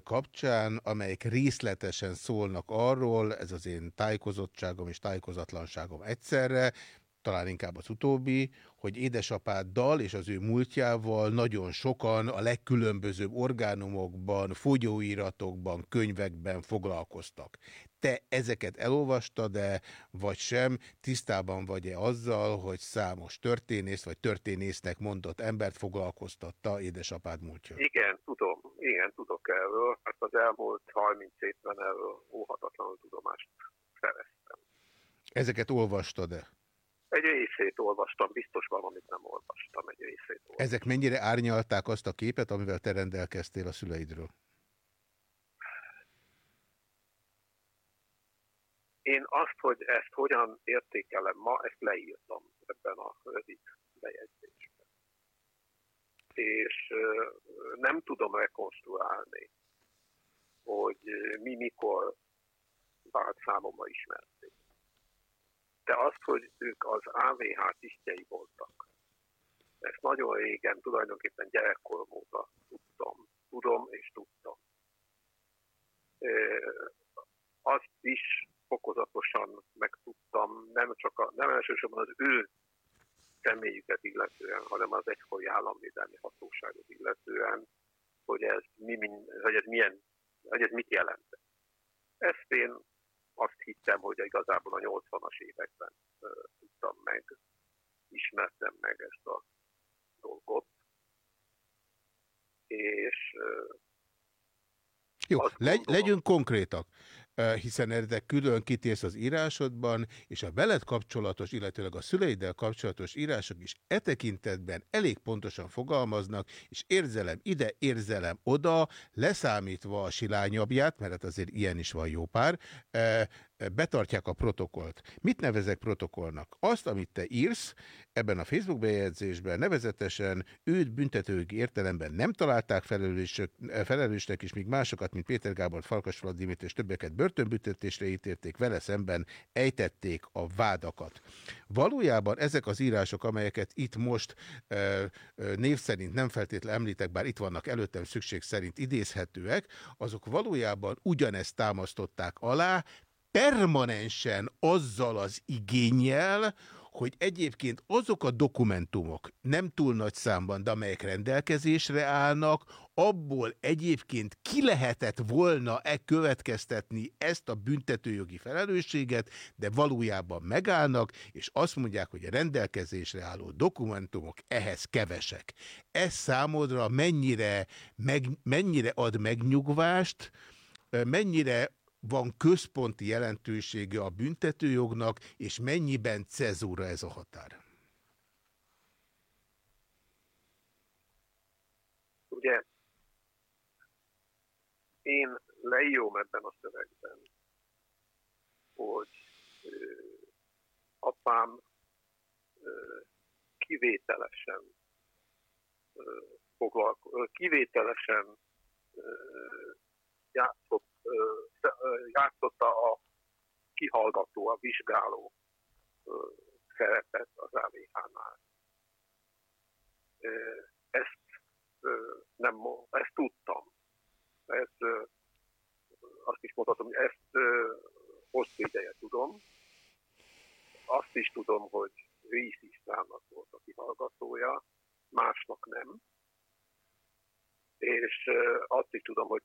S3: kapcsán, amelyek részletesen szólnak arról, ez az én tájékozottságom és tájékozatlanságom egyszerre, talán inkább az utóbbi, hogy édesapáddal és az ő múltjával nagyon sokan a legkülönbözőbb orgánumokban, fogyóiratokban, könyvekben foglalkoztak. Te ezeket elolvastad-e, vagy sem? Tisztában vagy-e azzal, hogy számos történész, vagy történésznek mondott embert foglalkoztatta édesapád múltja?
S10: Igen, tudom. Igen, tudok erről. Hát az elmúlt 30 évben erről óhatatlanul tudomást szereztem.
S3: Ezeket olvastad-e?
S10: Egy részét olvastam, biztos valamit nem olvastam, egy részét olvastam.
S3: Ezek mennyire árnyalták azt a képet, amivel te rendelkeztél a szüleidről?
S10: Én azt, hogy ezt hogyan értékelem ma, ezt leírtam ebben a rövid bejegyzésben. És nem tudom rekonstruálni, hogy mi mikor vált számomra ismerték. De azt, hogy ők az AVH tisztjei voltak, ezt nagyon régen, tulajdonképpen gyerekkorom óta tudtam. Tudom és tudtam. Azt is fokozatosan megtudtam, nem csak a, nem elsősorban az ő személyüket illetően, hanem az egykori államvédelmi hatóságot illetően, hogy ez, mi, hogy ez milyen, hogy ez mit jelent. Ezt én azt hittem, hogy igazából a 80-as években uh, tudtam meg, ismertem meg ezt a dolgot. És uh,
S3: jó, legy, legyünk konkrétak hiszen erre külön kitérsz az írásodban, és a veled kapcsolatos, illetőleg a szüleiddel kapcsolatos írások is e tekintetben elég pontosan fogalmaznak, és érzelem ide, érzelem oda, leszámítva a silányabját, mert hát azért ilyen is van jó pár, betartják a protokollt. Mit nevezek protokollnak? Azt, amit te írsz ebben a Facebook bejegyzésben, nevezetesen őt büntetőgi értelemben nem találták felelősnek, és még másokat, mint Péter Gábor, Falkas Vladimit és többeket börtönbüntetésre ítélték, vele szemben ejtették a vádakat. Valójában ezek az írások, amelyeket itt most ö, név szerint nem feltétlenül említek, bár itt vannak előttem szükség szerint idézhetőek, azok valójában ugyanezt támasztották alá, permanensen azzal az igényel, hogy egyébként azok a dokumentumok nem túl nagy számban, de amelyek rendelkezésre állnak, abból egyébként ki lehetett volna-e következtetni ezt a büntetőjogi felelősséget, de valójában megállnak, és azt mondják, hogy a rendelkezésre álló dokumentumok ehhez kevesek. Ez számodra mennyire, meg, mennyire ad megnyugvást, mennyire van központi jelentősége a büntetőjognak, és mennyiben cezúra ez a határ?
S10: Ugye én leírom ebben a szövegben, hogy apám kivételesen ö, kivételesen játszott játszotta a kihallgató, a vizsgáló szerepet az AVH-nál. Ezt nem, ezt tudtam. Ez, azt is mondhatom, hogy ezt hosszú ideje tudom. Azt is tudom, hogy Rész Istvánnak volt a kihallgatója, másnak nem. És azt is tudom, hogy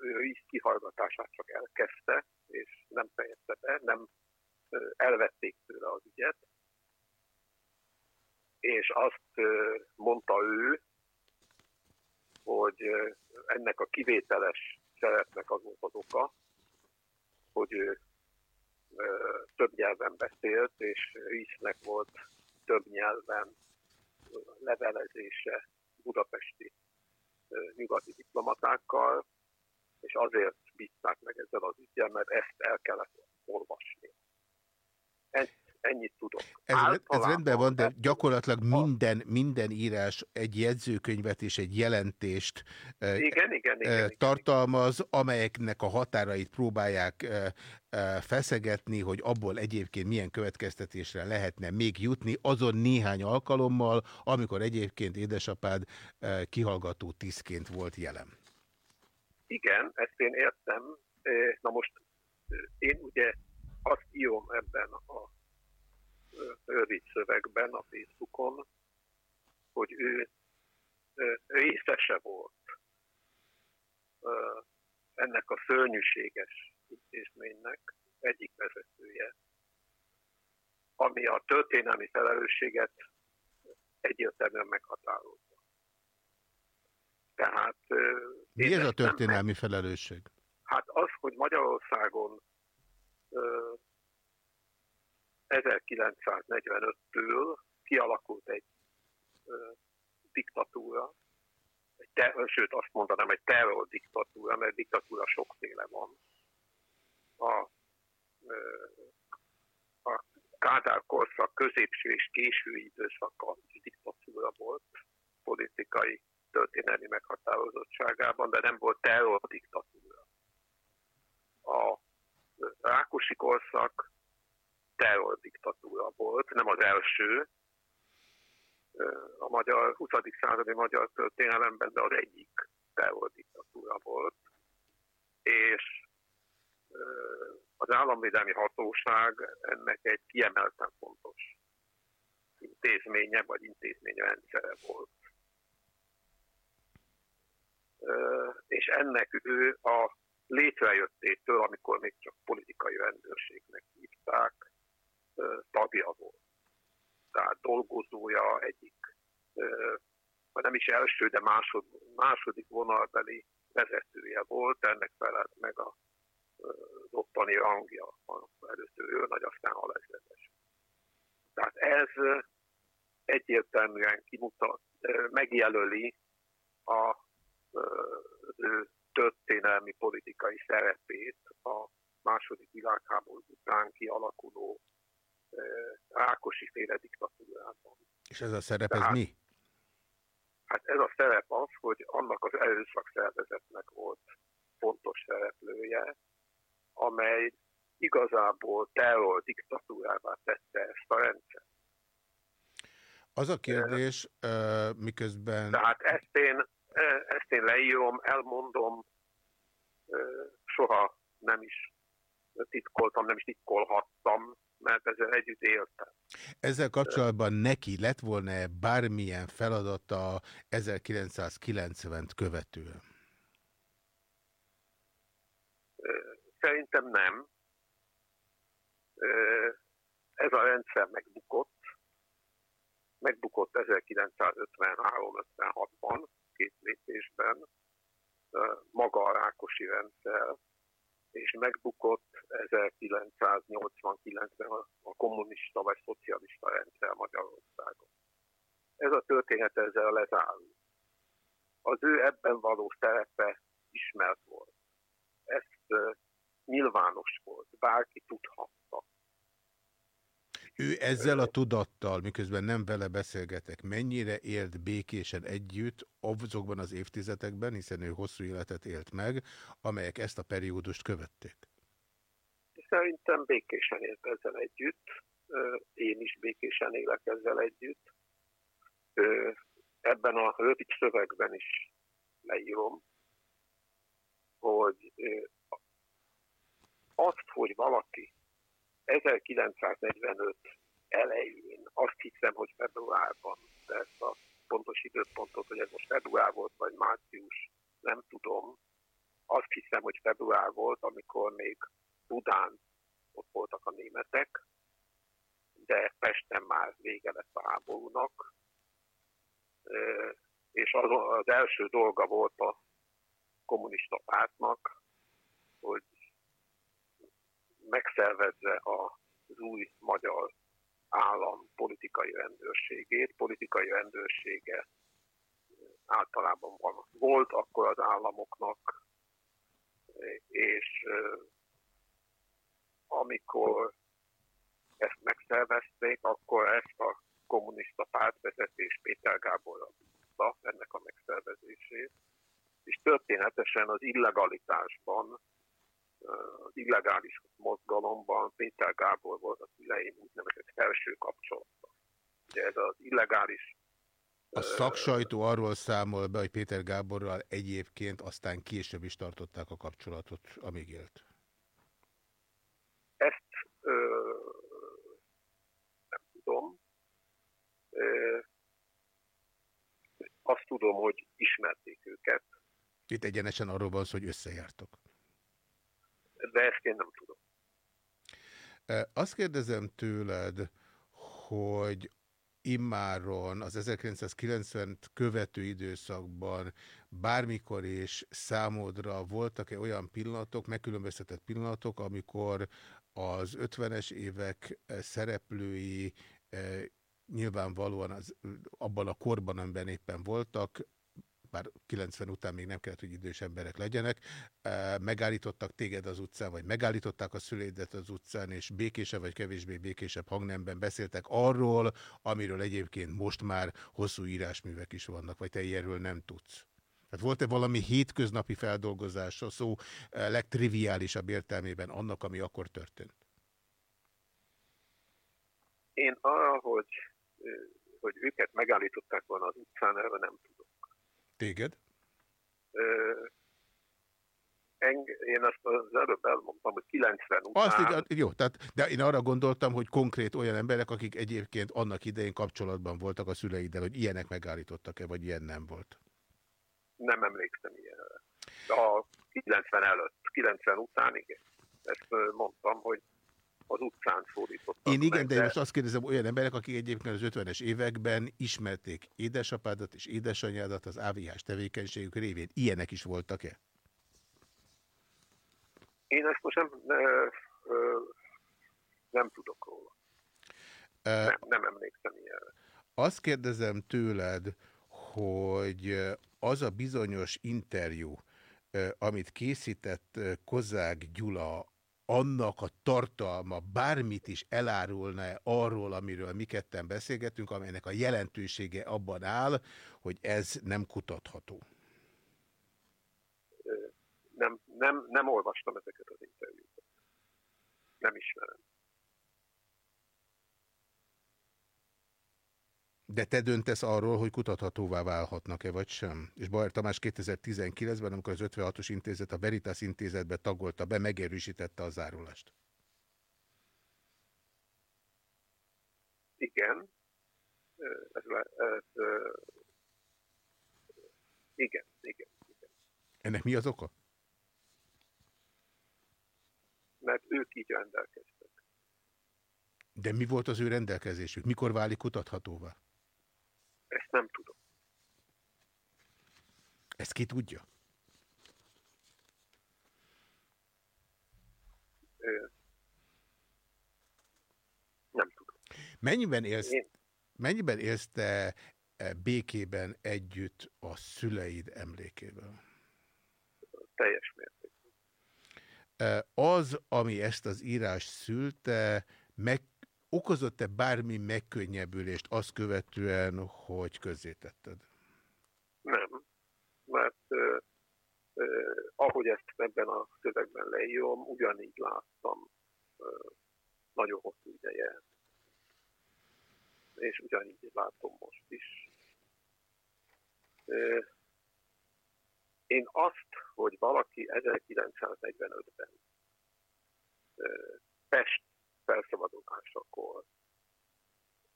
S10: ő is kihallgatását csak elkezdte, és nem fejezte be, nem elvették tőle az ügyet, és azt mondta ő, hogy ennek a kivételes szeretnek az volt az oka, hogy ő több nyelven beszélt, és Risznek volt több nyelven levelezése budapesti nyugati diplomatákkal, és azért bízták meg ezzel az ügyel, mert ezt el kellett olvasni. Ennyit tudok.
S3: Ez, ez rendben van, de gyakorlatilag minden, minden írás egy jegyzőkönyvet és egy jelentést
S10: igen, igen, igen,
S3: tartalmaz, amelyeknek a határait próbálják feszegetni, hogy abból egyébként milyen következtetésre lehetne még jutni, azon néhány alkalommal, amikor egyébként édesapád kihallgató tiszként volt jelen.
S10: Igen, ezt én értem. Na most én ugye azt írom ebben a rövid szövegben a Facebookon, hogy ő részese volt ennek a szörnyűséges intézménynek egyik vezetője, ami a történelmi felelősséget egyértelműen meghatározza. Tehát...
S3: Mi ez a történelmi felelősség?
S10: Hát az, hogy Magyarországon 1945-től kialakult egy diktatúra, egy ter, sőt azt mondanám, egy terror diktatúra, mert diktatúra sokféle van. A, a Kádár korszak középső és késő időszaka diktatúra volt politikai történelmi meghatározottságában, de nem volt terror diktatúra. A Rákosi korszak terror diktatúra volt, nem az első, a magyar, 20. századi magyar történelemben, de az egyik terrordiktatúra volt. És az államvédelmi hatóság ennek egy kiemelten fontos intézménye vagy intézményrendszere volt. És ennek ő a létrejöttétől, amikor még csak politikai rendőrségnek hívták, tagja volt tehát dolgozója egyik, vagy nem is első, de másod, második vonalbeli vezetője volt, ennek felett meg a ottani rangja, először ő nagy, aztán a lezletes. Tehát ez egyértelműen kimutat, megjelöli a történelmi politikai szerepét a második világháború után kialakuló Rákosi féle diktatúrában.
S3: És ez a szerep, Tehát, ez mi?
S10: Hát ez a szerep az, hogy annak az erőszak szervezetnek volt fontos szereplője, amely igazából terror diktatúrává tette ezt a rendszert.
S3: Az a kérdés, uh, miközben...
S10: Tehát ezt én, ezt én leírom, elmondom, soha nem is titkoltam, nem is titkolhattam, mert ezzel együtt éltem.
S3: Ezzel kapcsolatban neki lett volna-e bármilyen feladata 1990-t követően?
S10: Szerintem nem. Ez a rendszer megbukott. Megbukott 1953-56-ban, két lépésben. Maga a Rákosi rendszer és megbukott 1989-ben a kommunista vagy szocialista rendszer Magyarországon. Ez a történet ezzel lezárul. Az ő ebben való szerepe ismert volt. Ezt uh, nyilvános volt, bárki tudhatta.
S3: Ő ezzel a tudattal, miközben nem vele beszélgetek, mennyire élt békésen együtt azokban az évtizedekben, hiszen ő hosszú életet élt meg, amelyek ezt a periódust követték?
S10: Szerintem békésen élt ezzel együtt. Én is békésen élek ezzel együtt. Ebben a rövid szövegben is leírom, hogy azt, hogy valaki 1945 elején, azt hiszem, hogy februárban, de ezt a pontos időpontot, hogy ez most február volt, vagy március, nem tudom. Azt hiszem, hogy február volt, amikor még Budán ott voltak a németek, de Pesten már vége lett a háborúnak. És az, az első dolga volt a kommunista pártnak, hogy megszervezze az új magyar állam politikai rendőrségét. Politikai rendőrsége általában van. Volt akkor az államoknak, és amikor ezt megszervezték, akkor ezt a kommunista pártvezetés Péter Gábor adta ennek a megszervezését, és történetesen az illegalitásban az illegális mozgalomban Péter Gábor volt az elején úgynevezett felső kapcsolatban. Ugye ez az illegális...
S3: A szaksajtó arról számol be, hogy Péter Gáborral egyébként aztán később is tartották a kapcsolatot, amíg élt.
S10: Ezt ö, nem tudom. Ö, azt tudom, hogy ismerték őket.
S3: Itt egyenesen arról van szó, hogy összejártok.
S10: De ezt én nem tudom.
S3: Azt kérdezem tőled, hogy immáron az 1990 követő időszakban bármikor és számodra voltak-e olyan pillanatok, megkülönböztetett pillanatok, amikor az 50-es évek szereplői nyilvánvalóan az, abban a korban, amiben éppen voltak, bár 90 után még nem kellett, hogy idős emberek legyenek, megállítottak téged az utcán, vagy megállították a szüleidet az utcán, és békésebb vagy kevésbé békésebb hangnemben beszéltek arról, amiről egyébként most már hosszú írásművek is vannak, vagy te ilyenről nem tudsz. Tehát volt-e valami hétköznapi feldolgozása, szó legtriviálisabb értelmében annak, ami akkor történt?
S10: Én arra, hogy, hogy őket megállították volna az utcán, erre nem tudom.
S3: Téged?
S10: én azt az előbb elmondtam, hogy 90 után...
S3: Azt, jó, tehát, de én arra gondoltam, hogy konkrét olyan emberek, akik egyébként annak idején kapcsolatban voltak a szüleiddel, hogy ilyenek megállítottak-e, vagy ilyen nem volt?
S10: Nem emlékszem ilyenre. A 90 előtt, 90 után igen. Ezt mondtam, hogy az utcán fordítottak.
S3: Én igen, meg, de, de most azt kérdezem, olyan emberek, akik egyébként az 50-es években ismerték édesapádat és édesanyádat az AVH-s tevékenységük révén. Ilyenek is voltak-e?
S10: Én ezt most nem, ne, nem tudok róla. Uh, nem, nem emlékszem ilyenre.
S3: Azt kérdezem tőled, hogy az a bizonyos interjú, amit készített Kozák Gyula annak a tartalma bármit is elárulna -e arról, amiről mi ketten beszélgetünk, amelynek a jelentősége abban áll, hogy ez nem kutatható?
S10: Nem, nem, nem olvastam ezeket az interjúkat. Nem ismerem.
S3: De te döntesz arról, hogy kutathatóvá válhatnak-e, vagy sem? És Bajár Tamás 2019-ben, amikor az 56-os intézet a Veritas intézetbe tagolta be, megerősítette a zárulást.
S10: Igen. Ez, ez, igen, igen, igen.
S3: Ennek mi az oka?
S10: Mert ők így rendelkeztek.
S3: De mi volt az ő rendelkezésük? Mikor válik kutathatóvá?
S10: Ezt nem tudom.
S3: Ezt ki tudja?
S10: Nem tudom.
S3: Mennyiben élsz, Én... mennyiben élsz te e, békében együtt a szüleid emlékével?
S10: Teljes mértékben.
S3: E, az, ami ezt az írás szülte, meg Okozott-e bármi megkönnyebbülést azt követően, hogy közzétetted?
S10: Mert eh, eh, ahogy ezt ebben a szövegben leírom, ugyanígy láttam eh, nagyon hosszú ideje. És ugyanígy látom most is. Eh, én azt, hogy valaki 1945-ben eh, Pest felszabadulásakor,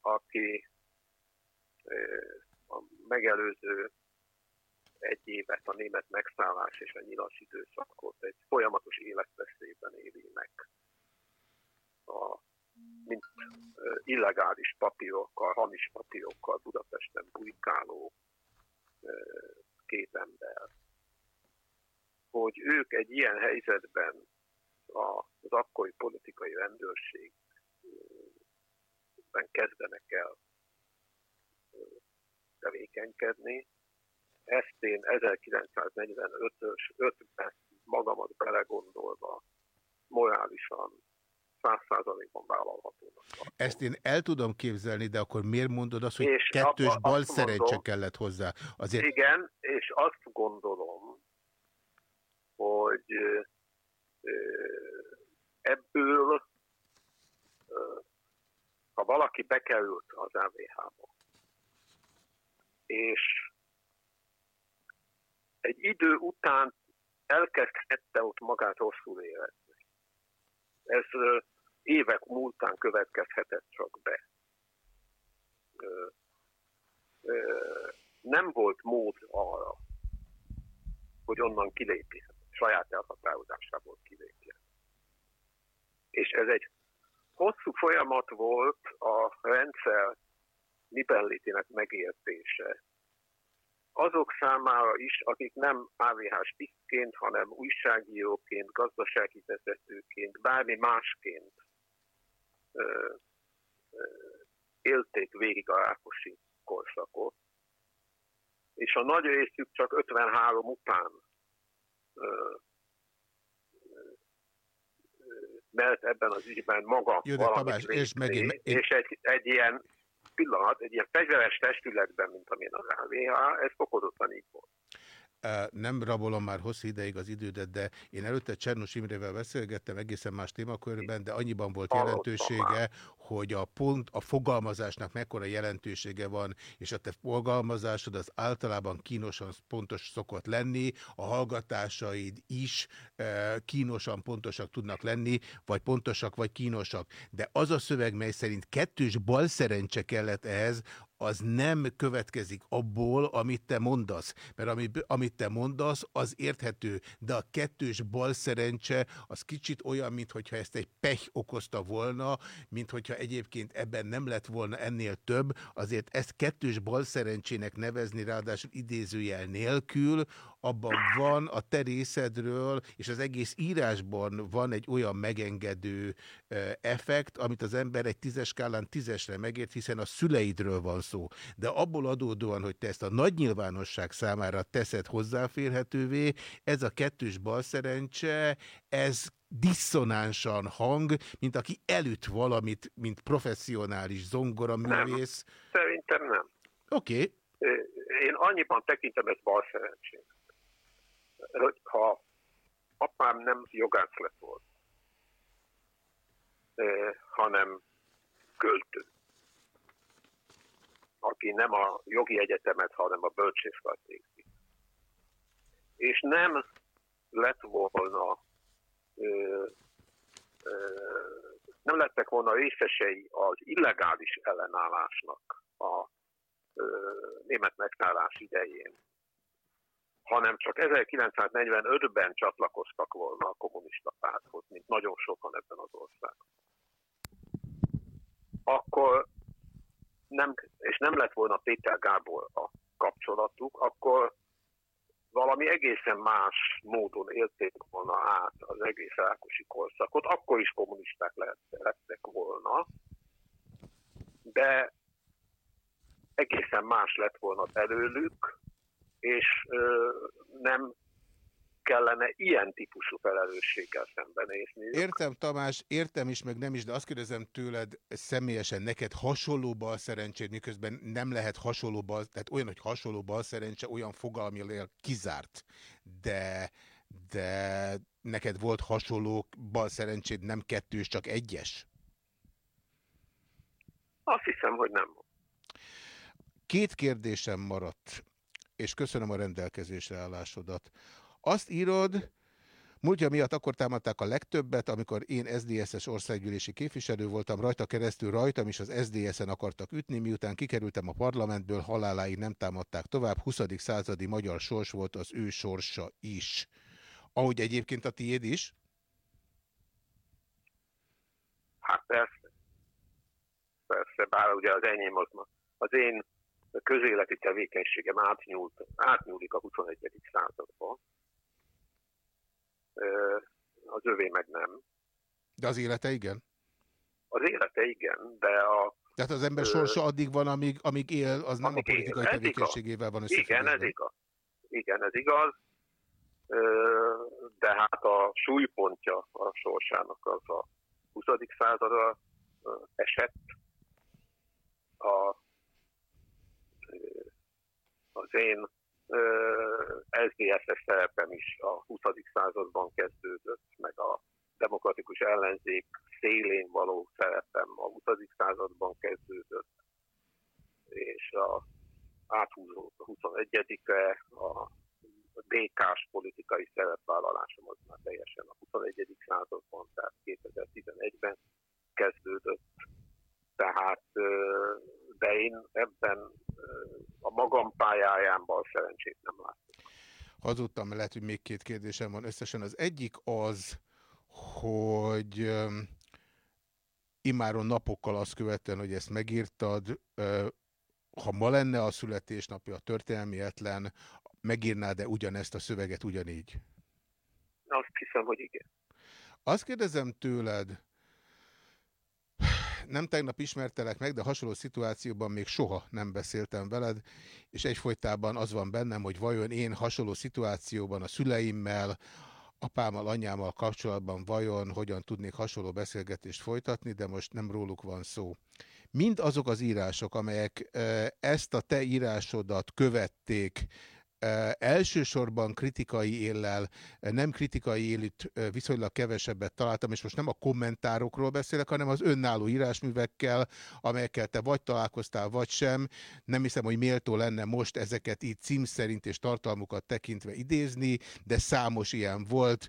S10: aki a megelőző egy évet a német megszállás és a nyilas időszakot egy folyamatos életveszélyben éli meg. A, mint illegális papírokkal, hamis papírokkal Budapesten bujkáló két ember. Hogy ők egy ilyen helyzetben az akkori politikai rendőrségben kezdenek el tevékenykedni. Ezt én 1945-ös 5-ben magamat belegondolva morálisan százszázalékban vállalhatónak.
S3: Ezt én el tudom képzelni, de akkor miért mondod azt, hogy és kettős bal szerencse kellett hozzá?
S10: Azért... Igen, és azt gondolom, hogy ebből, ha valaki bekerült az MVH-ba, és egy idő után elkezdhette ott magát rosszul érezni. Ez évek múltán következhetett csak be. nem volt mód arra, hogy onnan kilépjen, saját elhatározásából kilépjen. És ez egy hosszú folyamat volt a rendszer miben megértése. Azok számára is, akik nem AVH tisztként, hanem újságíróként, gazdasági vezetőként, bármi másként ö, ö, élték végig a Rákosi korszakot, és a nagy részük csak 53 után mert ebben az ügyben maga
S3: Jó, de Tamás, és, megint,
S10: és egy, egy ilyen pillanat, egy ilyen fegyveres testületben, mint amilyen az AVH, ez fokozottan így volt.
S3: Nem rabolom már hosszú ideig az idődet, de én előtte Csernus Imrével beszélgettem egészen más témakörben, de annyiban volt jelentősége, hogy a pont, a fogalmazásnak mekkora jelentősége van, és a te fogalmazásod az általában kínosan pontos szokott lenni, a hallgatásaid is kínosan pontosak tudnak lenni, vagy pontosak, vagy kínosak. De az a szöveg, mely szerint kettős balszerencse kellett ehhez, az nem következik abból, amit te mondasz. Mert amit, amit te mondasz, az érthető, de a kettős bal szerencse az kicsit olyan, mintha ezt egy pech okozta volna, mint hogyha egyébként ebben nem lett volna ennél több, azért ezt kettős bal szerencsének nevezni, ráadásul idézőjel nélkül, abban van a te részedről, és az egész írásban van egy olyan megengedő effekt, amit az ember egy tízes skálán tízesre megért, hiszen a szüleidről van szó. De abból adódóan, hogy te ezt a nagy nyilvánosság számára teszed hozzáférhetővé, ez a kettős balszerencse, ez diszonánsan hang, mint aki elüt valamit, mint professzionális zongoraművész.
S10: Nem, szerintem nem.
S3: Oké. Okay.
S10: Én annyiban tekintem ezt balszerencsének ha apám nem jogász lett volt, hanem költő, aki nem a jogi egyetemet, hanem a bölcsészkart végzi. És nem lett volna nem lettek volna részesei az illegális ellenállásnak a német megtállás idején, hanem csak 1945-ben csatlakoztak volna a kommunista párthoz, mint nagyon sokan ebben az országban. Akkor nem, és nem lett volna Péter Gábor a kapcsolatuk, akkor valami egészen más módon élték volna át az egész Rákosi korszakot, akkor is kommunisták lettek volna, de egészen más lett volna belőlük, és nem kellene ilyen típusú felelősséggel szembenézni.
S3: Értem, Tamás, értem is, meg nem is, de azt kérdezem tőled személyesen, neked hasonló bal szerencséd, miközben nem lehet hasonló bal, tehát olyan, hogy hasonló bal szerencse, olyan fogalmilag kizárt, de, de neked volt hasonló bal szerencséd, nem kettős, csak egyes?
S10: Azt hiszem, hogy nem.
S3: Két kérdésem maradt és köszönöm a rendelkezésre állásodat. Azt írod, Múltja miatt akkor támadták a legtöbbet, amikor én SZDSZ-es országgyűlési képviselő voltam, rajta keresztül rajtam is az SZDSZ-en akartak ütni, miután kikerültem a parlamentből, haláláig nem támadták tovább, 20. századi magyar sors volt az ő sorsa is. Ahogy egyébként a tiéd is?
S10: Hát persze. Persze, bár ugye az enyém az, az én közéleti tevékenységem átnyúlt, átnyúlik a 21. századba. Az övé meg nem.
S3: De az élete igen?
S10: Az élete igen, de a...
S3: Tehát az ember sorsa addig van, amíg, amíg él, az nem a politikai él. tevékenységével van
S10: összefüggve. Igen, ez igaz. Igen, ez igaz. De hát a súlypontja a sorsának az a 20. századra esett. A az én SZDSZ-es szerepem is a 20. században kezdődött, meg a demokratikus ellenzék szélén való szerepem a 20. században kezdődött, és a áthúzó a 21-e, a DK-s politikai szerepvállalásom az már teljesen a 21. században, tehát 2011-ben kezdődött. Tehát, de én ebben a magam pályájában szerencsét nem látok.
S3: Hazudtam, lehet, hogy még két kérdésem van összesen. Az egyik az, hogy imáron napokkal azt követően, hogy ezt megírtad, ha ma lenne a születésnapja, a történelmi etlen, megírnád-e ugyanezt a szöveget ugyanígy?
S10: Azt hiszem, hogy igen.
S3: Azt kérdezem tőled, nem tegnap ismertelek meg, de hasonló szituációban még soha nem beszéltem veled, és egyfolytában az van bennem, hogy vajon én hasonló szituációban a szüleimmel, apámmal, anyámmal kapcsolatban vajon hogyan tudnék hasonló beszélgetést folytatni, de most nem róluk van szó. Mind azok az írások, amelyek ezt a te írásodat követték, elsősorban kritikai éllel, nem kritikai élit viszonylag kevesebbet találtam, és most nem a kommentárokról beszélek, hanem az önálló írásművekkel, amelyekkel te vagy találkoztál, vagy sem. Nem hiszem, hogy méltó lenne most ezeket így cím szerint és tartalmukat tekintve idézni, de számos ilyen volt,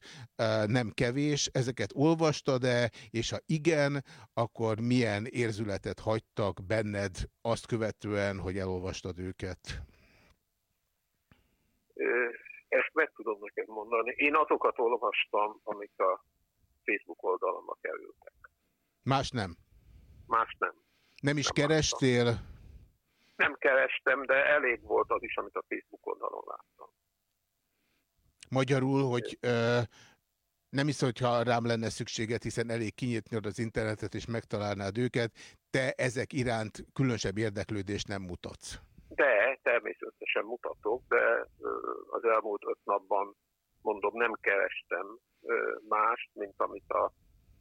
S3: nem kevés. Ezeket olvastad-e, és ha igen, akkor milyen érzületet hagytak benned azt követően, hogy elolvastad őket?
S10: Ezt meg tudom neked mondani. Én azokat olvastam, amik a Facebook oldalamra kerültek.
S3: Más nem?
S10: Más nem.
S3: Nem is nem kerestél? Láttam.
S10: Nem kerestem, de elég volt az is, amit a Facebook oldalon láttam.
S3: Magyarul, hogy ö, nem hiszem, hogyha rám lenne szükséget, hiszen elég kinyitni az internetet és megtalálnád őket, te ezek iránt különösebb érdeklődést nem mutatsz.
S10: De természetesen mutatok, de az elmúlt öt napban mondom, nem kerestem mást, mint amit a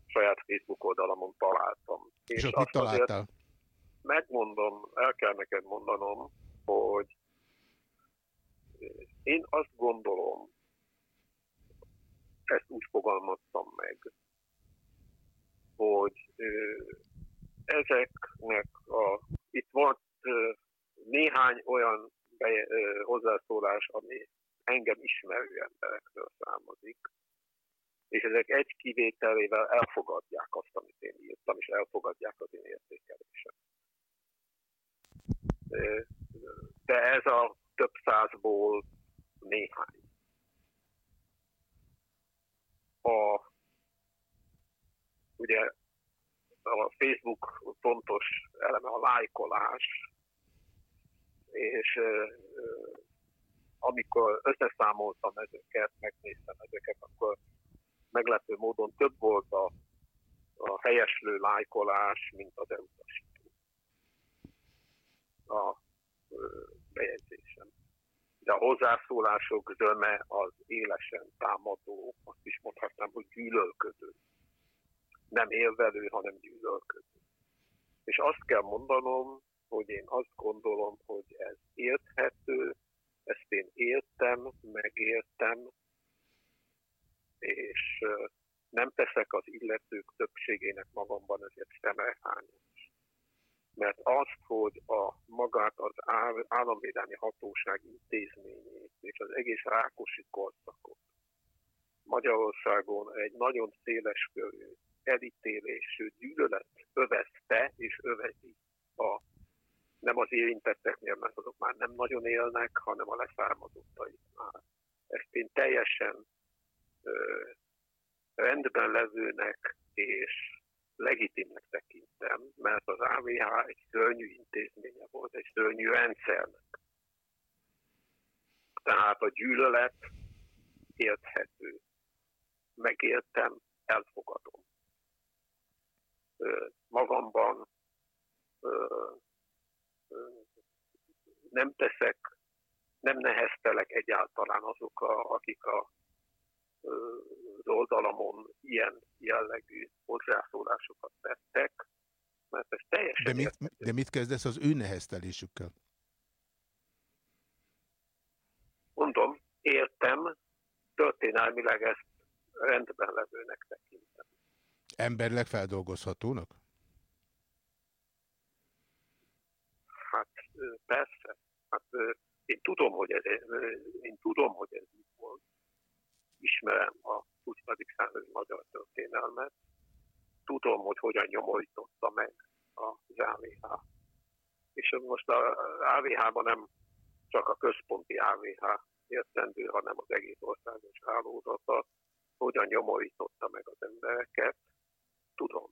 S10: saját Facebook oldalamon találtam.
S3: És, és ott mit találtál?
S10: Megmondom, el kell neked mondanom, hogy én azt gondolom, ezt úgy fogalmaztam meg, hogy ezeknek a, itt volt néhány olyan be, ö, hozzászólás, ami engem ismerő emberekről származik, és ezek egy kivételével elfogadják azt, amit én írtam, és elfogadják az én értékelésem. De ez a több százból néhány. A, ugye a Facebook fontos eleme a lájkolás, és amikor összeszámoltam ezeket, megnéztem ezeket, akkor meglepő módon több volt a, a helyeslő lájkolás, mint az elutasító. A bejegyzésem. De a hozzászólások zöme az élesen támadó, azt is mondhatnám, hogy gyűlölködő. Nem élvelő, hanem gyűlölködő. És azt kell mondanom, hogy én azt gondolom, hogy ez érthető, ezt én értem, megértem, és nem teszek az illetők többségének magamban ezért szemelhányos. Mert azt, hogy a magát az államvédelmi hatóság intézményét és az egész Rákosi korszakot Magyarországon egy nagyon széles körű elítélésű gyűlölet övezte és övezi a nem az érintetteknél, mert azok már nem nagyon élnek, hanem a leszármazottaiknál. Ezt én teljesen ö, rendben levőnek és legitimnek tekintem, mert az AVH egy szörnyű intézménye volt, egy szörnyű rendszernek. Tehát a gyűlölet érthető. Megértem, elfogadom. Magamban nem teszek, nem neheztelek egyáltalán azok, a, akik a, az oldalamon ilyen jellegű hozzászólásokat tettek, mert ez teljesen...
S3: De mit, de mit kezdesz az ő neheztelésükkel?
S10: Mondom, értem, történelmileg ezt rendben levőnek tekintem.
S3: Emberleg feldolgozhatónak?
S10: Hát persze. Én tudom, hogy ez, én tudom, hogy ez így volt. Ismerem a 20. századi magyar történelmet. Tudom, hogy hogyan nyomorította meg az AVH. És most az AVH-ban nem csak a központi AVH értendő, hanem az egész országos hálózata hogyan nyomorította meg az embereket, tudom.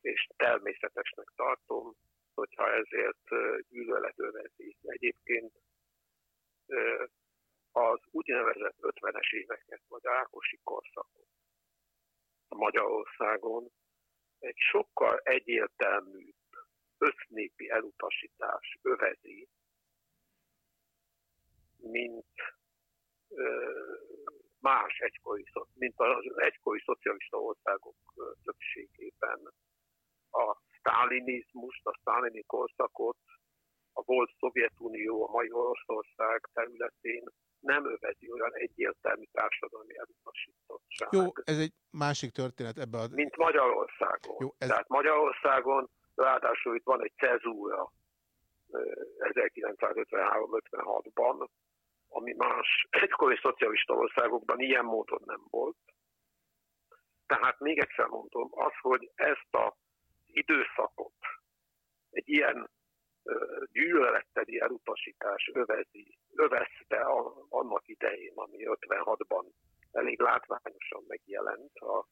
S10: És természetesnek tartom, hogyha ezért gyűlölet övezi. Egyébként az úgynevezett 50-es éveket, vagy Ákosi korszakot Magyarországon egy sokkal egyértelműbb össznépi elutasítás övezi, mint más egykori, mint az egykori szocialista országok többségében. A sztálinizmust, a sztálini korszakot a volt Szovjetunió, a mai Oroszország területén nem övezi olyan egyértelmű társadalmi elutasítottság.
S3: Jó, ez egy másik történet ebbe a...
S10: Mint Magyarországon. Jó, ez... Tehát Magyarországon ráadásul itt van egy cezúra 1953-56-ban, ami más egykori szocialista országokban ilyen módon nem volt. Tehát még egyszer mondom, az, hogy ezt az időszakot egy ilyen gyűlöletteli elutasítás övezi, övezte annak idején, ami 56-ban elég látványosan megjelent. A,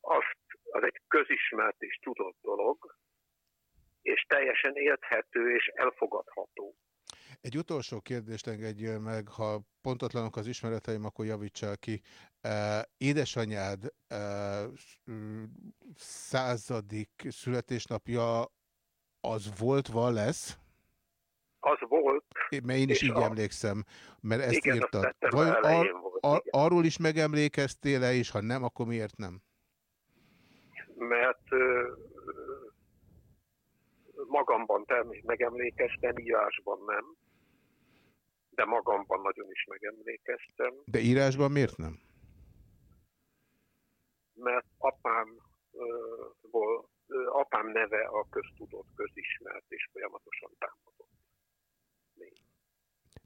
S10: azt, az egy közismert és tudott dolog, és teljesen érthető és elfogadható.
S3: Egy utolsó kérdést engedjél meg, ha pontatlanok az ismereteim, akkor javítsál ki. Édesanyád századik születésnapja az volt, van lesz?
S10: Az volt.
S3: Mert én is így a... emlékszem, mert ezt igen, írtad. Vagy ar volt, ar arról is megemlékeztél-e, és ha nem, akkor miért nem?
S10: Mert magamban természetesen megemlékeztem, írásban nem, de magamban nagyon is megemlékeztem.
S3: De írásban miért nem?
S10: Mert apám, uh, apám neve a köztudott, közismert és folyamatosan támadott.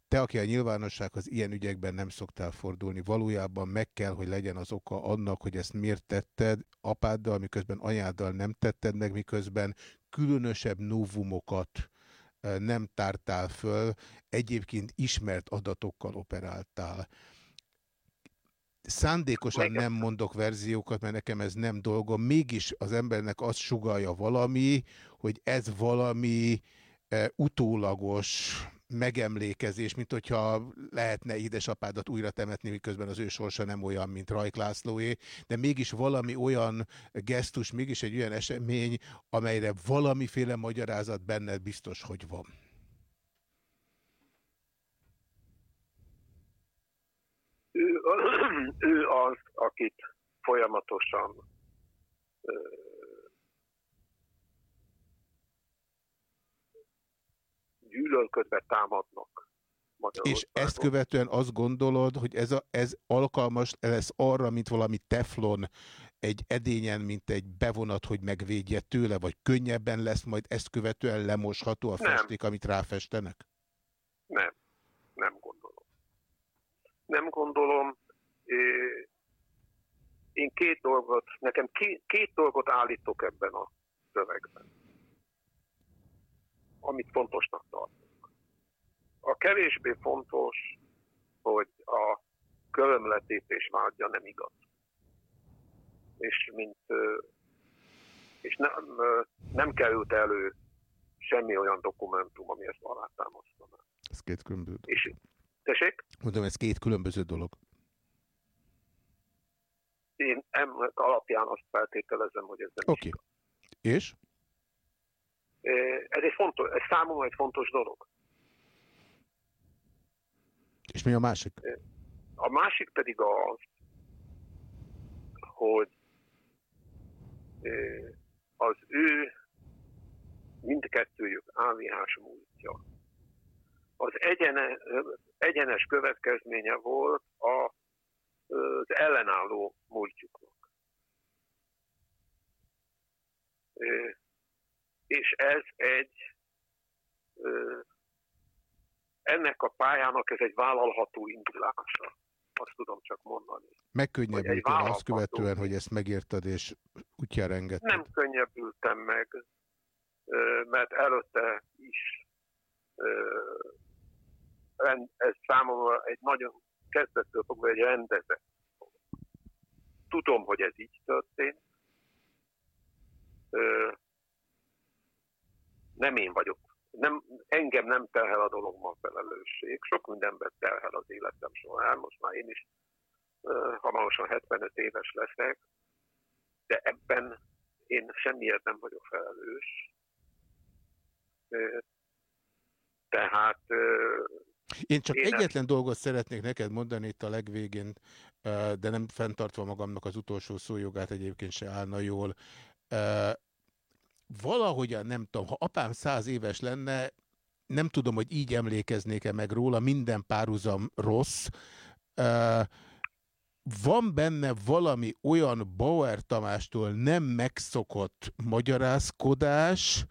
S3: Te, aki a nyilvánossághoz ilyen ügyekben nem szoktál fordulni, valójában meg kell, hogy legyen az oka annak, hogy ezt miért tetted apáddal, miközben anyáddal nem tetted meg, miközben különösebb novumokat nem tártál föl, egyébként ismert adatokkal operáltál. Szándékosan nem mondok verziókat, mert nekem ez nem dolgom, mégis az embernek azt sugalja valami, hogy ez valami utólagos megemlékezés, mint hogyha lehetne édesapádat újra temetni, miközben az ő sorsa nem olyan, mint Rajk Lászlóé, de mégis valami olyan gesztus, mégis egy olyan esemény, amelyre valamiféle magyarázat benned biztos, hogy van.
S10: Ő az, akit folyamatosan gyűlölködve támadnak.
S3: És ezt követően azt gondolod, hogy ez, a, ez alkalmas lesz arra, mint valami teflon egy edényen, mint egy bevonat, hogy megvédje tőle, vagy könnyebben lesz majd ezt követően lemosható a festék, nem. amit ráfestenek?
S10: Nem, nem gondolom. Nem gondolom. Én két dolgot, nekem két, két dolgot állítok ebben a szövegben amit fontosnak tartunk. A kevésbé fontos, hogy a körömletépés vágya nem igaz. És, mint, és nem, nem került elő semmi olyan dokumentum, ami ezt alátámasztaná.
S3: Ez két különböző.
S10: És, tessék?
S3: Mondom, ez két különböző dolog.
S10: Én ennek alapján azt feltételezem, hogy ez nem
S3: Oké. Okay. És?
S10: Ez egy fontos, ez számomra egy fontos dolog.
S3: És mi a másik?
S10: A másik pedig az, hogy az ő mindkettőjük AVH-s múltja. Az egyene, egyenes következménye volt a, az ellenálló múltjuknak és ez egy ennek a pályának ez egy vállalható indulása. Azt tudom csak mondani.
S3: Megkönnyebbültél azt követően, hogy ezt megérted, és útjára engedted?
S10: Nem könnyebbültem meg. mert előtte is ez számomra egy nagyon kezdettől fogva egy rendezett. Tudom, hogy ez így történt. Nem én vagyok. Nem, engem nem terhel a dologban felelősség. Sok mindenben terhel az életem során. Most már én is hamarosan 75 éves leszek, de ebben én semmiért nem vagyok felelős. Tehát...
S3: Én csak én egyetlen nem... dolgot szeretnék neked mondani itt a legvégén, de nem fenntartva magamnak az utolsó szójogát egyébként se állna jól. Valahogyan nem tudom, ha apám száz éves lenne, nem tudom, hogy így emlékeznék-e meg róla, minden párhuzam rossz, van benne valami olyan Bauer Tamástól nem megszokott magyarázkodás,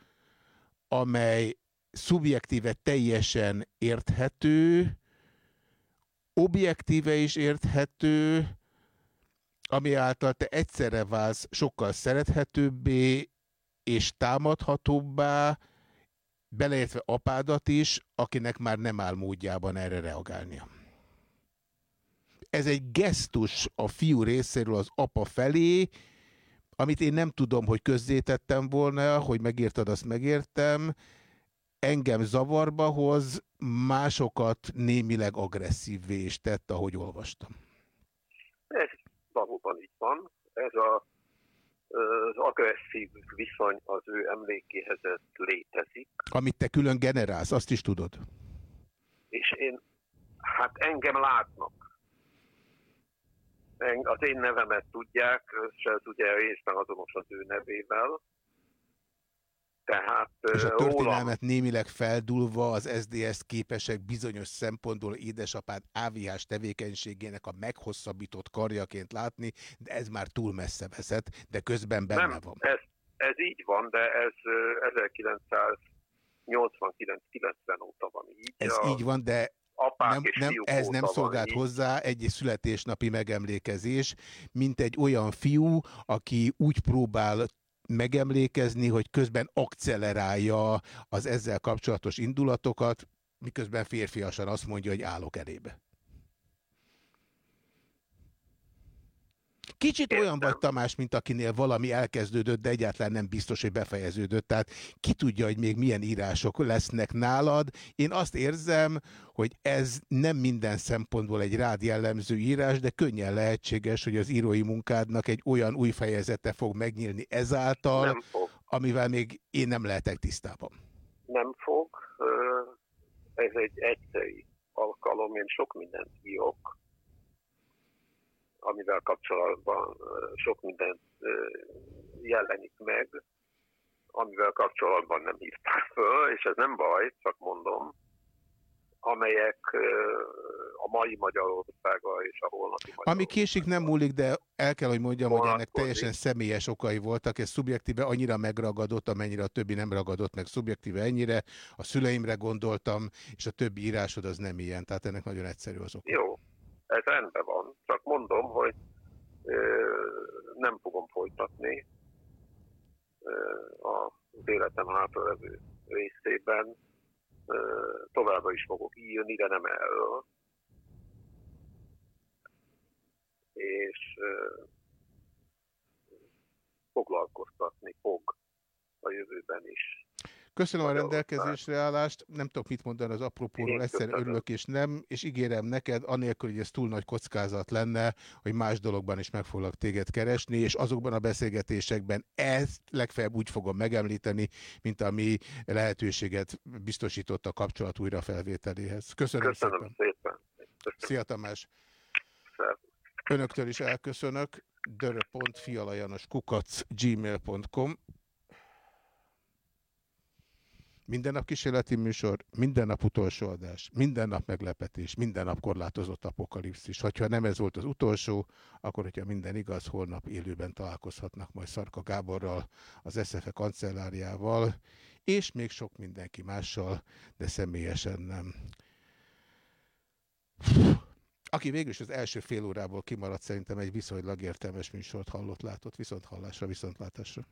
S3: amely szubjektíve teljesen érthető, objektíve is érthető, ami által te egyszerre válsz sokkal szerethetőbbé és támadhatóbbá, beleértve apádat is, akinek már nem áll módjában erre reagálnia ez egy gesztus a fiú részéről az apa felé, amit én nem tudom, hogy közzétettem volna, hogy megírtad, azt megértem, engem zavarba hoz, másokat némileg agresszívvé is tett, ahogy olvastam.
S10: Ez valóban így van. Ez a, az agresszív viszony az ő emlékéhez létezik.
S3: Amit te külön generálsz, azt is tudod?
S10: És én, hát engem látnak az én nevemet tudják, és ez ugye részben azonos az ő nevével. Tehát,
S3: és a történelmet rólam... némileg feldulva az SZDSZ képesek bizonyos szempontból édesapád AVH tevékenységének a meghosszabbított karjaként látni, de ez már túl messze vezet, de közben benne
S10: Nem,
S3: van.
S10: Ez, ez így van, de ez 1989-90 óta van így.
S3: Ez a... így van, de apák nem, és nem, Ez nem szolgált így. hozzá egy születésnapi megemlékezés, mint egy olyan fiú, aki úgy próbál megemlékezni, hogy közben akcelerálja az ezzel kapcsolatos indulatokat, miközben férfiasan azt mondja, hogy állok elébe. Kicsit Értem. olyan vagy Tamás, mint akinél valami elkezdődött, de egyáltalán nem biztos, hogy befejeződött. Tehát ki tudja, hogy még milyen írások lesznek nálad. Én azt érzem, hogy ez nem minden szempontból egy rád jellemző írás, de könnyen lehetséges, hogy az írói munkádnak egy olyan új fejezete fog megnyílni ezáltal, amivel még én nem lehetek tisztában.
S10: Nem fog. Ez egy egyszerű alkalom, én sok mindent írok, amivel kapcsolatban sok minden jelenik meg, amivel kapcsolatban nem hívták föl, és ez nem baj, csak mondom, amelyek a mai Magyarországa és a holnapi Magyarországa.
S3: Ami késik nem múlik, de el kell, hogy mondjam, hogy ennek teljesen személyes okai voltak, ez szubjektíve annyira megragadott, amennyire a többi nem ragadott meg szubjektíve ennyire. A szüleimre gondoltam, és a többi írásod az nem ilyen, tehát ennek nagyon egyszerű az oka.
S10: Jó, ez rendben van. Csak mondom, hogy nem fogom folytatni a életem hátralévő részében. Továbbra is fogok írni, de nem erről. És foglalkoztatni fog a jövőben is
S3: Köszönöm a rendelkezésre állást, nem tudok mit mondani az apropóról, egyszer örülök és nem, és ígérem neked, anélkül, hogy ez túl nagy kockázat lenne, hogy más dologban is meg foglak téged keresni, és azokban a beszélgetésekben ezt legfeljebb úgy fogom megemlíteni, mint ami lehetőséget biztosított a kapcsolat újrafelvételéhez. Köszönöm,
S10: Köszönöm szépen. szépen.
S3: Köszönöm. Szia Tamás. Önöktől is elköszönök. dörö.fialajanoskukac minden nap kísérleti műsor, minden nap utolsó adás, minden nap meglepetés, minden nap korlátozott apokalipszis. Ha nem ez volt az utolsó, akkor, hogyha minden igaz, holnap élőben találkozhatnak majd Szarka Gáborral, az SZFE kancelláriával, és még sok mindenki mással, de személyesen nem. Aki végül is az első fél órából kimaradt, szerintem egy viszonylag értelmes műsort hallott, látott, viszont hallásra, viszontlátásra.